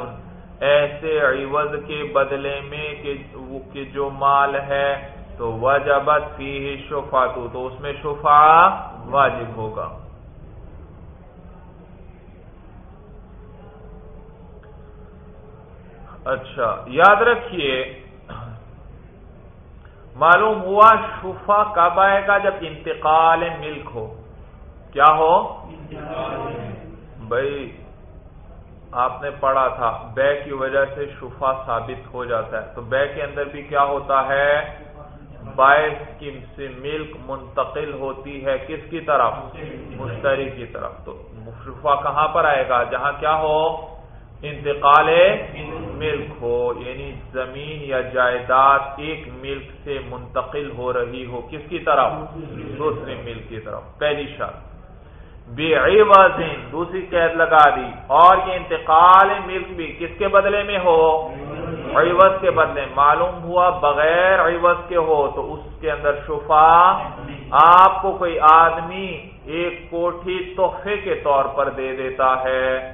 ایسے عوض کے بدلے میں کہ جو مال ہے تو وجبت فی شفا تو اس میں شفا واجب ہوگا۔ اچھا یاد رکھیے معلوم ہوا شفا کب آئے گا جب انتقال ملک ہو۔ کیا ہو؟ بھائی آپ نے پڑھا تھا، بے کی وجہ سے شفا ثابت ہو جاتا ہے۔ تو بے کے اندر بھی کیا ہوتا ہے؟ باعث کی سے ملک منتقل ہوتی ہے کس کی طرف؟ مشتری کی طرف۔ تو شفا کہاں پر آئے گا؟ جہاں کیا ہو؟ انتقال ملک ہو یعنی زمین یا جائیداد ایک ملک سے منتقل ہو رہی ہو۔ کس کی طرف؟ دوسرے ملک کی طرف۔ پہلی شرط۔ بے دوسری قید لگا دی۔ اور یہ انتقال ملک بھی کس کے بدلے میں ہو؟ عوض کے بدلے۔ معلوم ہوا بغیر عوض کے ہو تو اس کے اندر شفا۔ آپ کو کوئی آدمی ایک کوٹھی تحفے کے طور پر دے دیتا ہے۔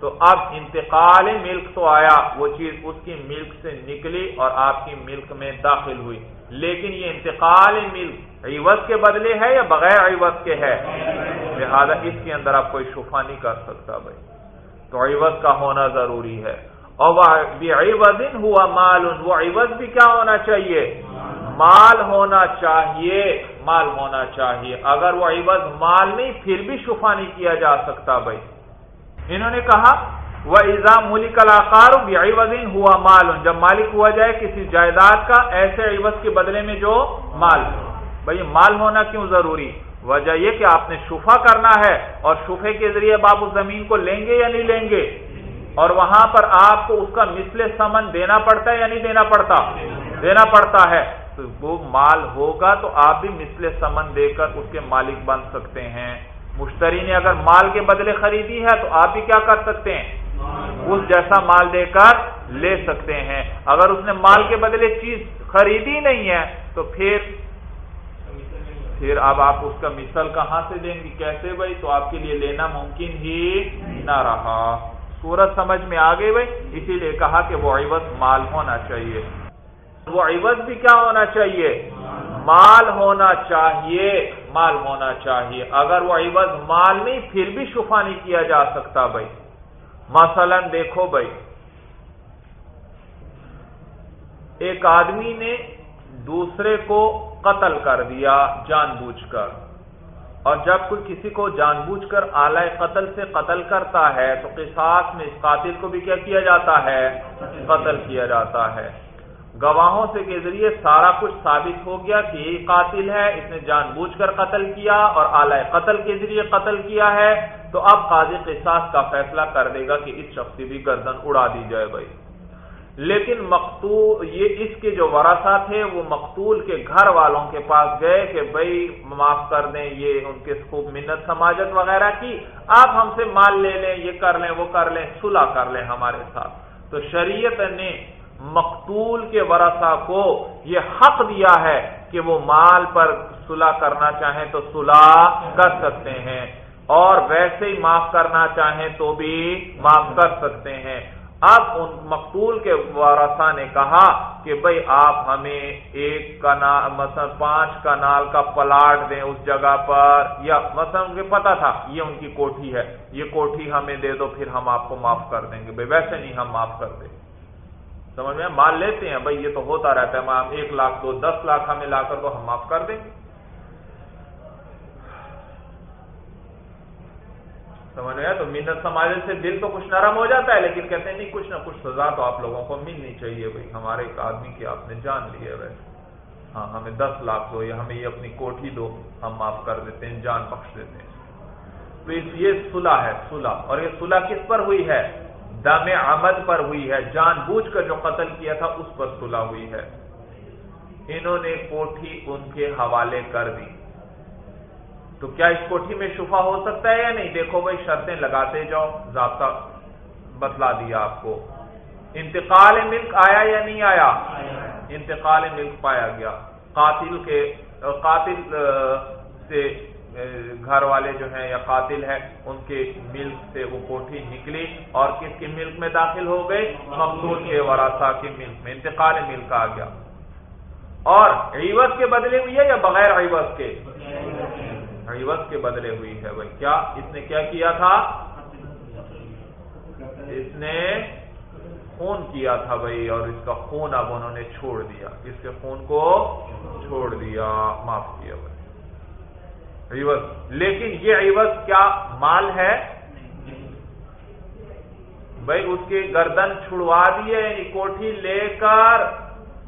تو اب انتقال ملک تو آیا۔ وہ چیز اس کی ملک سے نکلی اور آپ کی ملک میں داخل ہوئی۔ لیکن یہ انتقال ملک عوض کے بدلے ہے یا بغیر عوض کے ہے؟ لہذا اس کے اندر آپ کوئی شفا نہیں کر سکتا بھائی۔ تو عوض کا ہونا ضروری ہے۔ اور وہ ہوا مال، وہ عوض بھی کیا ہونا چاہیے؟ مال ہونا چاہیے، مال ہونا چاہیے۔ اگر وہ عوض مال نہیں، پھر بھی شفا نہیں کیا جا سکتا بھائی۔ انہوں نے کہا وہ ایزام ملی کلاکار وزین ہوا مال، جب مالک ہوا جائے کسی جائیداد کا، ایسے عوض کے بدلے میں جو مال۔ بھائی مال ہونا کیوں ضروری؟ وجہ یہ کہ آپ نے شفا کرنا ہے اور شفے کے ذریعے باپ اس زمین کو لیں گے یا نہیں لیں گے؟ اور وہاں پر آپ کو اس کا مثل سمن دینا پڑتا ہے یا نہیں دینا پڑتا؟ دینا پڑتا ہے۔ تو وہ مال ہوگا تو آپ بھی مثل سمن دے کر اس کے مالک بن سکتے ہیں۔ مشتری نے اگر مال کے بدلے خریدی ہے تو آپ بھی کیا کر سکتے ہیں؟ اس جیسا مال دے کر لے سکتے ہیں۔ اگر اس نے مال کے بدلے چیز خریدی نہیں ہے، تو پھر پھر اب آپ اس کا مثل کہاں سے دیں گے کیسے بھائی؟ تو آپ کے لیے لینا ممکن ہی نہ رہا۔ سورج سمجھ میں آ گئی بھائی؟ اسی لیے کہا کہ وہ عوض مال ہونا چاہیے۔ وہ عوض بھی کیا ہونا چاہیے؟ مال ہونا چاہیے۔ مال ہونا چاہیے۔ اگر وہ عوض مال نہیں، پھر بھی شفا نہیں کیا جا سکتا بھائی۔ مثلا دیکھو بھائی، ایک آدمی نے دوسرے کو قتل کر دیا جان بوجھ کر۔ اور جب کوئی کسی کو جان بوجھ کر آلائے قتل سے قتل کرتا ہے، تو قصاص میں اس قاتل کو بھی کیا کیا جاتا ہے؟ قتل کیا جاتا ہے۔ گواہوں سے کے ذریعے سارا کچھ ثابت ہو گیا کہ یہ قاتل ہے، اس نے جان بوجھ کر قتل کیا اور اعلی قتل کے ذریعے قتل کیا ہے۔ تو اب قاضی قصاص کا فیصلہ کر دے گا کہ اس شخص کی بھی گردن اڑا دی جائے بھائی۔ لیکن مقتول، یہ اس کے جو ورثہ تھے، وہ مقتول کے گھر والوں کے پاس گئے کہ بھائی معاف کر دیں، یہ ان کے خوب منت سماجت وغیرہ کی۔ آپ ہم سے مال لے لیں، یہ کر لیں، وہ کر لیں، صلح کر لیں ہمارے ساتھ۔ تو شریعت نے مقتول کے ورثہ کو یہ حق دیا ہے کہ وہ مال پر صلح کرنا چاہیں تو صلح کر سکتے ہیں اور ویسے ہی معاف کرنا چاہیں تو بھی معاف کر سکتے ہیں۔ اب ان مقتول کے وارثہ نے کہا کہ بھائی آپ ہمیں ایک کنال، مثلا پانچ کنال کا پلاٹ دیں اس جگہ پر، یا مثلا ان کے پتا تھا یہ ان کی کوٹھی ہے، یہ کوٹھی ہمیں دے دو، پھر ہم آپ کو معاف کر دیں گے۔ بھائی ویسے نہیں ہم معاف کر دیں۔ گے سمجھ میں؟ مال لیتے ہیں، بھائی یہ تو ہوتا رہتا ہے، ہم ایک لاکھ دو، دس لاکھ ہمیں لا کر تو ہم معاف کر دیں۔ گے سمجھ میں؟ تو منت سماج سے دل تو کچھ نرم ہو جاتا ہے، لیکن کہتے ہیں نہیں، کچھ نہ کچھ سزا تو آپ لوگوں کو ملنی چاہیے، بھائی۔ ہمارے ایک آدمی کی آپ نے جان لی ہے ویسے ہاں ہمیں دس لاکھ دو، یا ہمیں یہ اپنی کوٹھی دو، ہم معاف کر دیتے ہیں، جان بخش دیتے ہیں۔ تو یہ صلح ہے، صلح۔ اور یہ صلح کس پر ہوئی ہے؟ دم عمد پر ہوئی ہے، جان بوجھ کر جو قتل کیا تھا، اس پر صلح ہوئی ہے۔ انہوں نے کوٹھی ان کے حوالے کر دی۔ تو کیا اس کوٹھی میں شفا ہو سکتا ہے یا نہیں؟ دیکھو بھائی، شرطیں لگاتے جاؤ، ضابطہ بتلا دیا آپ کو۔ انتقال ملک آیا یا نہیں آیا؟ انتقال ملک پایا گیا۔ قاتل کے، قاتل سے گھر والے جو ہیں یا قاتل ہے ان کے ملک سے وہ کوٹھی نکلی اور کس کی ملک میں داخل ہو گئے؟ مقصود کے ورثہ کے ملک میں، انتقال ملک آ گیا۔ اور عوض کے بدلے ہوئی ہے یا بغیر عوض کے؟ عوض کے بدلے ہوئی ہے بھائی۔ کیا اس نے کیا کیا تھا؟ اس نے خون کیا تھا بھائی، اور اس کا خون اب انہوں نے چھوڑ دیا۔ اس کے خون کو چھوڑ دیا، معاف کیا بھائی۔ عوض۔ لیکن یہ عوض کیا مال ہے؟ بھائی اس کی گردن چھڑوا دی ہے یعنی کوٹھی لے کر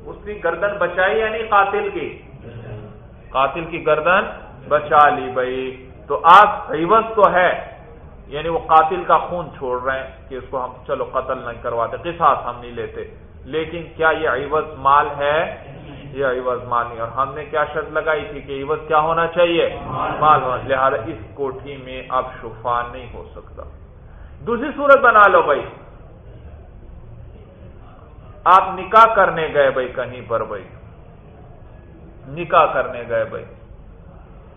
اس کی گردن بچائی یعنی قاتل کی۔ قاتل کی گردن بچا لی بھائی۔ تو آپ عوض تو ہے یعنی وہ قاتل کا خون چھوڑ رہے ہیں کہ اس کو ہم چلو قتل نہیں کرواتے، قصاص ہم نہیں لیتے۔ لیکن کیا یہ عوض مال ہے؟ یہ عوض مال نہیں اور ہم نے کیا شرط لگائی تھی کہ عوض کیا ہونا چاہیے؟ مال ہونا لہٰذا اس کوٹھی میں اب شفا نہیں ہو سکتا۔ دوسری صورت بنا لو بھائی۔ آپ نکاح کرنے گئے بھائی کہیں پر بھائی۔ نکاح کرنے گئے بھائی۔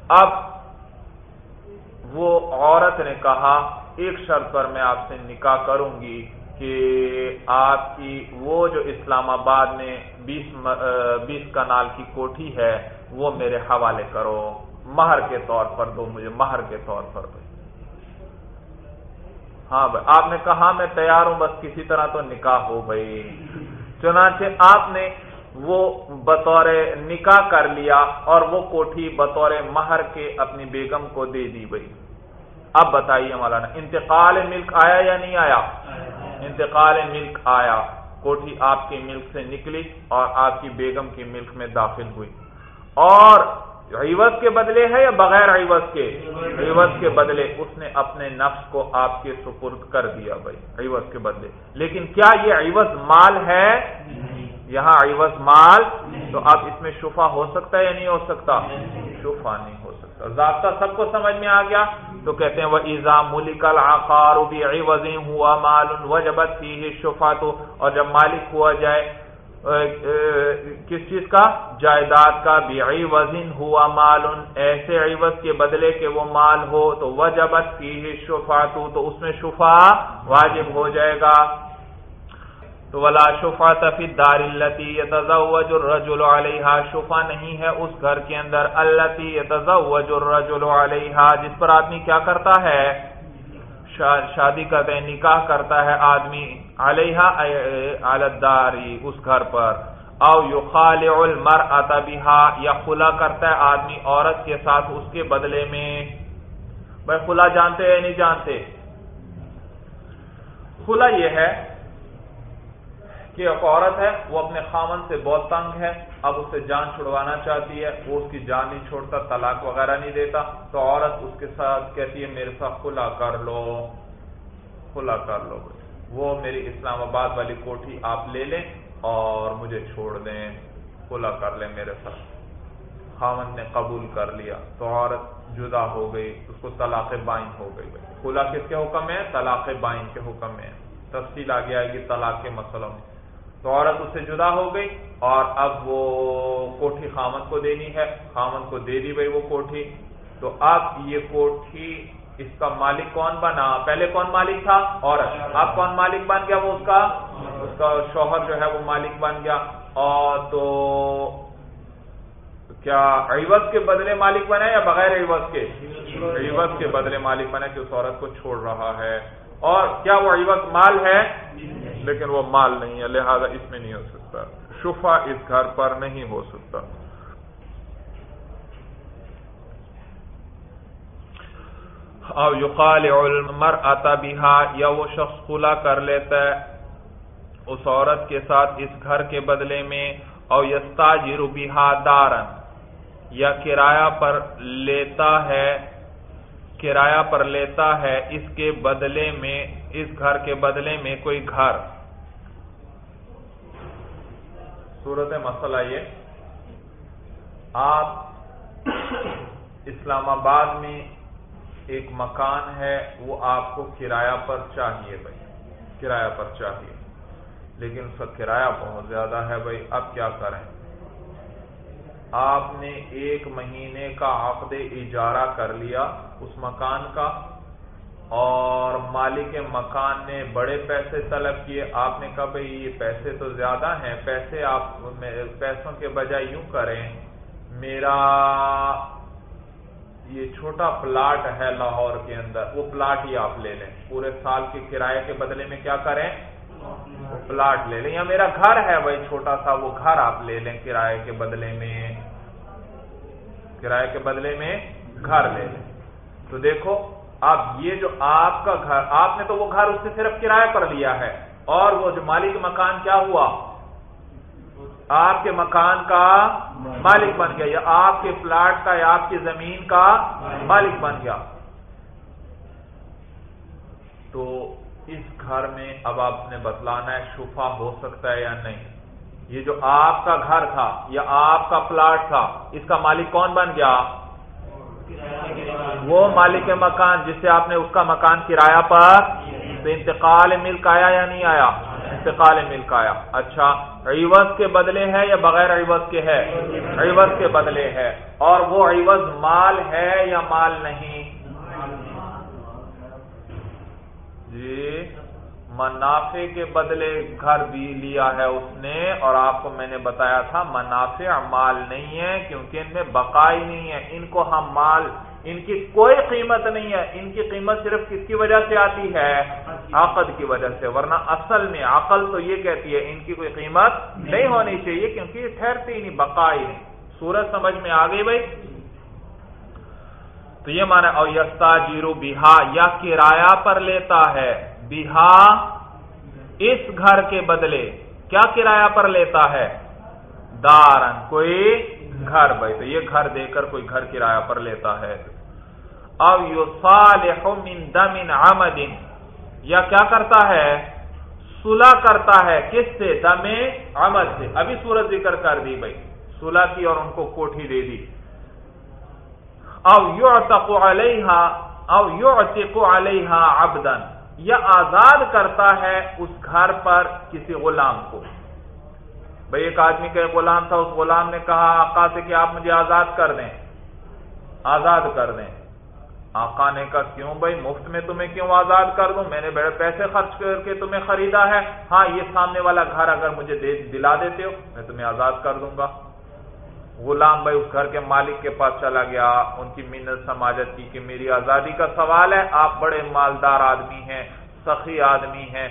اب وہ عورت نے کہا، ایک شرط پر میں آپ سے نکاح کروں گی۔ کہ آپ کی وہ جو اسلام آباد میں بیس بیس کنال کی کوٹھی ہے، وہ میرے حوالے کرو۔ مہر کے طور پر دو، مجھے مہر کے طور پر دو۔ ہاں بھائی، آپ نے کہا میں تیار ہوں، بس کسی طرح تو نکاح ہو بھائی۔ چنانچہ آپ نے وہ بطور نکاح کر لیا اور وہ کوٹھی بطور مہر کے اپنی بیگم کو دے دی بھائی۔ اب بتائیے مولانا، انتقال ملک آیا یا نہیں آیا۔ انتقال ملک آیا۔ کوٹھی آپ کے ملک سے نکلی اور آپ کی بیگم کی ملک میں داخل ہوئی۔ اور عوض کے بدلے ہے یا بغیر عوض کے؟ عوض کے بدلے۔ اس نے اپنے نفس کو آپ کے سپرد کر دیا بھائی، عوض کے بدلے۔ لیکن کیا یہ عوض مال ہے؟ یہاں عوض مال، تو اب اس میں شفا ہو سکتا ہے یا نہیں ہو سکتا؟ شفا نہیں۔ ضابطہ سب کو سمجھ میں آ گیا تو کہتے ہیں وہ ایزا ملک العقار بھی عوض ہوا مال وجبت فی شفا تو اور جب مالک ہوا جائے کس چیز کا؟ جائیداد کا۔ بھی وزن ہوا مال۔ ایسے عوض کے بدلے کے وہ مال ہو تو وجبت فی شفا تو اس میں شفا واجب ہو جائے گا۔ تو ولا شفا تفی دار التی یتزوج الرجل علیہا شفا نہیں ہے اس گھر کے اندر التی یتزوج الرجل علیہا جس پر آدمی کیا کرتا ہے؟ شادی کرتے ہیں نکاح کرتا ہے آدمی علیہ الداری اس گھر پر۔ او یخالع المرأة بها، یا خلا کرتا ہے آدمی عورت کے ساتھ اس کے بدلے میں۔ بھائی خلا جانتے ہیں نہیں جانتے؟ خلا یہ ہے کہ ایک عورت ہے، وہ اپنے خامن سے بہت تنگ ہے، اب اسے جان چھڑوانا چاہتی ہے، وہ اس کی جان نہیں چھوڑتا، طلاق وغیرہ نہیں دیتا۔ تو عورت اس کے ساتھ کہتی ہے، میرے ساتھ کھلا کر لو، کھلا کر لو۔ وہ میری اسلام آباد والی کوٹھی آپ لے لیں اور مجھے چھوڑ دیں، کھلا کر لیں میرے ساتھ۔ خامن نے قبول کر لیا۔ تو عورت جدا ہو گئی، اس کو طلاق بائن ہو گئی۔ کھلا کس کے حکم ہے؟ طلاق بائن کے حکم میں تفصیل آگے آئے گی طلاق کے مسئلوں میں۔ تو عورت اس سے جدا ہو گئی اور اب وہ کوٹھی خامن کو دینی ہے۔ خامن کو دے دی بھائی وہ کوٹھی۔ تو اب یہ کوٹھی اس کا مالک کون بنا؟ پہلے کون مالک تھا؟ عورت۔ اب کون مالک بن گیا وہ اس کا؟ اس کا شوہر جو ہے وہ مالک بن گیا۔ اور تو کیا عوض کے بدلے مالک بنا یا بغیر عوض کے؟ عوض کے بدلے مالک بنا کہ اس عورت کو چھوڑ رہا ہے۔ اور کیا وہ عوض مال ہے؟ لیکن وہ مال نہیں ہے، لہذا اس میں نہیں ہو سکتا۔ شفا اس گھر پر نہیں ہو سکتا۔ او یقال المر آتا یا وہ شخص کھلا کر لیتا ہے اس عورت کے ساتھ اس گھر کے بدلے میں، او یستا جیرا دارن یا کرایہ پر لیتا ہے کرایہ پر لیتا ہے، اس کے بدلے میں، اس گھر کے بدلے میں کوئی گھر۔ صورت مسئلہ یہ، آپ اسلام آباد میں ایک مکان ہے، وہ آپ کو کرایہ پر چاہیے بھائی۔ کرایہ پر چاہیے۔ لیکن اس کا کرایہ بہت زیادہ ہے بھائی، اب کیا کریں؟ آپ نے ایک مہینے کا عقد اجارہ کر لیا۔ اس مکان کا اور مالک مکان نے بڑے پیسے طلب کیے۔ آپ نے کہا بھائی یہ پیسے تو زیادہ ہیں، پیسے آپ پیسوں کے بجائے یوں کریں، میرا یہ چھوٹا پلاٹ ہے لاہور کے اندر، وہ پلاٹ ہی آپ لے لیں۔ پورے سال کے کرائے کے بدلے میں کیا کریں؟ وہ پلاٹ لے لیں۔ یا میرا گھر ہے بھائی چھوٹا سا، وہ گھر آپ لے لیں کرائے کے بدلے میں۔ کرائے کے بدلے میں گھر لے لیں۔ تو دیکھو، اب یہ جو آپ کا گھر، آپ نے تو وہ گھر اس سے صرف کرایہ پر لیا ہے۔ اور وہ جو مالک مکان کیا ہوا؟ آپ کے مکان کا مالک بن گیا یا آپ کے فلیٹ کا یا آپ کی زمین کا مالک بن گیا۔ تو اس گھر میں اب آپ نے بتلانا ہے شفا ہو سکتا ہے یا نہیں۔ یہ جو آپ کا گھر تھا یا آپ کا پلاٹ تھا، اس کا مالک کون بن گیا؟ وہ مالک مکان جس سے آپ نے اس کا مکان کرایہ پر تو انتقال ملک آیا یا نہیں آیا؟ انتقال ملک آیا۔ اچھا عوض کے بدلے ہے یا بغیر عوض کے ہے؟ عوض کے بدلے ہے اور وہ عوض مال ہے یا مال نہیں؟ جی۔ منافع کے بدلے گھر بھی لیا ہے اس نے اور آپ کو میں نے بتایا تھا، منافع مال نہیں ہے کیونکہ ان میں بقائی نہیں ہے۔ ان کو ہم مال، ان کی کوئی قیمت نہیں ہے۔ ان کی قیمت صرف کس کی وجہ سے آتی ہے؟ عقد کی وجہ سے۔ ورنہ اصل میں عقل تو یہ کہتی ہے، ان کی کوئی قیمت نہیں ہونی چاہیے کیونکہ یہ ٹھہرتی نہیں، بقائی نہیں۔ سورج سمجھ میں آ گئی بھائی؟ تو یہ مانا اور یستا جیرو بہا، یا کرایہ پر لیتا ہے۔ بہا اس گھر کے بدلے کیا کرایہ پر لیتا ہے؟ دارن کوئی گھر بھائی، تو یہ گھر دے کر کوئی گھر کرایہ پر لیتا ہے۔ اب یو من دم آمد یا کیا کرتا ہے؟ سلا کرتا ہے۔ کس سے؟ دم آمد سے۔ ابھی سورج ذکر کر دی بھائی سلا کی اور ان کو کوٹھی دے دی۔ او یو علیہ او یو علیہ ابدن یا آزاد کرتا ہے اس گھر پر کسی غلام کو۔ بھائی ایک آدمی کا ایک غلام تھا، اس غلام نے کہا، آقا سے کہ آپ مجھے آزاد کر دیں۔ آزاد کر دیں۔ آقا نے کہا، کیوں بھائی مفت میں تمہیں کیوں آزاد کر دوں؟ میں نے بڑے پیسے خرچ کر کے تمہیں خریدا ہے۔ ہاں یہ سامنے والا گھر اگر مجھے دلا دیتے ہو، میں تمہیں آزاد کر دوں گا۔ غلام بھائی اس گھر کے مالک کے پاس چلا گیا۔ ان کی منت سماجت کی کہ میری آزادی کا سوال ہے۔ آپ بڑے مالدار آدمی ہیں، سخی آدمی ہیں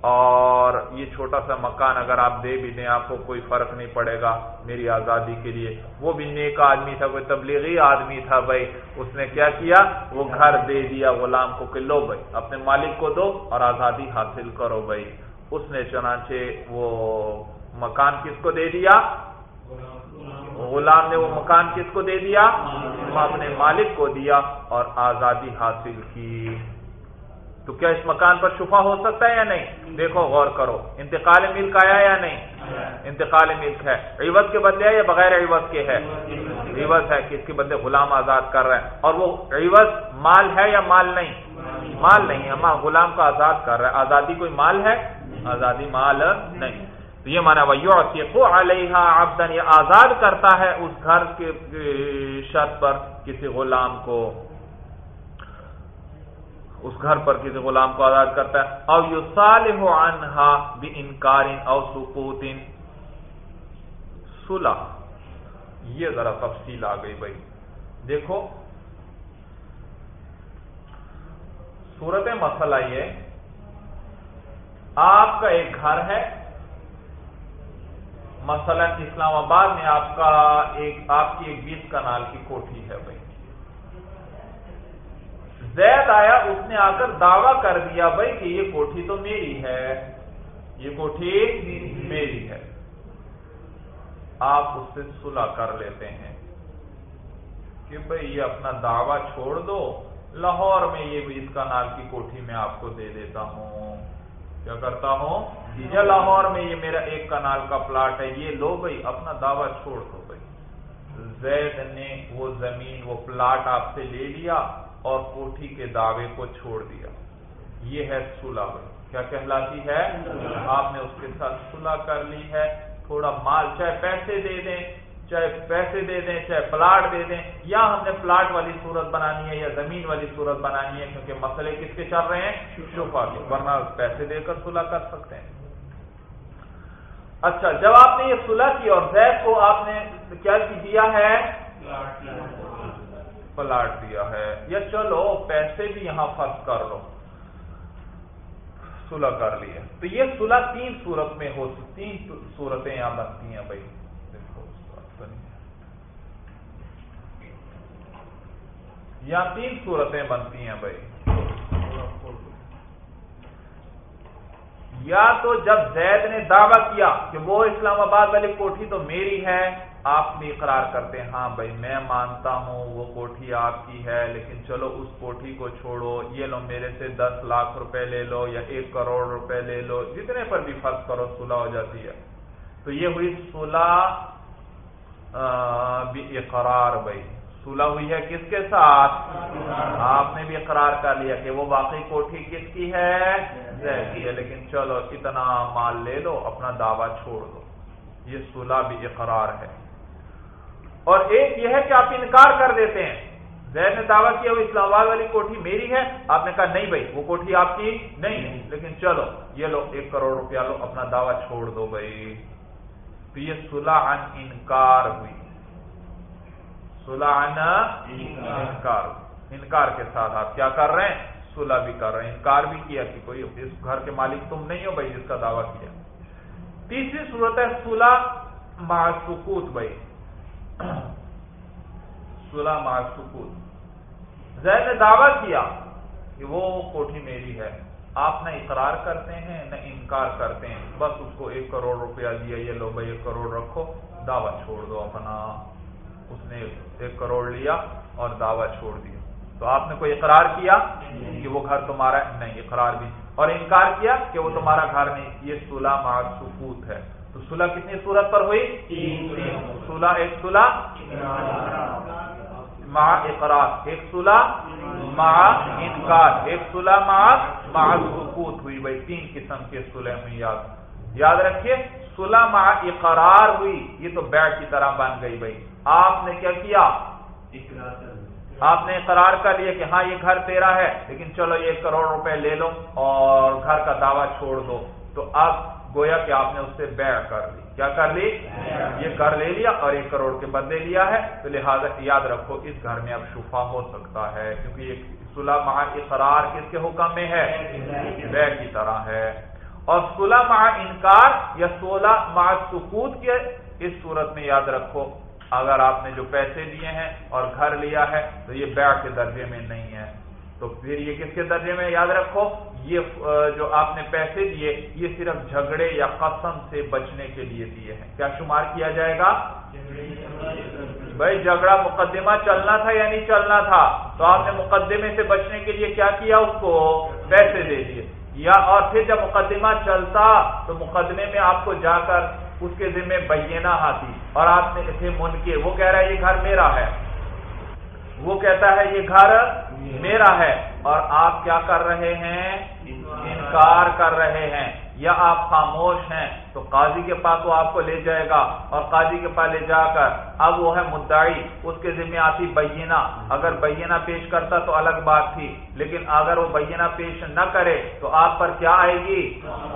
اور یہ چھوٹا سا مکان اگر آپ دے بھی دیں، آپ کو کوئی فرق نہیں پڑے گا میری آزادی کے لیے۔ وہ بھی نیک آدمی تھا، کوئی تبلیغی آدمی تھا بھائی۔ اس نے کیا کیا؟ وہ گھر دے دیا غلام کو کہ لو بھائی، اپنے مالک کو دو اور آزادی حاصل کرو بھائی۔ اس نے چنانچہ وہ مکان کس کو دے دیا؟ غلام نے وہ مکان کس کو دے دیا؟ اپنے مالک کو دیا اور آزادی حاصل کی۔ تو کیا اس مکان پر شفا ہو سکتا ہے یا نہیں؟ دیکھو غور کرو انتقال ملک آیا یا نہیں؟ انتقال ملک ہے۔ عوض کے بدلے ہے یا بغیر عوض کے ہے؟ عوض ہے کہ اس کے بدلے غلام آزاد کر رہا ہے اور وہ عوض مال ہے یا مال نہیں؟ مال۔ نہیں ہے غلام کو آزاد کر رہا ہے آزادی کوئی مال ہے؟ آزادی مال نہیں۔ تو یہ مانا وہ علیہ آبدن یہ آزاد کرتا ہے اس گھر کے شرط پر کسی غلام کو۔ اس گھر پر کسی غلام کو آزاد کرتا ہے۔ او یو سال انہا بھی انکار او سکوت سلح یہ ذرا تفصیل آ گئی بھائی۔ دیکھو، صورت مسئلہ یہ آپ کا ایک گھر ہے مثلا اسلام آباد میں آپ کا ایک آپ کی ایک بیس کنال کی کوٹھی ہے بھائی۔ زید آیا، اس نے آ کر دعویٰ کر دیا بھائی کہ یہ کوٹھی تو میری ہے۔ یہ کوٹھی میری ہے۔ آپ اس سے صلح کر لیتے ہیں کہ بھائی یہ اپنا دعویٰ چھوڑ دو۔ لاہور میں یہ بیس کنال کی کوٹھی میں آپ کو دے دیتا ہوں۔ کیا کرتا ہوں؟ یا لاہور میں یہ میرا ایک کنال کا پلاٹ ہے، یہ لو بھائی اپنا دعویٰ چھوڑ دو بھائی۔ زید نے وہ زمین، وہ پلاٹ آپ سے لے لیا اور کوٹھی کے دعوے کو چھوڑ دیا۔ یہ ہے سلا بھائی۔ کیا کہلاتی ہے؟ آپ نے اس کے ساتھ صلح کر لی ہے۔ تھوڑا مال چاہے پیسے دے دیں، چاہے پیسے دے دیں، چاہے پلاٹ دے دیں۔ یا ہم نے پلاٹ والی صورت بنانی ہے یا زمین والی صورت بنانی ہے، کیونکہ مسئلے کس کے چل رہے ہیں؟ شفا کے۔ ورنہ پیسے دے کر صلح کر سکتے ہیں۔ اچھا جب آپ نے یہ صلح کی اور زید کو آپ نے کیا دیا ہے؟ پلاٹ دیا ہے۔ یا چلو، پیسے بھی یہاں فرض کر لو۔ صلح کر لیا تو یہ صلح تین صورت میں ہو، تین صورتیں یہاں بنتی ہیں بھائی۔ یا تین صورتیں بنتی ہیں بھائی۔ یا تو جب زید نے دعویٰ کیا کہ وہ اسلام آباد والی کوٹھی تو میری ہے، آپ بھی اقرار کرتے ہیں ہاں بھائی میں مانتا ہوں، وہ کوٹھی آپ کی ہے، لیکن چلو اس کوٹھی کو چھوڑو، یہ لو میرے سے دس لاکھ روپے لے لو یا ایک کروڑ روپے لے لو، جتنے پر بھی فرض کرو صلح ہو جاتی ہے۔ تو یہ ہوئی صلح اقرار بھائی۔ صلح ہوئی ہے کس کے ساتھ؟ آپ نے بھی اقرار کر لیا کہ وہ واقعی کوٹھی کس کی ہے؟ کی ہے، لیکن چلو، اتنا مال لے لو، اپنا دعویٰ چھوڑ دو۔ یہ صلح بھی اقرار ہے۔ اور ایک یہ ہے کہ آپ انکار کر دیتے ہیں۔ زید نے دعویٰ کیا، وہ اسلام آباد والی کوٹھی میری ہے۔ آپ نے کہا، نہیں بھائی، وہ کوٹھی آپ کی نہیں ہے۔ لیکن چلو، یہ لو، ایک کروڑ روپیہ لو، اپنا دعویٰ چھوڑ دو بھائی۔ تو یہ صلح عن انکار ہوئی۔ صلح عن انکار انکار کے ساتھ آپ کیا کر رہے ہیں؟ صلح بھی کر رہے ہیں، انکار بھی کیا کہ کوئی اس گھر کے مالک تم نہیں ہو بھائی جس کا دعویٰ کیا۔ تیسری صورت ہے صلح مع سکوت بھائی۔ صلح مع سکوت زید نے دعویٰ کیا کہ وہ کوٹھی میری ہے۔ آپ نہ اقرار کرتے ہیں، نہ انکار کرتے ہیں۔ بس اس کو ایک کروڑ روپیہ دیا یہ لو بھائی، ایک کروڑ رکھو، دعویٰ چھوڑ دو اپنا۔ اس نے ایک کروڑ لیا اور دعویٰ چھوڑ دیا۔ تو آپ نے کوئی اقرار کیا کہ وہ گھر تمہارا نہیں، اقرار بھی اور انکار کیا کہ وہ تمہارا گھر نہیں۔ یہ صلح مع سکوت ہے۔ تو صلح کتنی صورت پر ہوئی؟ صلح ایک صلح مع اقرار۔ ایک صلح مع انکار۔ ایک صلح مع مع سکوت ہوئی۔ بھائی، تین قسم کے صلح میں یاد۔ یاد رکھیے، صلح مع اقرار ہوئی، یہ تو بیٹ کی طرح بن گئی، بھائی۔ آپ نے کیا کیا؟ آپ نے قرار کر لیا کہ ہاں یہ گھر تیرا ہے، لیکن چلو یہ ایک کروڑ روپے لے لو اور گھر کا دعویٰ چھوڑ دو۔ تو اب گویا کہ آپ نے اس سے بیع کر لی۔ کیا کر لی؟ یہ گھر لے لیا اور ایک کروڑ کے بدلے لیا ہے۔ تو لہٰذا یاد رکھو، اس گھر میں اب شفا ہو سکتا ہے، کیونکہ یہ صلح مع اقرار کس کے حکم میں ہے؟ بیع کی طرح ہے۔ اور صلح مع انکار یا صلح مع سکوت کے اس صورت میں یاد رکھو اگر آپ نے جو پیسے دیے ہیں اور گھر لیا ہے تو یہ بیع کے درجے میں نہیں ہے۔ تو پھر یہ کس کے درجے میں یاد رکھو، یہ جو آپ نے پیسے دیے، یہ صرف جھگڑے یا قسم سے بچنے کے لیے دیے ہیں۔ کیا شمار کیا جائے گا؟ بھائی، جھگڑا مقدمہ چلنا تھا یا نہیں چلنا تھا؟ تو آپ نے مقدمے سے بچنے کے لیے کیا کیا؟ اس کو پیسے دے دیے۔ یا، اور پھر جب مقدمہ چلتا تو مقدمے میں آپ کو جا کر اس کے ذمہ بینہ آتی اور آپ نے اسے من کے وہ کہہ رہا ہے، یہ گھر میرا ہے۔ وہ کہتا ہے، یہ گھر میرا ہے۔ اور آپ کیا کر رہے ہیں؟ انکار کر رہے ہیں۔ یا آپ خاموش ہیں تو قاضی کے پاس وہ آپ کو لے جائے گا اور قاضی کے پاس لے جا کر اب وہ ہے مدعی، اس کے ذمہ آتی بینہ۔ اگر بینہ پیش کرتا تو الگ بات تھی، لیکن اگر وہ بینہ پیش نہ کرے تو آپ پر کیا آئے گی؟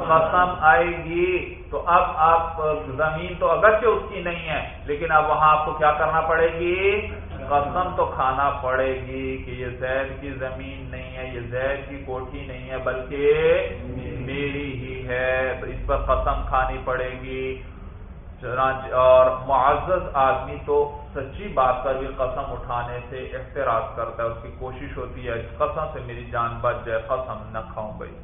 قسم آئے گی۔ تو اب آپ، زمین تو اگرچہ اس کی نہیں ہے، لیکن اب وہاں آپ کو کیا کرنا پڑے گی؟ قسم تو کھانا پڑے گی کہ یہ زید کی زمین نہیں ہے، یہ زید کی کوٹھی نہیں ہے، بلکہ میری ہی ہے، تو اس پر قسم کھانی پڑے گی۔ اور معزز آدمی تو سچی بات پر بھی قسم اٹھانے سے احتراج کرتا ہے، اس کی کوشش ہوتی ہے قسم سے میری جان بچ جائے، قسم نہ کھاؤں بھائی۔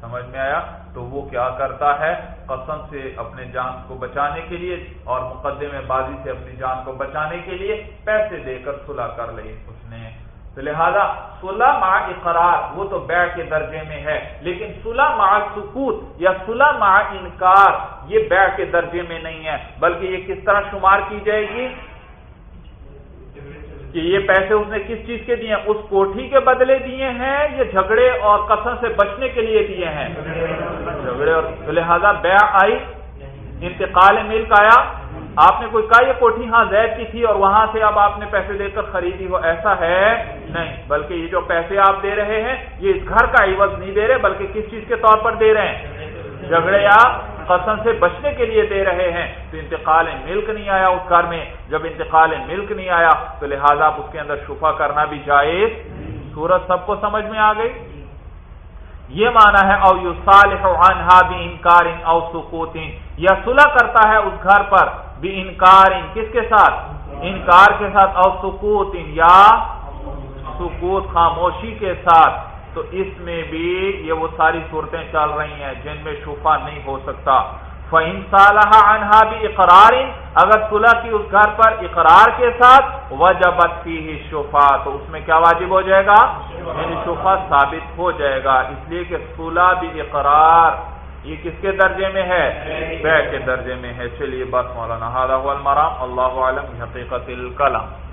سمجھ میں آیا؟ تو وہ کیا کرتا ہے؟ قسم سے اپنے جان کو بچانے کے لیے اور مقدمے بازی سے اپنی جان کو بچانے کے لیے پیسے دے کر صلح کر لی اس نے تو لہذا صلح مع اقرار، وہ تو بیع کے درجے میں ہے، لیکن صلح مع سکوت یا صلح مع انکار، یہ بیع کے درجے میں نہیں ہے، بلکہ یہ کس طرح شمار کی جائے گی؟ کہ یہ پیسے اس نے کس چیز کے دیے اس کوٹھی کے بدلے دیے ہیں یا جھگڑے اور قسم سے بچنے کے لیے دیے ہیں؟ جھگڑے اور لہذا بیع آئی، انتقال ملک آیا آپ نے کوئی کہا یہ کوٹھی ہاں زید کی تھی اور وہاں سے اب آپ نے پیسے دے کر خریدی ہو ایسا ہے نہیں۔ بلکہ یہ جو پیسے آپ دے رہے ہیں، یہ اس گھر کا عوض نہیں دے رہے، بلکہ کس چیز کے طور پر دے رہے ہیں؟ جھگڑے یا قسم سے بچنے کے لیے دے رہے ہیں۔ تو انتقال ملک نہیں آیا اس گھر میں۔ جب انتقال ملک نہیں آیا، تو لہذا آپ اس کے اندر شفا کرنا بھی جائز۔ سورج سب کو سمجھ میں آ گئی؟ یہ مانا ہے، او یو صالح بھی انکار او سکوت یا صلح کرتا ہے اس گھر پر۔ بھی انکار کس کے ساتھ؟ انکار کے ساتھ. او سکوت یا سکوت خاموشی کے ساتھ. تو اس میں بھی یہ وہ ساری صورتیں چل رہی ہیں جن میں شفا نہیں ہو سکتا. فہم فَإِن صَالَحَ عَنْهَا بِإِقْرَارٍ، اگر صلح کی اس گھر پر اقرار کے ساتھ وجبت فیہ شفا تو اس میں کیا واجب ہو جائے گا؟ یعنی شفا ثابت ہو جائے گا. اس لیے کہ صلح بھی اقرار یہ کس کے درجے میں ہے؟ بے کے درجے میں ہے۔ چلیے بس مولانا المرام اللہ عالم حقیقت الکلام۔